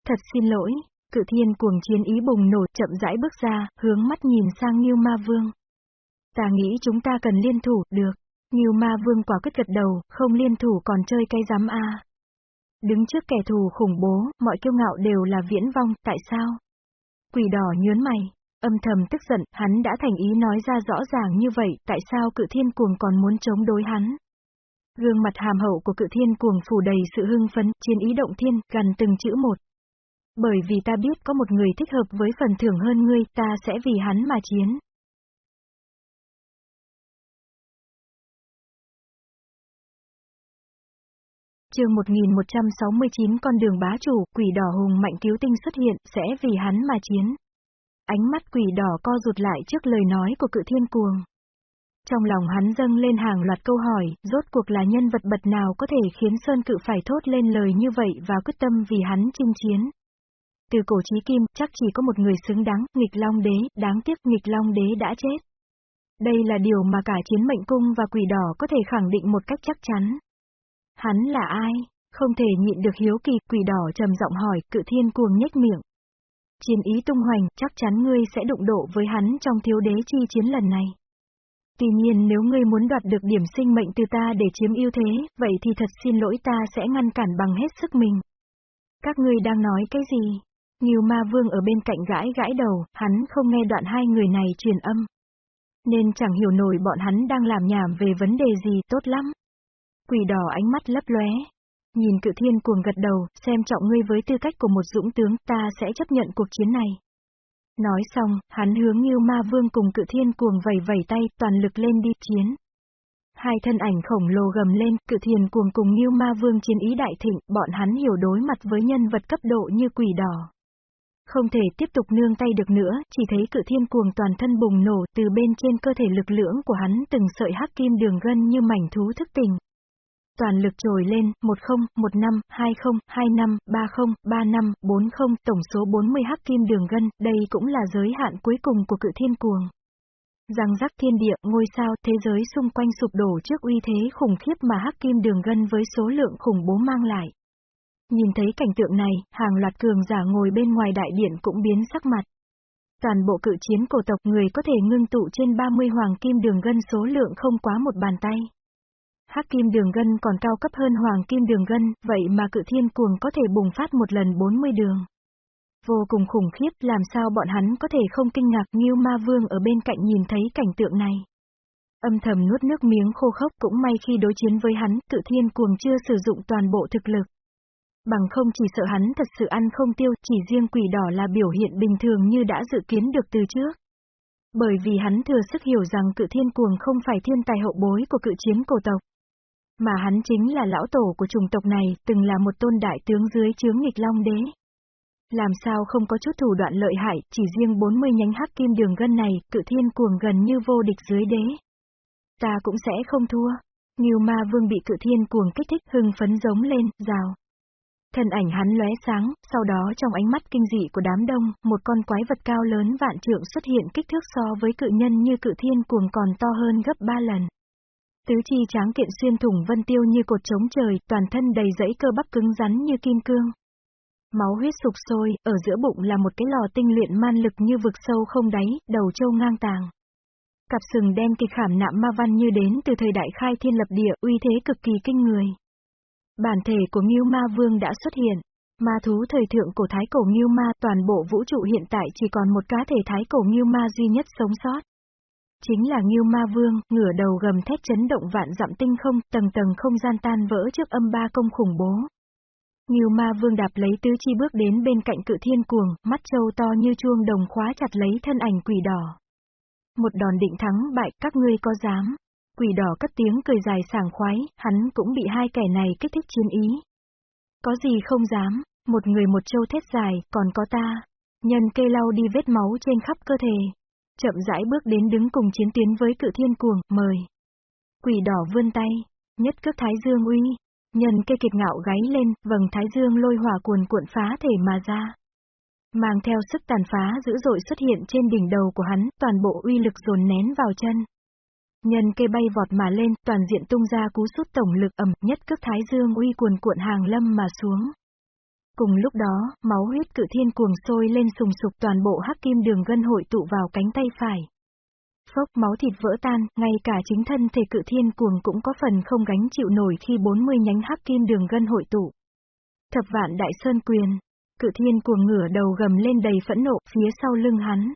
Thật xin lỗi, cự thiên cuồng chiến ý bùng nổ chậm rãi bước ra, hướng mắt nhìn sang Nghiêu Ma Vương. Ta nghĩ chúng ta cần liên thủ, được. Nghiêu Ma Vương quả quyết gật đầu, không liên thủ còn chơi cây giám a. Đứng trước kẻ thù khủng bố, mọi kiêu ngạo đều là viễn vong, tại sao? Quỷ đỏ nhớn mày, âm thầm tức giận, hắn đã thành ý nói ra rõ ràng như vậy, tại sao cự thiên cuồng còn muốn chống đối hắn? Gương mặt hàm hậu của cự thiên cuồng phủ đầy sự hưng phấn, chiến ý động thiên, gần từng chữ một. Bởi vì ta biết có một người thích hợp với phần thưởng hơn ngươi, ta sẽ vì hắn mà chiến. chương 1169 con đường bá chủ, quỷ đỏ hùng mạnh cứu tinh xuất hiện, sẽ vì hắn mà chiến. Ánh mắt quỷ đỏ co rụt lại trước lời nói của cự thiên cuồng. Trong lòng hắn dâng lên hàng loạt câu hỏi, rốt cuộc là nhân vật bật nào có thể khiến Sơn Cự phải thốt lên lời như vậy và quyết tâm vì hắn chinh chiến. Từ cổ chí kim, chắc chỉ có một người xứng đáng, nghịch long đế, đáng tiếc nghịch long đế đã chết. Đây là điều mà cả chiến mệnh cung và quỷ đỏ có thể khẳng định một cách chắc chắn. Hắn là ai? Không thể nhịn được hiếu kỳ, quỷ đỏ trầm giọng hỏi, cự thiên cuồng nhếch miệng. Chiến ý tung hoành, chắc chắn ngươi sẽ đụng độ với hắn trong thiếu đế chi chiến lần này. Tuy nhiên nếu ngươi muốn đoạt được điểm sinh mệnh từ ta để chiếm ưu thế, vậy thì thật xin lỗi ta sẽ ngăn cản bằng hết sức mình. Các ngươi đang nói cái gì? Nhiều ma vương ở bên cạnh gãi gãi đầu, hắn không nghe đoạn hai người này truyền âm. Nên chẳng hiểu nổi bọn hắn đang làm nhảm về vấn đề gì tốt lắm. Quỷ đỏ ánh mắt lấp lóe. Nhìn cự thiên cuồng gật đầu, xem trọng ngươi với tư cách của một dũng tướng, ta sẽ chấp nhận cuộc chiến này. Nói xong, hắn hướng như Ma Vương cùng cự thiên cuồng vẩy vẩy tay, toàn lực lên đi chiến. Hai thân ảnh khổng lồ gầm lên, cự thiên cuồng cùng như Ma Vương chiến ý đại thịnh, bọn hắn hiểu đối mặt với nhân vật cấp độ như quỷ đỏ. Không thể tiếp tục nương tay được nữa, chỉ thấy cự thiên cuồng toàn thân bùng nổ từ bên trên cơ thể lực lưỡng của hắn từng sợi hắc kim đường gân như mảnh thú thức tình. Toàn lực trồi lên, 10, 15, 20, 25, 30, 35, 40, tổng số 40 hắc kim đường gân, đây cũng là giới hạn cuối cùng của cự thiên cuồng. Răng rắc thiên địa, ngôi sao, thế giới xung quanh sụp đổ trước uy thế khủng khiếp mà hắc kim đường gân với số lượng khủng bố mang lại. Nhìn thấy cảnh tượng này, hàng loạt cường giả ngồi bên ngoài đại điện cũng biến sắc mặt. Toàn bộ cự chiến cổ tộc người có thể ngưng tụ trên 30 hoàng kim đường gân số lượng không quá một bàn tay. Hắc kim đường gân còn cao cấp hơn hoàng kim đường gân, vậy mà cự thiên cuồng có thể bùng phát một lần 40 đường. Vô cùng khủng khiếp, làm sao bọn hắn có thể không kinh ngạc như ma vương ở bên cạnh nhìn thấy cảnh tượng này. Âm thầm nuốt nước miếng khô khốc cũng may khi đối chiến với hắn, cự thiên cuồng chưa sử dụng toàn bộ thực lực. Bằng không chỉ sợ hắn thật sự ăn không tiêu, chỉ riêng quỷ đỏ là biểu hiện bình thường như đã dự kiến được từ trước. Bởi vì hắn thừa sức hiểu rằng cự thiên cuồng không phải thiên tài hậu bối của cự chiến cổ tộc. Mà hắn chính là lão tổ của chủng tộc này, từng là một tôn đại tướng dưới chướng nghịch long đế. Làm sao không có chút thủ đoạn lợi hại, chỉ riêng 40 nhánh hắc kim đường gân này, cự thiên cuồng gần như vô địch dưới đế. Ta cũng sẽ không thua. Nghiêu ma vương bị cự thiên cuồng kích thích hưng phấn giống lên, rào. Thân ảnh hắn lóe sáng, sau đó trong ánh mắt kinh dị của đám đông, một con quái vật cao lớn vạn trượng xuất hiện kích thước so với cự nhân như cự thiên cuồng còn to hơn gấp ba lần. Tứ chi tráng kiện xuyên thủng vân tiêu như cột trống trời, toàn thân đầy dẫy cơ bắp cứng rắn như kim cương. Máu huyết sục sôi, ở giữa bụng là một cái lò tinh luyện man lực như vực sâu không đáy, đầu trâu ngang tàng. Cặp sừng đen kịch khảm nạm ma văn như đến từ thời đại khai thiên lập địa, uy thế cực kỳ kinh người. Bản thể của Ngưu Ma Vương đã xuất hiện. Ma thú thời thượng cổ thái cổ Ngưu Ma, toàn bộ vũ trụ hiện tại chỉ còn một cá thể thái cổ Ngưu Ma duy nhất sống sót. Chính là Ngưu Ma Vương, ngửa đầu gầm thét chấn động vạn dặm tinh không, tầng tầng không gian tan vỡ trước âm ba công khủng bố. Ngưu Ma Vương đạp lấy tứ chi bước đến bên cạnh cự thiên cuồng, mắt trâu to như chuông đồng khóa chặt lấy thân ảnh quỷ đỏ. Một đòn định thắng bại, các ngươi có dám? Quỷ đỏ cất tiếng cười dài sảng khoái, hắn cũng bị hai kẻ này kích thích chiến ý. Có gì không dám, một người một châu thét dài, còn có ta. Nhân cây lau đi vết máu trên khắp cơ thể. Chậm rãi bước đến đứng cùng chiến tiến với cự thiên cuồng, mời. Quỷ đỏ vươn tay, nhất cước thái dương uy. Nhân cây kiệt ngạo gáy lên, vầng thái dương lôi hỏa cuồn cuộn phá thể mà ra. Mang theo sức tàn phá dữ dội xuất hiện trên đỉnh đầu của hắn, toàn bộ uy lực dồn nén vào chân. Nhân cây bay vọt mà lên, toàn diện tung ra cú sút tổng lực ẩm, nhất cước thái dương uy cuồn cuộn hàng lâm mà xuống. Cùng lúc đó, máu huyết cự thiên cuồng sôi lên sùng sục toàn bộ hắc kim đường gân hội tụ vào cánh tay phải. Phốc máu thịt vỡ tan, ngay cả chính thân thể cự thiên cuồng cũng có phần không gánh chịu nổi khi 40 nhánh hắc kim đường gân hội tụ. Thập vạn đại sơn quyền. Cự thiên cuồng ngửa đầu gầm lên đầy phẫn nộ phía sau lưng hắn.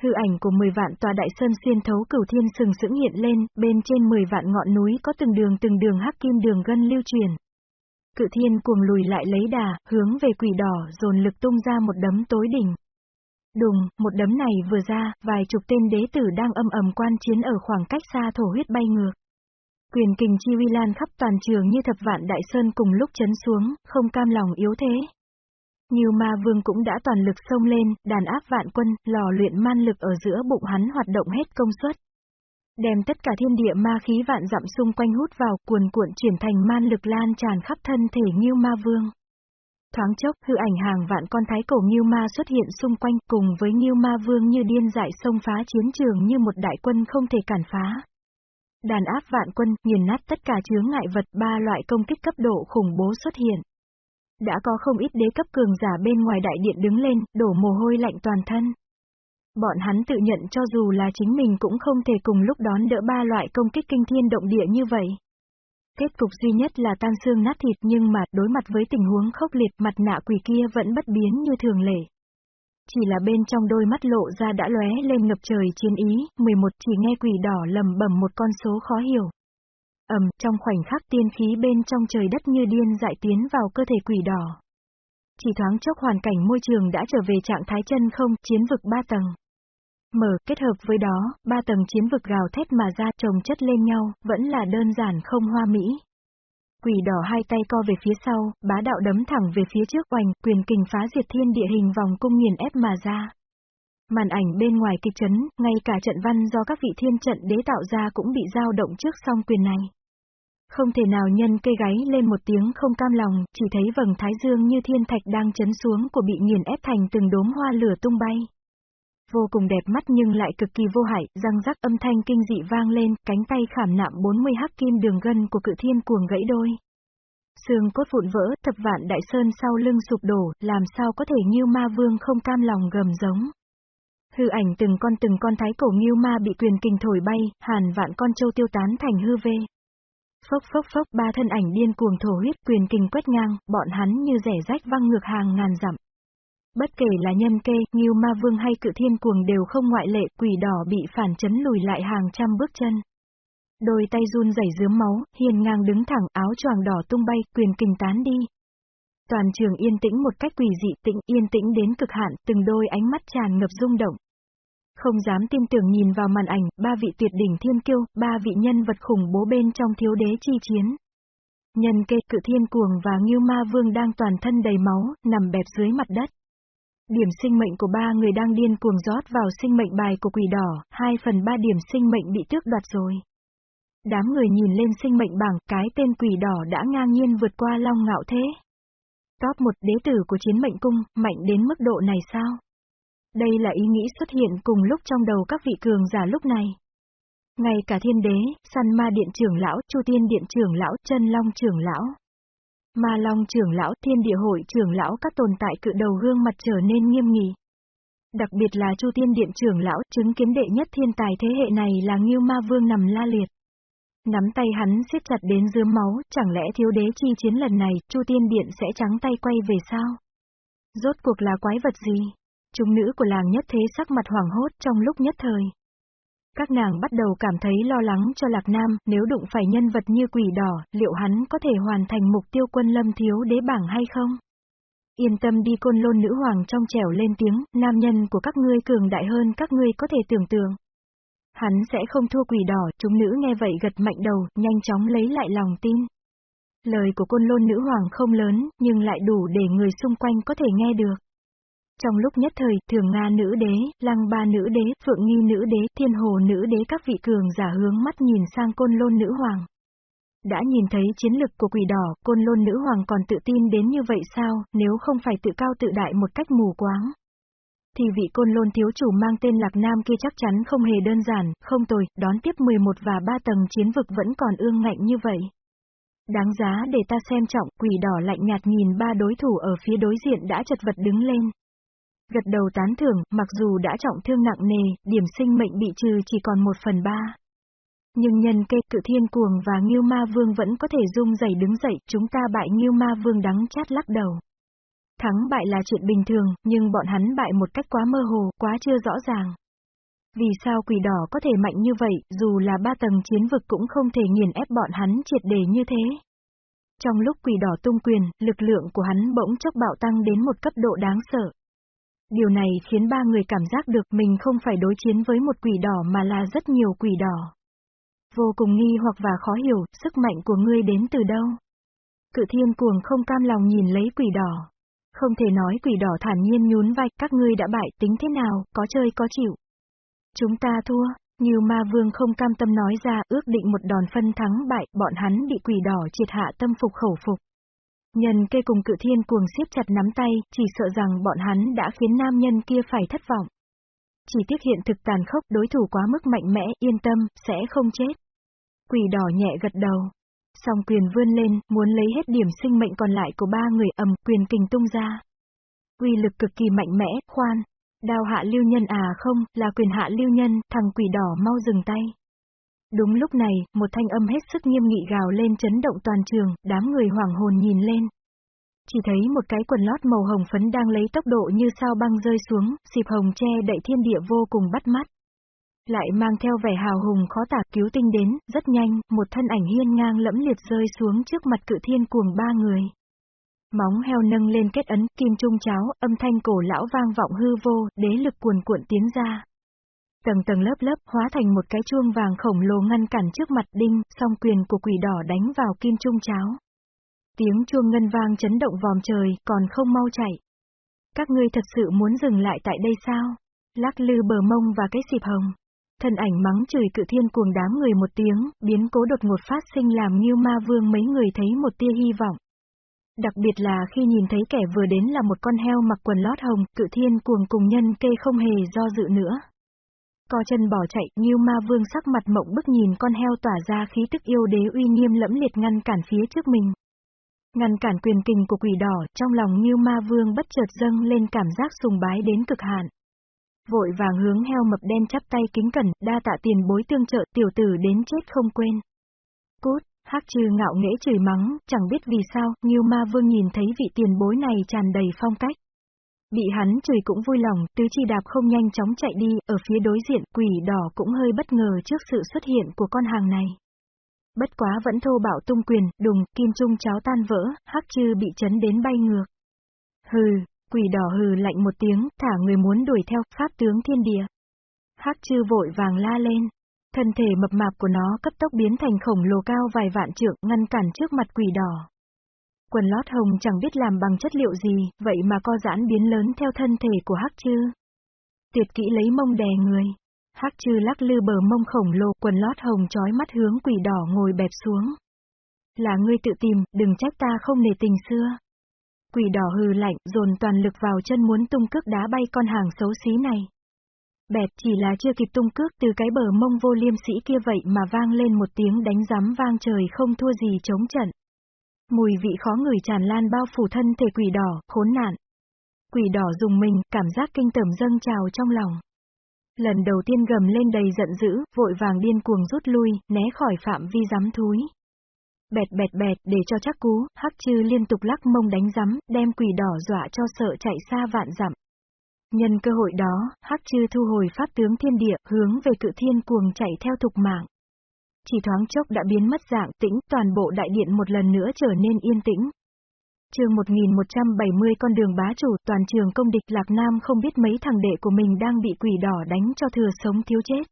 Hư ảnh của 10 vạn tòa đại sơn xuyên thấu cửu thiên sừng sững hiện lên, bên trên 10 vạn ngọn núi có từng đường từng đường hắc kim đường gân lưu truyền. Cự thiên cuồng lùi lại lấy đà, hướng về quỷ đỏ dồn lực tung ra một đấm tối đỉnh. Đùng, một đấm này vừa ra, vài chục tên đế tử đang âm ầm quan chiến ở khoảng cách xa thổ huyết bay ngược. Quyền kình chi uy lan khắp toàn trường như thập vạn đại sơn cùng lúc chấn xuống, không cam lòng yếu thế. Như ma vương cũng đã toàn lực xông lên, đàn áp vạn quân, lò luyện man lực ở giữa bụng hắn hoạt động hết công suất. Đem tất cả thiên địa ma khí vạn dặm xung quanh hút vào, cuồn cuộn chuyển thành man lực lan tràn khắp thân thể Ngưu Ma Vương. Thoáng chốc, hư ảnh hàng vạn con thái cổ Ngưu Ma xuất hiện xung quanh, cùng với Ngưu Ma Vương như điên dại xông phá chiến trường như một đại quân không thể cản phá. Đàn áp vạn quân, nghiền nát tất cả chướng ngại vật, ba loại công kích cấp độ khủng bố xuất hiện. Đã có không ít đế cấp cường giả bên ngoài đại điện đứng lên, đổ mồ hôi lạnh toàn thân. Bọn hắn tự nhận cho dù là chính mình cũng không thể cùng lúc đón đỡ ba loại công kích kinh thiên động địa như vậy. Kết cục duy nhất là tan xương nát thịt nhưng mà đối mặt với tình huống khốc liệt mặt nạ quỷ kia vẫn bất biến như thường lệ. Chỉ là bên trong đôi mắt lộ ra đã lóe lên ngập trời chiến ý, 11 chỉ nghe quỷ đỏ lầm bẩm một con số khó hiểu. ầm, trong khoảnh khắc tiên khí bên trong trời đất như điên dại tiến vào cơ thể quỷ đỏ. Chỉ thoáng chốc hoàn cảnh môi trường đã trở về trạng thái chân không, chiến vực ba tầng. Mở, kết hợp với đó, ba tầng chiến vực gào thét mà ra chồng chất lên nhau, vẫn là đơn giản không hoa mỹ. Quỷ đỏ hai tay co về phía sau, bá đạo đấm thẳng về phía trước oành, quyền kình phá diệt thiên địa hình vòng cung nghiền ép mà ra. Màn ảnh bên ngoài kịch chấn, ngay cả trận văn do các vị thiên trận đế tạo ra cũng bị dao động trước song quyền này. Không thể nào nhân cây gáy lên một tiếng không cam lòng, chỉ thấy vầng thái dương như thiên thạch đang chấn xuống của bị nghiền ép thành từng đốm hoa lửa tung bay. Vô cùng đẹp mắt nhưng lại cực kỳ vô hại, răng rắc âm thanh kinh dị vang lên, cánh tay khảm nạm 40 hắc kim đường gân của cự thiên cuồng gãy đôi. Xương cốt vụn vỡ, thập vạn đại sơn sau lưng sụp đổ, làm sao có thể Nhiêu Ma Vương không cam lòng gầm giống. Hư ảnh từng con từng con thái cổ Nhiêu Ma bị quyền kình thổi bay, hàn vạn con châu tiêu tán thành hư vê. Phốc phốc phốc ba thân ảnh điên cuồng thổ huyết quyền kình quét ngang, bọn hắn như rẻ rách văng ngược hàng ngàn dặm. Bất kể là nhân kê, nghiêu ma vương hay cự thiên cuồng đều không ngoại lệ, quỷ đỏ bị phản chấn lùi lại hàng trăm bước chân. Đôi tay run rẩy dướm máu, hiền ngang đứng thẳng, áo choàng đỏ tung bay, quyền kình tán đi. Toàn trường yên tĩnh một cách quỷ dị tĩnh, yên tĩnh đến cực hạn, từng đôi ánh mắt tràn ngập rung động. Không dám tin tưởng nhìn vào màn ảnh, ba vị tuyệt đỉnh thiên kiêu, ba vị nhân vật khủng bố bên trong thiếu đế chi chiến. Nhân kê cự thiên cuồng và Ngưu Ma Vương đang toàn thân đầy máu, nằm bẹp dưới mặt đất. Điểm sinh mệnh của ba người đang điên cuồng rót vào sinh mệnh bài của quỷ đỏ, 2 phần 3 điểm sinh mệnh bị tước đoạt rồi. Đám người nhìn lên sinh mệnh bảng, cái tên quỷ đỏ đã ngang nhiên vượt qua long ngạo thế. Top 1 đế tử của chiến mệnh cung, mạnh đến mức độ này sao? Đây là ý nghĩ xuất hiện cùng lúc trong đầu các vị cường giả lúc này. Ngay cả thiên đế, săn ma điện trưởng lão, chu tiên điện trưởng lão, chân long trưởng lão. Ma Long trưởng lão, thiên địa hội trưởng lão các tồn tại cự đầu gương mặt trở nên nghiêm nghị. Đặc biệt là Chu Tiên Điện trưởng lão, chứng kiến đệ nhất thiên tài thế hệ này là Ngưu Ma Vương nằm la liệt. Nắm tay hắn siết chặt đến dướm máu, chẳng lẽ thiếu đế chi chiến lần này, Chu Tiên Điện sẽ trắng tay quay về sao? Rốt cuộc là quái vật gì? Chúng nữ của làng nhất thế sắc mặt hoảng hốt trong lúc nhất thời. Các nàng bắt đầu cảm thấy lo lắng cho Lạc Nam, nếu đụng phải nhân vật như quỷ đỏ, liệu hắn có thể hoàn thành mục tiêu quân lâm thiếu đế bảng hay không? Yên tâm đi côn lôn nữ hoàng trong trẻo lên tiếng, nam nhân của các ngươi cường đại hơn các ngươi có thể tưởng tượng. Hắn sẽ không thua quỷ đỏ, chúng nữ nghe vậy gật mạnh đầu, nhanh chóng lấy lại lòng tin. Lời của côn lôn nữ hoàng không lớn, nhưng lại đủ để người xung quanh có thể nghe được. Trong lúc nhất thời, thường Nga nữ đế, lăng ba nữ đế, phượng nghi nữ đế, thiên hồ nữ đế các vị cường giả hướng mắt nhìn sang côn lôn nữ hoàng. Đã nhìn thấy chiến lực của quỷ đỏ, côn lôn nữ hoàng còn tự tin đến như vậy sao, nếu không phải tự cao tự đại một cách mù quáng. thì vị côn lôn thiếu chủ mang tên Lạc Nam kia chắc chắn không hề đơn giản, không tồi, đón tiếp 11 và 3 tầng chiến vực vẫn còn ương ngạnh như vậy. Đáng giá để ta xem trọng, quỷ đỏ lạnh nhạt nhìn ba đối thủ ở phía đối diện đã chật vật đứng lên. Gật đầu tán thưởng, mặc dù đã trọng thương nặng nề, điểm sinh mệnh bị trừ chỉ còn một phần ba. Nhưng nhân kê cự thiên cuồng và Nghiêu Ma Vương vẫn có thể rung dậy đứng dậy, chúng ta bại Nghiêu Ma Vương đắng chát lắc đầu. Thắng bại là chuyện bình thường, nhưng bọn hắn bại một cách quá mơ hồ, quá chưa rõ ràng. Vì sao quỷ đỏ có thể mạnh như vậy, dù là ba tầng chiến vực cũng không thể nghiền ép bọn hắn triệt đề như thế. Trong lúc quỷ đỏ tung quyền, lực lượng của hắn bỗng chốc bạo tăng đến một cấp độ đáng sợ. Điều này khiến ba người cảm giác được mình không phải đối chiến với một quỷ đỏ mà là rất nhiều quỷ đỏ. Vô cùng nghi hoặc và khó hiểu, sức mạnh của ngươi đến từ đâu? Cự thiên cuồng không cam lòng nhìn lấy quỷ đỏ. Không thể nói quỷ đỏ thản nhiên nhún vai, các ngươi đã bại tính thế nào, có chơi có chịu. Chúng ta thua, như ma vương không cam tâm nói ra, ước định một đòn phân thắng bại, bọn hắn bị quỷ đỏ triệt hạ tâm phục khẩu phục. Nhân kê cùng cự thiên cuồng siết chặt nắm tay, chỉ sợ rằng bọn hắn đã khiến nam nhân kia phải thất vọng. Chỉ tiếc hiện thực tàn khốc đối thủ quá mức mạnh mẽ, yên tâm, sẽ không chết. Quỷ đỏ nhẹ gật đầu. Song quyền vươn lên, muốn lấy hết điểm sinh mệnh còn lại của ba người ầm quyền kình tung ra. Quy lực cực kỳ mạnh mẽ, khoan. Đao hạ lưu nhân à không, là quyền hạ lưu nhân, thằng quỷ đỏ mau dừng tay. Đúng lúc này, một thanh âm hết sức nghiêm nghị gào lên chấn động toàn trường, đám người hoảng hồn nhìn lên. Chỉ thấy một cái quần lót màu hồng phấn đang lấy tốc độ như sao băng rơi xuống, xịp hồng che đậy thiên địa vô cùng bắt mắt. Lại mang theo vẻ hào hùng khó tả cứu tinh đến, rất nhanh, một thân ảnh hiên ngang lẫm liệt rơi xuống trước mặt cự thiên cuồng ba người. Móng heo nâng lên kết ấn, kim trung cháo, âm thanh cổ lão vang vọng hư vô, đế lực cuồn cuộn tiến ra. Tầng tầng lớp lớp, hóa thành một cái chuông vàng khổng lồ ngăn cản trước mặt đinh, song quyền của quỷ đỏ đánh vào kim trung cháo. Tiếng chuông ngân vang chấn động vòm trời, còn không mau chạy. Các ngươi thật sự muốn dừng lại tại đây sao? Lắc lư bờ mông và cái xịp hồng. Thân ảnh mắng chửi cự thiên cuồng đám người một tiếng, biến cố đột ngột phát sinh làm như ma vương mấy người thấy một tia hy vọng. Đặc biệt là khi nhìn thấy kẻ vừa đến là một con heo mặc quần lót hồng, cự thiên cuồng cùng nhân kê không hề do dự nữa. Co chân bỏ chạy, như ma vương sắc mặt mộng bức nhìn con heo tỏa ra khí tức yêu đế uy nghiêm lẫm liệt ngăn cản phía trước mình. Ngăn cản quyền kình của quỷ đỏ, trong lòng như ma vương bất chợt dâng lên cảm giác sùng bái đến cực hạn. Vội vàng hướng heo mập đen chắp tay kính cẩn, đa tạ tiền bối tương trợ tiểu tử đến chết không quên. Cút, hắc trừ ngạo nghễ chửi mắng, chẳng biết vì sao, như ma vương nhìn thấy vị tiền bối này tràn đầy phong cách. Bị hắn chửi cũng vui lòng, tứ chi đạp không nhanh chóng chạy đi, ở phía đối diện quỷ đỏ cũng hơi bất ngờ trước sự xuất hiện của con hàng này. Bất quá vẫn thô bạo tung quyền, đùng, kim trung cháo tan vỡ, hắc chư bị chấn đến bay ngược. Hừ, quỷ đỏ hừ lạnh một tiếng, thả người muốn đuổi theo, pháp tướng thiên địa. Hắc chư vội vàng la lên. Thân thể mập mạp của nó cấp tốc biến thành khổng lồ cao vài vạn trượng, ngăn cản trước mặt quỷ đỏ. Quần lót hồng chẳng biết làm bằng chất liệu gì, vậy mà co giãn biến lớn theo thân thể của Hắc Chư. Tuyệt kỹ lấy mông đè người. Hắc Chư lắc lư bờ mông khổng lồ, quần lót hồng trói mắt hướng quỷ đỏ ngồi bẹp xuống. Là ngươi tự tìm, đừng trách ta không nề tình xưa. Quỷ đỏ hừ lạnh, dồn toàn lực vào chân muốn tung cước đá bay con hàng xấu xí này. Bẹp chỉ là chưa kịp tung cước từ cái bờ mông vô liêm sĩ kia vậy mà vang lên một tiếng đánh giám vang trời không thua gì chống trận. Mùi vị khó ngửi tràn lan bao phủ thân thể quỷ đỏ, khốn nạn. Quỷ đỏ dùng mình, cảm giác kinh tởm dâng trào trong lòng. Lần đầu tiên gầm lên đầy giận dữ, vội vàng điên cuồng rút lui, né khỏi phạm vi giám thúi. Bẹt bẹt bẹt, để cho chắc cú, hắc chư liên tục lắc mông đánh giám, đem quỷ đỏ dọa cho sợ chạy xa vạn dặm. Nhân cơ hội đó, hắc chư thu hồi pháp tướng thiên địa, hướng về cự thiên cuồng chạy theo thục mạng chỉ thoáng chốc đã biến mất dạng tĩnh, toàn bộ đại điện một lần nữa trở nên yên tĩnh. Trường 1170 con đường bá chủ, toàn trường công địch Lạc Nam không biết mấy thằng đệ của mình đang bị quỷ đỏ đánh cho thừa sống thiếu chết.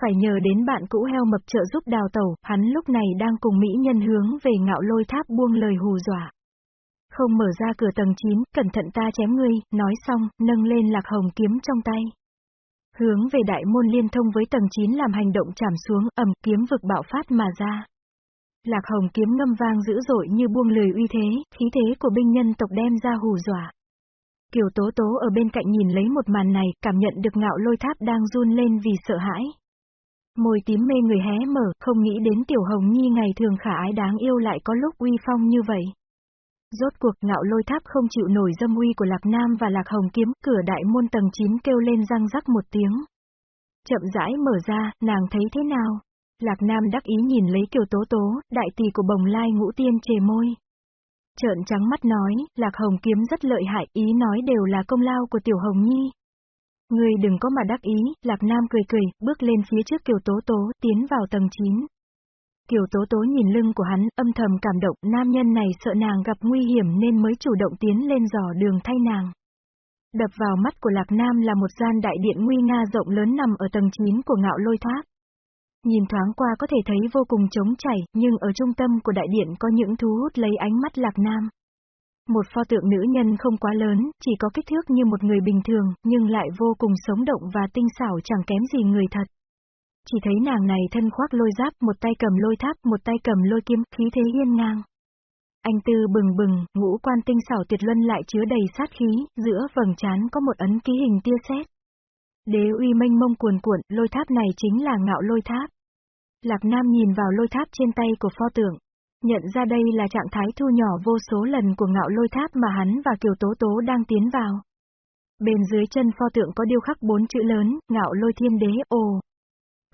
Phải nhờ đến bạn cũ heo mập trợ giúp đào tẩu, hắn lúc này đang cùng Mỹ nhân hướng về ngạo lôi tháp buông lời hù dọa. Không mở ra cửa tầng 9, cẩn thận ta chém ngươi, nói xong, nâng lên lạc hồng kiếm trong tay. Hướng về đại môn liên thông với tầng 9 làm hành động chạm xuống, ẩm kiếm vực bạo phát mà ra. Lạc hồng kiếm ngâm vang dữ dội như buông lời uy thế, khí thế của binh nhân tộc đem ra hù dọa. Kiều Tố Tố ở bên cạnh nhìn lấy một màn này, cảm nhận được ngạo lôi tháp đang run lên vì sợ hãi. Môi tím mê người hé mở, không nghĩ đến Tiểu Hồng Nhi ngày thường khả ái đáng yêu lại có lúc uy phong như vậy. Rốt cuộc ngạo lôi tháp không chịu nổi dâm uy của Lạc Nam và Lạc Hồng kiếm, cửa đại môn tầng 9 kêu lên răng rắc một tiếng. Chậm rãi mở ra, nàng thấy thế nào? Lạc Nam đắc ý nhìn lấy Kiều Tố Tố, đại tỷ của bồng lai ngũ tiên chề môi. Trợn trắng mắt nói, Lạc Hồng kiếm rất lợi hại, ý nói đều là công lao của Tiểu Hồng Nhi. Người đừng có mà đắc ý, Lạc Nam cười cười, bước lên phía trước Kiều Tố Tố, tiến vào tầng 9. Kiều Tố Tố nhìn lưng của hắn, âm thầm cảm động, nam nhân này sợ nàng gặp nguy hiểm nên mới chủ động tiến lên dò đường thay nàng. Đập vào mắt của Lạc Nam là một gian đại điện nguy nga rộng lớn nằm ở tầng 9 của ngạo lôi tháp. Nhìn thoáng qua có thể thấy vô cùng trống chảy, nhưng ở trung tâm của đại điện có những thu hút lấy ánh mắt Lạc Nam. Một pho tượng nữ nhân không quá lớn, chỉ có kích thước như một người bình thường, nhưng lại vô cùng sống động và tinh xảo chẳng kém gì người thật. Chỉ thấy nàng này thân khoác lôi giáp, một tay cầm lôi tháp, một tay cầm lôi kiếm, khí thế hiên ngang. Anh tư bừng bừng, ngũ quan tinh xảo tuyệt luân lại chứa đầy sát khí, giữa vầng trán có một ấn ký hình tia sét. Đế uy mênh mông cuồn cuộn, lôi tháp này chính là ngạo lôi tháp. Lạc Nam nhìn vào lôi tháp trên tay của pho tượng. Nhận ra đây là trạng thái thu nhỏ vô số lần của ngạo lôi tháp mà hắn và Kiều Tố Tố đang tiến vào. Bên dưới chân pho tượng có điêu khắc bốn chữ lớn, ngạo lôi thiên đế, ồ.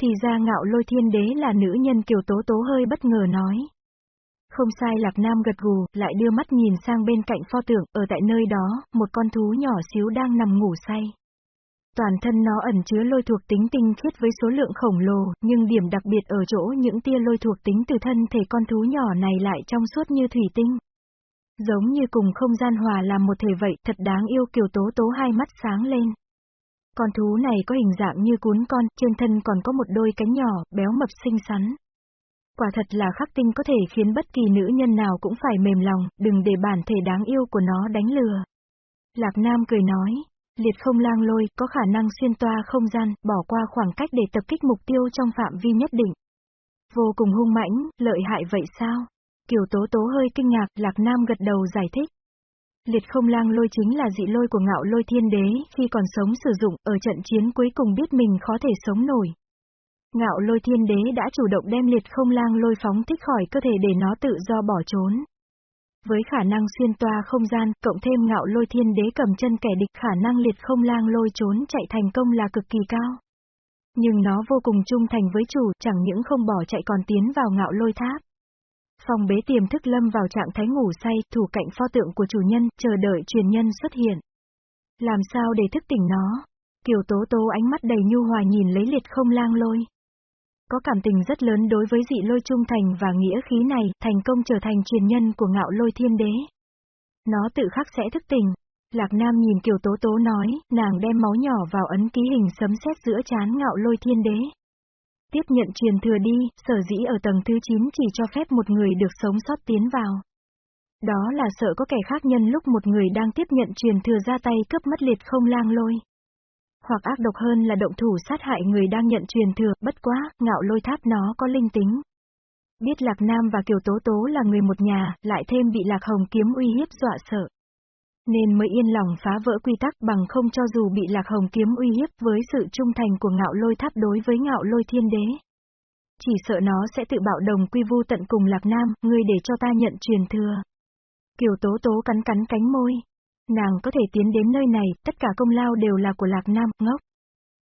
Thì ra ngạo lôi thiên đế là nữ nhân Kiều Tố Tố hơi bất ngờ nói. Không sai Lạc Nam gật gù, lại đưa mắt nhìn sang bên cạnh pho tượng, ở tại nơi đó, một con thú nhỏ xíu đang nằm ngủ say. Toàn thân nó ẩn chứa lôi thuộc tính tinh khiết với số lượng khổng lồ, nhưng điểm đặc biệt ở chỗ những tia lôi thuộc tính từ thân thể con thú nhỏ này lại trong suốt như thủy tinh. Giống như cùng không gian hòa làm một thể vậy, thật đáng yêu kiều tố tố hai mắt sáng lên. Con thú này có hình dạng như cún con, trên thân còn có một đôi cánh nhỏ, béo mập xinh xắn. Quả thật là khắc tinh có thể khiến bất kỳ nữ nhân nào cũng phải mềm lòng, đừng để bản thể đáng yêu của nó đánh lừa. Lạc Nam cười nói, liệt không lang lôi có khả năng xuyên toa không gian, bỏ qua khoảng cách để tập kích mục tiêu trong phạm vi nhất định. Vô cùng hung mãnh, lợi hại vậy sao? Kiều Tố Tố hơi kinh ngạc, Lạc Nam gật đầu giải thích. Liệt không lang lôi chính là dị lôi của ngạo lôi thiên đế, khi còn sống sử dụng, ở trận chiến cuối cùng biết mình khó thể sống nổi. Ngạo lôi thiên đế đã chủ động đem liệt không lang lôi phóng thích khỏi cơ thể để nó tự do bỏ trốn. Với khả năng xuyên toa không gian, cộng thêm ngạo lôi thiên đế cầm chân kẻ địch khả năng liệt không lang lôi trốn chạy thành công là cực kỳ cao. Nhưng nó vô cùng trung thành với chủ, chẳng những không bỏ chạy còn tiến vào ngạo lôi tháp. Phòng bế tiềm thức lâm vào trạng thái ngủ say, thủ cạnh pho tượng của chủ nhân, chờ đợi truyền nhân xuất hiện. Làm sao để thức tỉnh nó? Kiều Tố Tố ánh mắt đầy nhu hòa nhìn lấy liệt không lang lôi. Có cảm tình rất lớn đối với dị lôi trung thành và nghĩa khí này, thành công trở thành truyền nhân của ngạo lôi thiên đế. Nó tự khắc sẽ thức tỉnh. Lạc Nam nhìn Kiều Tố Tố nói, nàng đem máu nhỏ vào ấn ký hình sấm sét giữa chán ngạo lôi thiên đế. Tiếp nhận truyền thừa đi, sở dĩ ở tầng thứ 9 chỉ cho phép một người được sống sót tiến vào. Đó là sợ có kẻ khác nhân lúc một người đang tiếp nhận truyền thừa ra tay cướp mất liệt không lang lôi. Hoặc ác độc hơn là động thủ sát hại người đang nhận truyền thừa, bất quá, ngạo lôi tháp nó có linh tính. Biết Lạc Nam và Kiều Tố Tố là người một nhà, lại thêm bị Lạc Hồng kiếm uy hiếp dọa sợ. Nên mới yên lòng phá vỡ quy tắc bằng không cho dù bị Lạc Hồng kiếm uy hiếp với sự trung thành của ngạo lôi tháp đối với ngạo lôi thiên đế. Chỉ sợ nó sẽ tự bạo đồng quy vu tận cùng Lạc Nam, ngươi để cho ta nhận truyền thừa. Kiều Tố Tố cắn cắn cánh môi. Nàng có thể tiến đến nơi này, tất cả công lao đều là của Lạc Nam, ngốc.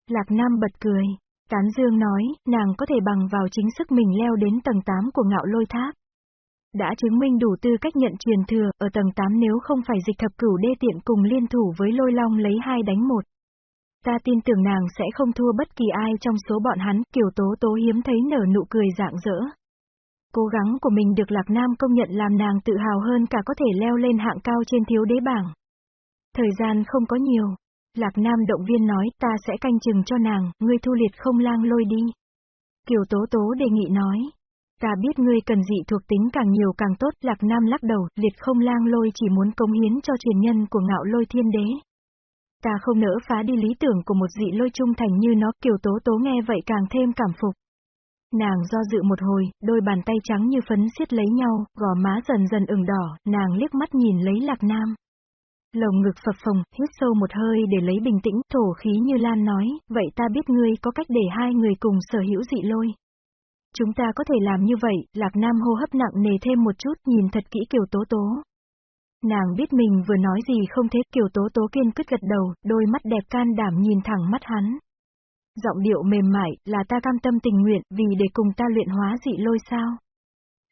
Lạc Nam bật cười. Tán Dương nói, nàng có thể bằng vào chính sức mình leo đến tầng 8 của ngạo lôi tháp. Đã chứng minh đủ tư cách nhận truyền thừa, ở tầng 8 nếu không phải dịch thập cửu đê tiện cùng liên thủ với lôi long lấy hai đánh một. Ta tin tưởng nàng sẽ không thua bất kỳ ai trong số bọn hắn, kiểu tố tố hiếm thấy nở nụ cười dạng dỡ. Cố gắng của mình được Lạc Nam công nhận làm nàng tự hào hơn cả có thể leo lên hạng cao trên thiếu đế bảng. Thời gian không có nhiều. Lạc Nam động viên nói ta sẽ canh chừng cho nàng, ngươi thu liệt không lang lôi đi. Kiều Tố Tố đề nghị nói. Ta biết ngươi cần dị thuộc tính càng nhiều càng tốt, Lạc Nam lắc đầu, liệt không lang lôi chỉ muốn công hiến cho truyền nhân của ngạo lôi thiên đế. Ta không nỡ phá đi lý tưởng của một dị lôi trung thành như nó, Kiều Tố Tố nghe vậy càng thêm cảm phục. Nàng do dự một hồi, đôi bàn tay trắng như phấn siết lấy nhau, gò má dần dần ửng đỏ, nàng liếc mắt nhìn lấy Lạc Nam. Lồng ngực phập phồng, hít sâu một hơi để lấy bình tĩnh, thổ khí như Lan nói, vậy ta biết ngươi có cách để hai người cùng sở hữu dị lôi. Chúng ta có thể làm như vậy, Lạc Nam hô hấp nặng nề thêm một chút, nhìn thật kỹ Kiều Tố Tố. Nàng biết mình vừa nói gì không thế, Kiều Tố Tố kiên quyết gật đầu, đôi mắt đẹp can đảm nhìn thẳng mắt hắn. Giọng điệu mềm mại, là ta cam tâm tình nguyện, vì để cùng ta luyện hóa dị lôi sao?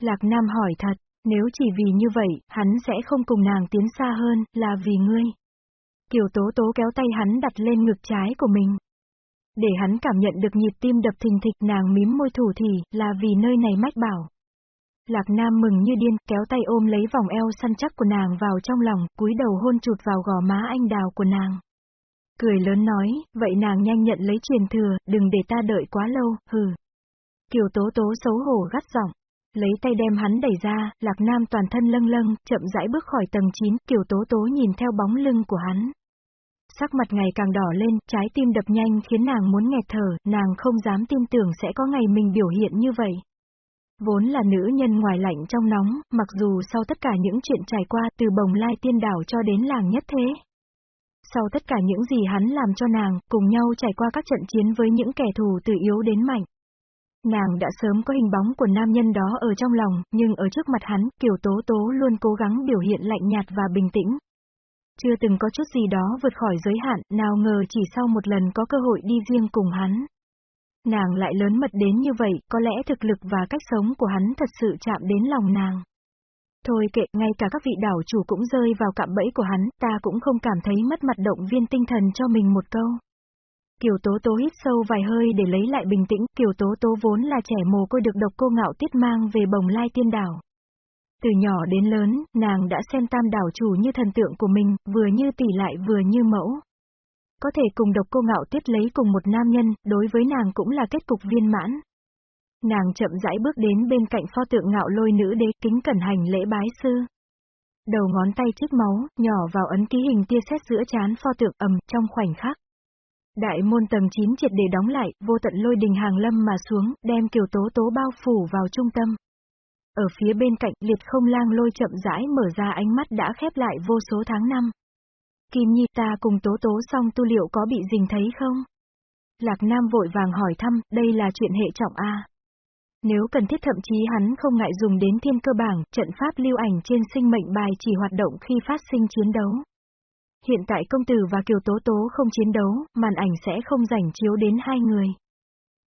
Lạc Nam hỏi thật, nếu chỉ vì như vậy, hắn sẽ không cùng nàng tiến xa hơn, là vì ngươi. Kiều Tố Tố kéo tay hắn đặt lên ngực trái của mình. Để hắn cảm nhận được nhịp tim đập thình thịch nàng mím môi thủ thì, là vì nơi này mách bảo. Lạc Nam mừng như điên, kéo tay ôm lấy vòng eo săn chắc của nàng vào trong lòng, cúi đầu hôn chụt vào gò má anh đào của nàng. Cười lớn nói, vậy nàng nhanh nhận lấy truyền thừa, đừng để ta đợi quá lâu, hừ. Kiều Tố Tố xấu hổ gắt giọng. Lấy tay đem hắn đẩy ra, Lạc Nam toàn thân lâng lâng, chậm rãi bước khỏi tầng 9, Kiều Tố Tố nhìn theo bóng lưng của hắn. Sắc mặt ngày càng đỏ lên, trái tim đập nhanh khiến nàng muốn nghẹt thở, nàng không dám tin tưởng sẽ có ngày mình biểu hiện như vậy. Vốn là nữ nhân ngoài lạnh trong nóng, mặc dù sau tất cả những chuyện trải qua từ bồng lai tiên đảo cho đến làng nhất thế. Sau tất cả những gì hắn làm cho nàng, cùng nhau trải qua các trận chiến với những kẻ thù từ yếu đến mạnh. Nàng đã sớm có hình bóng của nam nhân đó ở trong lòng, nhưng ở trước mặt hắn, Kiều Tố Tố luôn cố gắng biểu hiện lạnh nhạt và bình tĩnh. Chưa từng có chút gì đó vượt khỏi giới hạn, nào ngờ chỉ sau một lần có cơ hội đi riêng cùng hắn. Nàng lại lớn mật đến như vậy, có lẽ thực lực và cách sống của hắn thật sự chạm đến lòng nàng. Thôi kệ, ngay cả các vị đảo chủ cũng rơi vào cạm bẫy của hắn, ta cũng không cảm thấy mất mặt động viên tinh thần cho mình một câu. Kiều Tố Tố hít sâu vài hơi để lấy lại bình tĩnh, Kiều Tố Tố vốn là trẻ mồ côi được độc cô ngạo tiết mang về bồng lai tiên đảo. Từ nhỏ đến lớn, nàng đã xem tam đảo chủ như thần tượng của mình, vừa như tỷ lại vừa như mẫu. Có thể cùng độc cô ngạo tiết lấy cùng một nam nhân, đối với nàng cũng là kết cục viên mãn. Nàng chậm rãi bước đến bên cạnh pho tượng ngạo lôi nữ đế kính cẩn hành lễ bái sư. Đầu ngón tay chích máu, nhỏ vào ấn ký hình tia xét giữa chán pho tượng ầm trong khoảnh khắc. Đại môn tầng 9 triệt để đóng lại, vô tận lôi đình hàng lâm mà xuống, đem kiều tố tố bao phủ vào trung tâm. Ở phía bên cạnh, liệt không lang lôi chậm rãi mở ra ánh mắt đã khép lại vô số tháng năm. Kim Nhi ta cùng tố tố xong tu liệu có bị dình thấy không? Lạc Nam vội vàng hỏi thăm, đây là chuyện hệ trọng A. Nếu cần thiết thậm chí hắn không ngại dùng đến thiên cơ bảng, trận pháp lưu ảnh trên sinh mệnh bài chỉ hoạt động khi phát sinh chiến đấu. Hiện tại công tử và Kiều Tố Tố không chiến đấu, màn ảnh sẽ không rảnh chiếu đến hai người.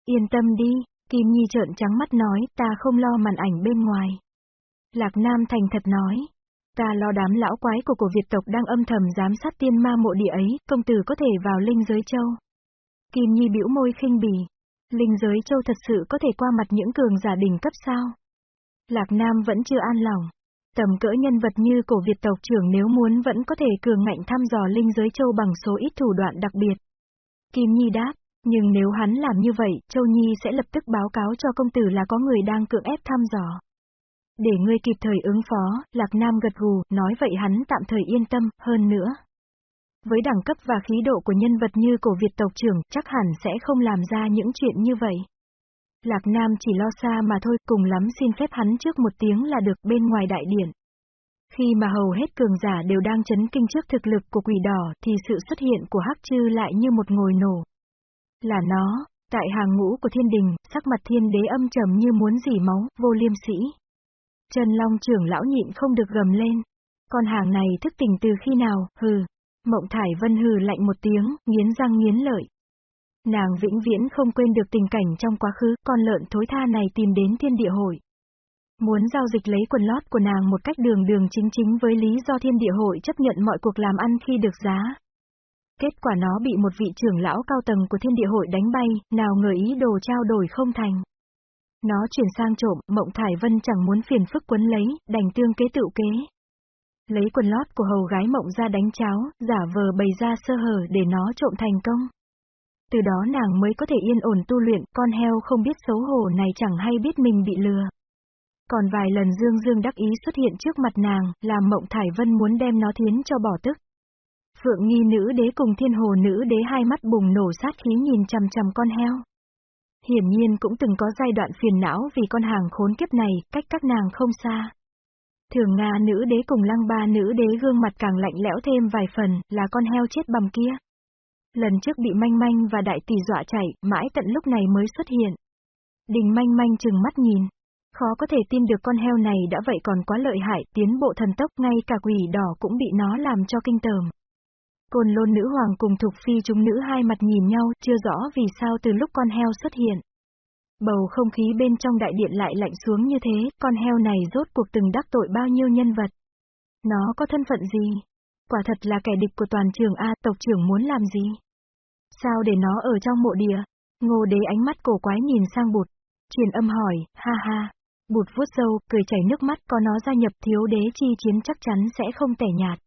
Yên tâm đi, Kim Nhi trợn trắng mắt nói, ta không lo màn ảnh bên ngoài. Lạc Nam thành thật nói, ta lo đám lão quái của cổ Việt tộc đang âm thầm giám sát tiên ma mộ địa ấy, công tử có thể vào linh giới châu. Kim Nhi bĩu môi khinh bỉ. Linh giới châu thật sự có thể qua mặt những cường giả đỉnh cấp sao? Lạc Nam vẫn chưa an lòng. Tầm cỡ nhân vật như cổ Việt tộc trưởng nếu muốn vẫn có thể cường ngạnh thăm dò linh giới châu bằng số ít thủ đoạn đặc biệt. Kim Nhi đáp, nhưng nếu hắn làm như vậy, Châu Nhi sẽ lập tức báo cáo cho công tử là có người đang cưỡng ép thăm dò. Để ngươi kịp thời ứng phó, Lạc Nam gật gù, nói vậy hắn tạm thời yên tâm, hơn nữa. Với đẳng cấp và khí độ của nhân vật như cổ Việt tộc trưởng, chắc hẳn sẽ không làm ra những chuyện như vậy. Lạc Nam chỉ lo xa mà thôi, cùng lắm xin phép hắn trước một tiếng là được bên ngoài đại điện. Khi mà hầu hết cường giả đều đang chấn kinh trước thực lực của quỷ đỏ thì sự xuất hiện của Hắc Chư lại như một ngồi nổ. Là nó, tại hàng ngũ của thiên đình, sắc mặt thiên đế âm trầm như muốn dỉ máu, vô liêm sĩ. Trần Long trưởng lão nhịn không được gầm lên. Con hàng này thức tỉnh từ khi nào, hừ. Mộng Thải Vân hừ lạnh một tiếng, nghiến răng nghiến lợi. Nàng vĩnh viễn không quên được tình cảnh trong quá khứ, con lợn thối tha này tìm đến thiên địa hội. Muốn giao dịch lấy quần lót của nàng một cách đường đường chính chính với lý do thiên địa hội chấp nhận mọi cuộc làm ăn khi được giá. Kết quả nó bị một vị trưởng lão cao tầng của thiên địa hội đánh bay, nào ngờ ý đồ trao đổi không thành. Nó chuyển sang trộm, Mộng Thải Vân chẳng muốn phiền phức quấn lấy, đành tương kế tự kế. Lấy quần lót của hầu gái Mộng ra đánh cháo, giả vờ bày ra sơ hở để nó trộm thành công. Từ đó nàng mới có thể yên ổn tu luyện, con heo không biết xấu hổ này chẳng hay biết mình bị lừa. Còn vài lần Dương Dương đắc ý xuất hiện trước mặt nàng, làm Mộng Thải Vân muốn đem nó thiến cho bỏ tức. Phượng nghi nữ đế cùng thiên hồ nữ đế hai mắt bùng nổ sát khí nhìn chằm chằm con heo. Hiển nhiên cũng từng có giai đoạn phiền não vì con hàng khốn kiếp này, cách các nàng không xa. Thường Nga nữ đế cùng lăng ba nữ đế gương mặt càng lạnh lẽo thêm vài phần, là con heo chết bầm kia. Lần trước bị manh manh và đại tỷ dọa chạy, mãi tận lúc này mới xuất hiện. Đình manh manh chừng mắt nhìn. Khó có thể tin được con heo này đã vậy còn quá lợi hại, tiến bộ thần tốc, ngay cả quỷ đỏ cũng bị nó làm cho kinh tởm. Côn lôn nữ hoàng cùng thục phi chúng nữ hai mặt nhìn nhau, chưa rõ vì sao từ lúc con heo xuất hiện. Bầu không khí bên trong đại điện lại lạnh xuống như thế, con heo này rốt cuộc từng đắc tội bao nhiêu nhân vật. Nó có thân phận gì? Quả thật là kẻ địch của toàn trường A, tộc trưởng muốn làm gì? Sao để nó ở trong mộ địa? Ngô đế ánh mắt cổ quái nhìn sang bụt. Truyền âm hỏi, ha ha. Bụt vuốt râu, cười chảy nước mắt có nó gia nhập thiếu đế chi chiến chắc chắn sẽ không tẻ nhạt.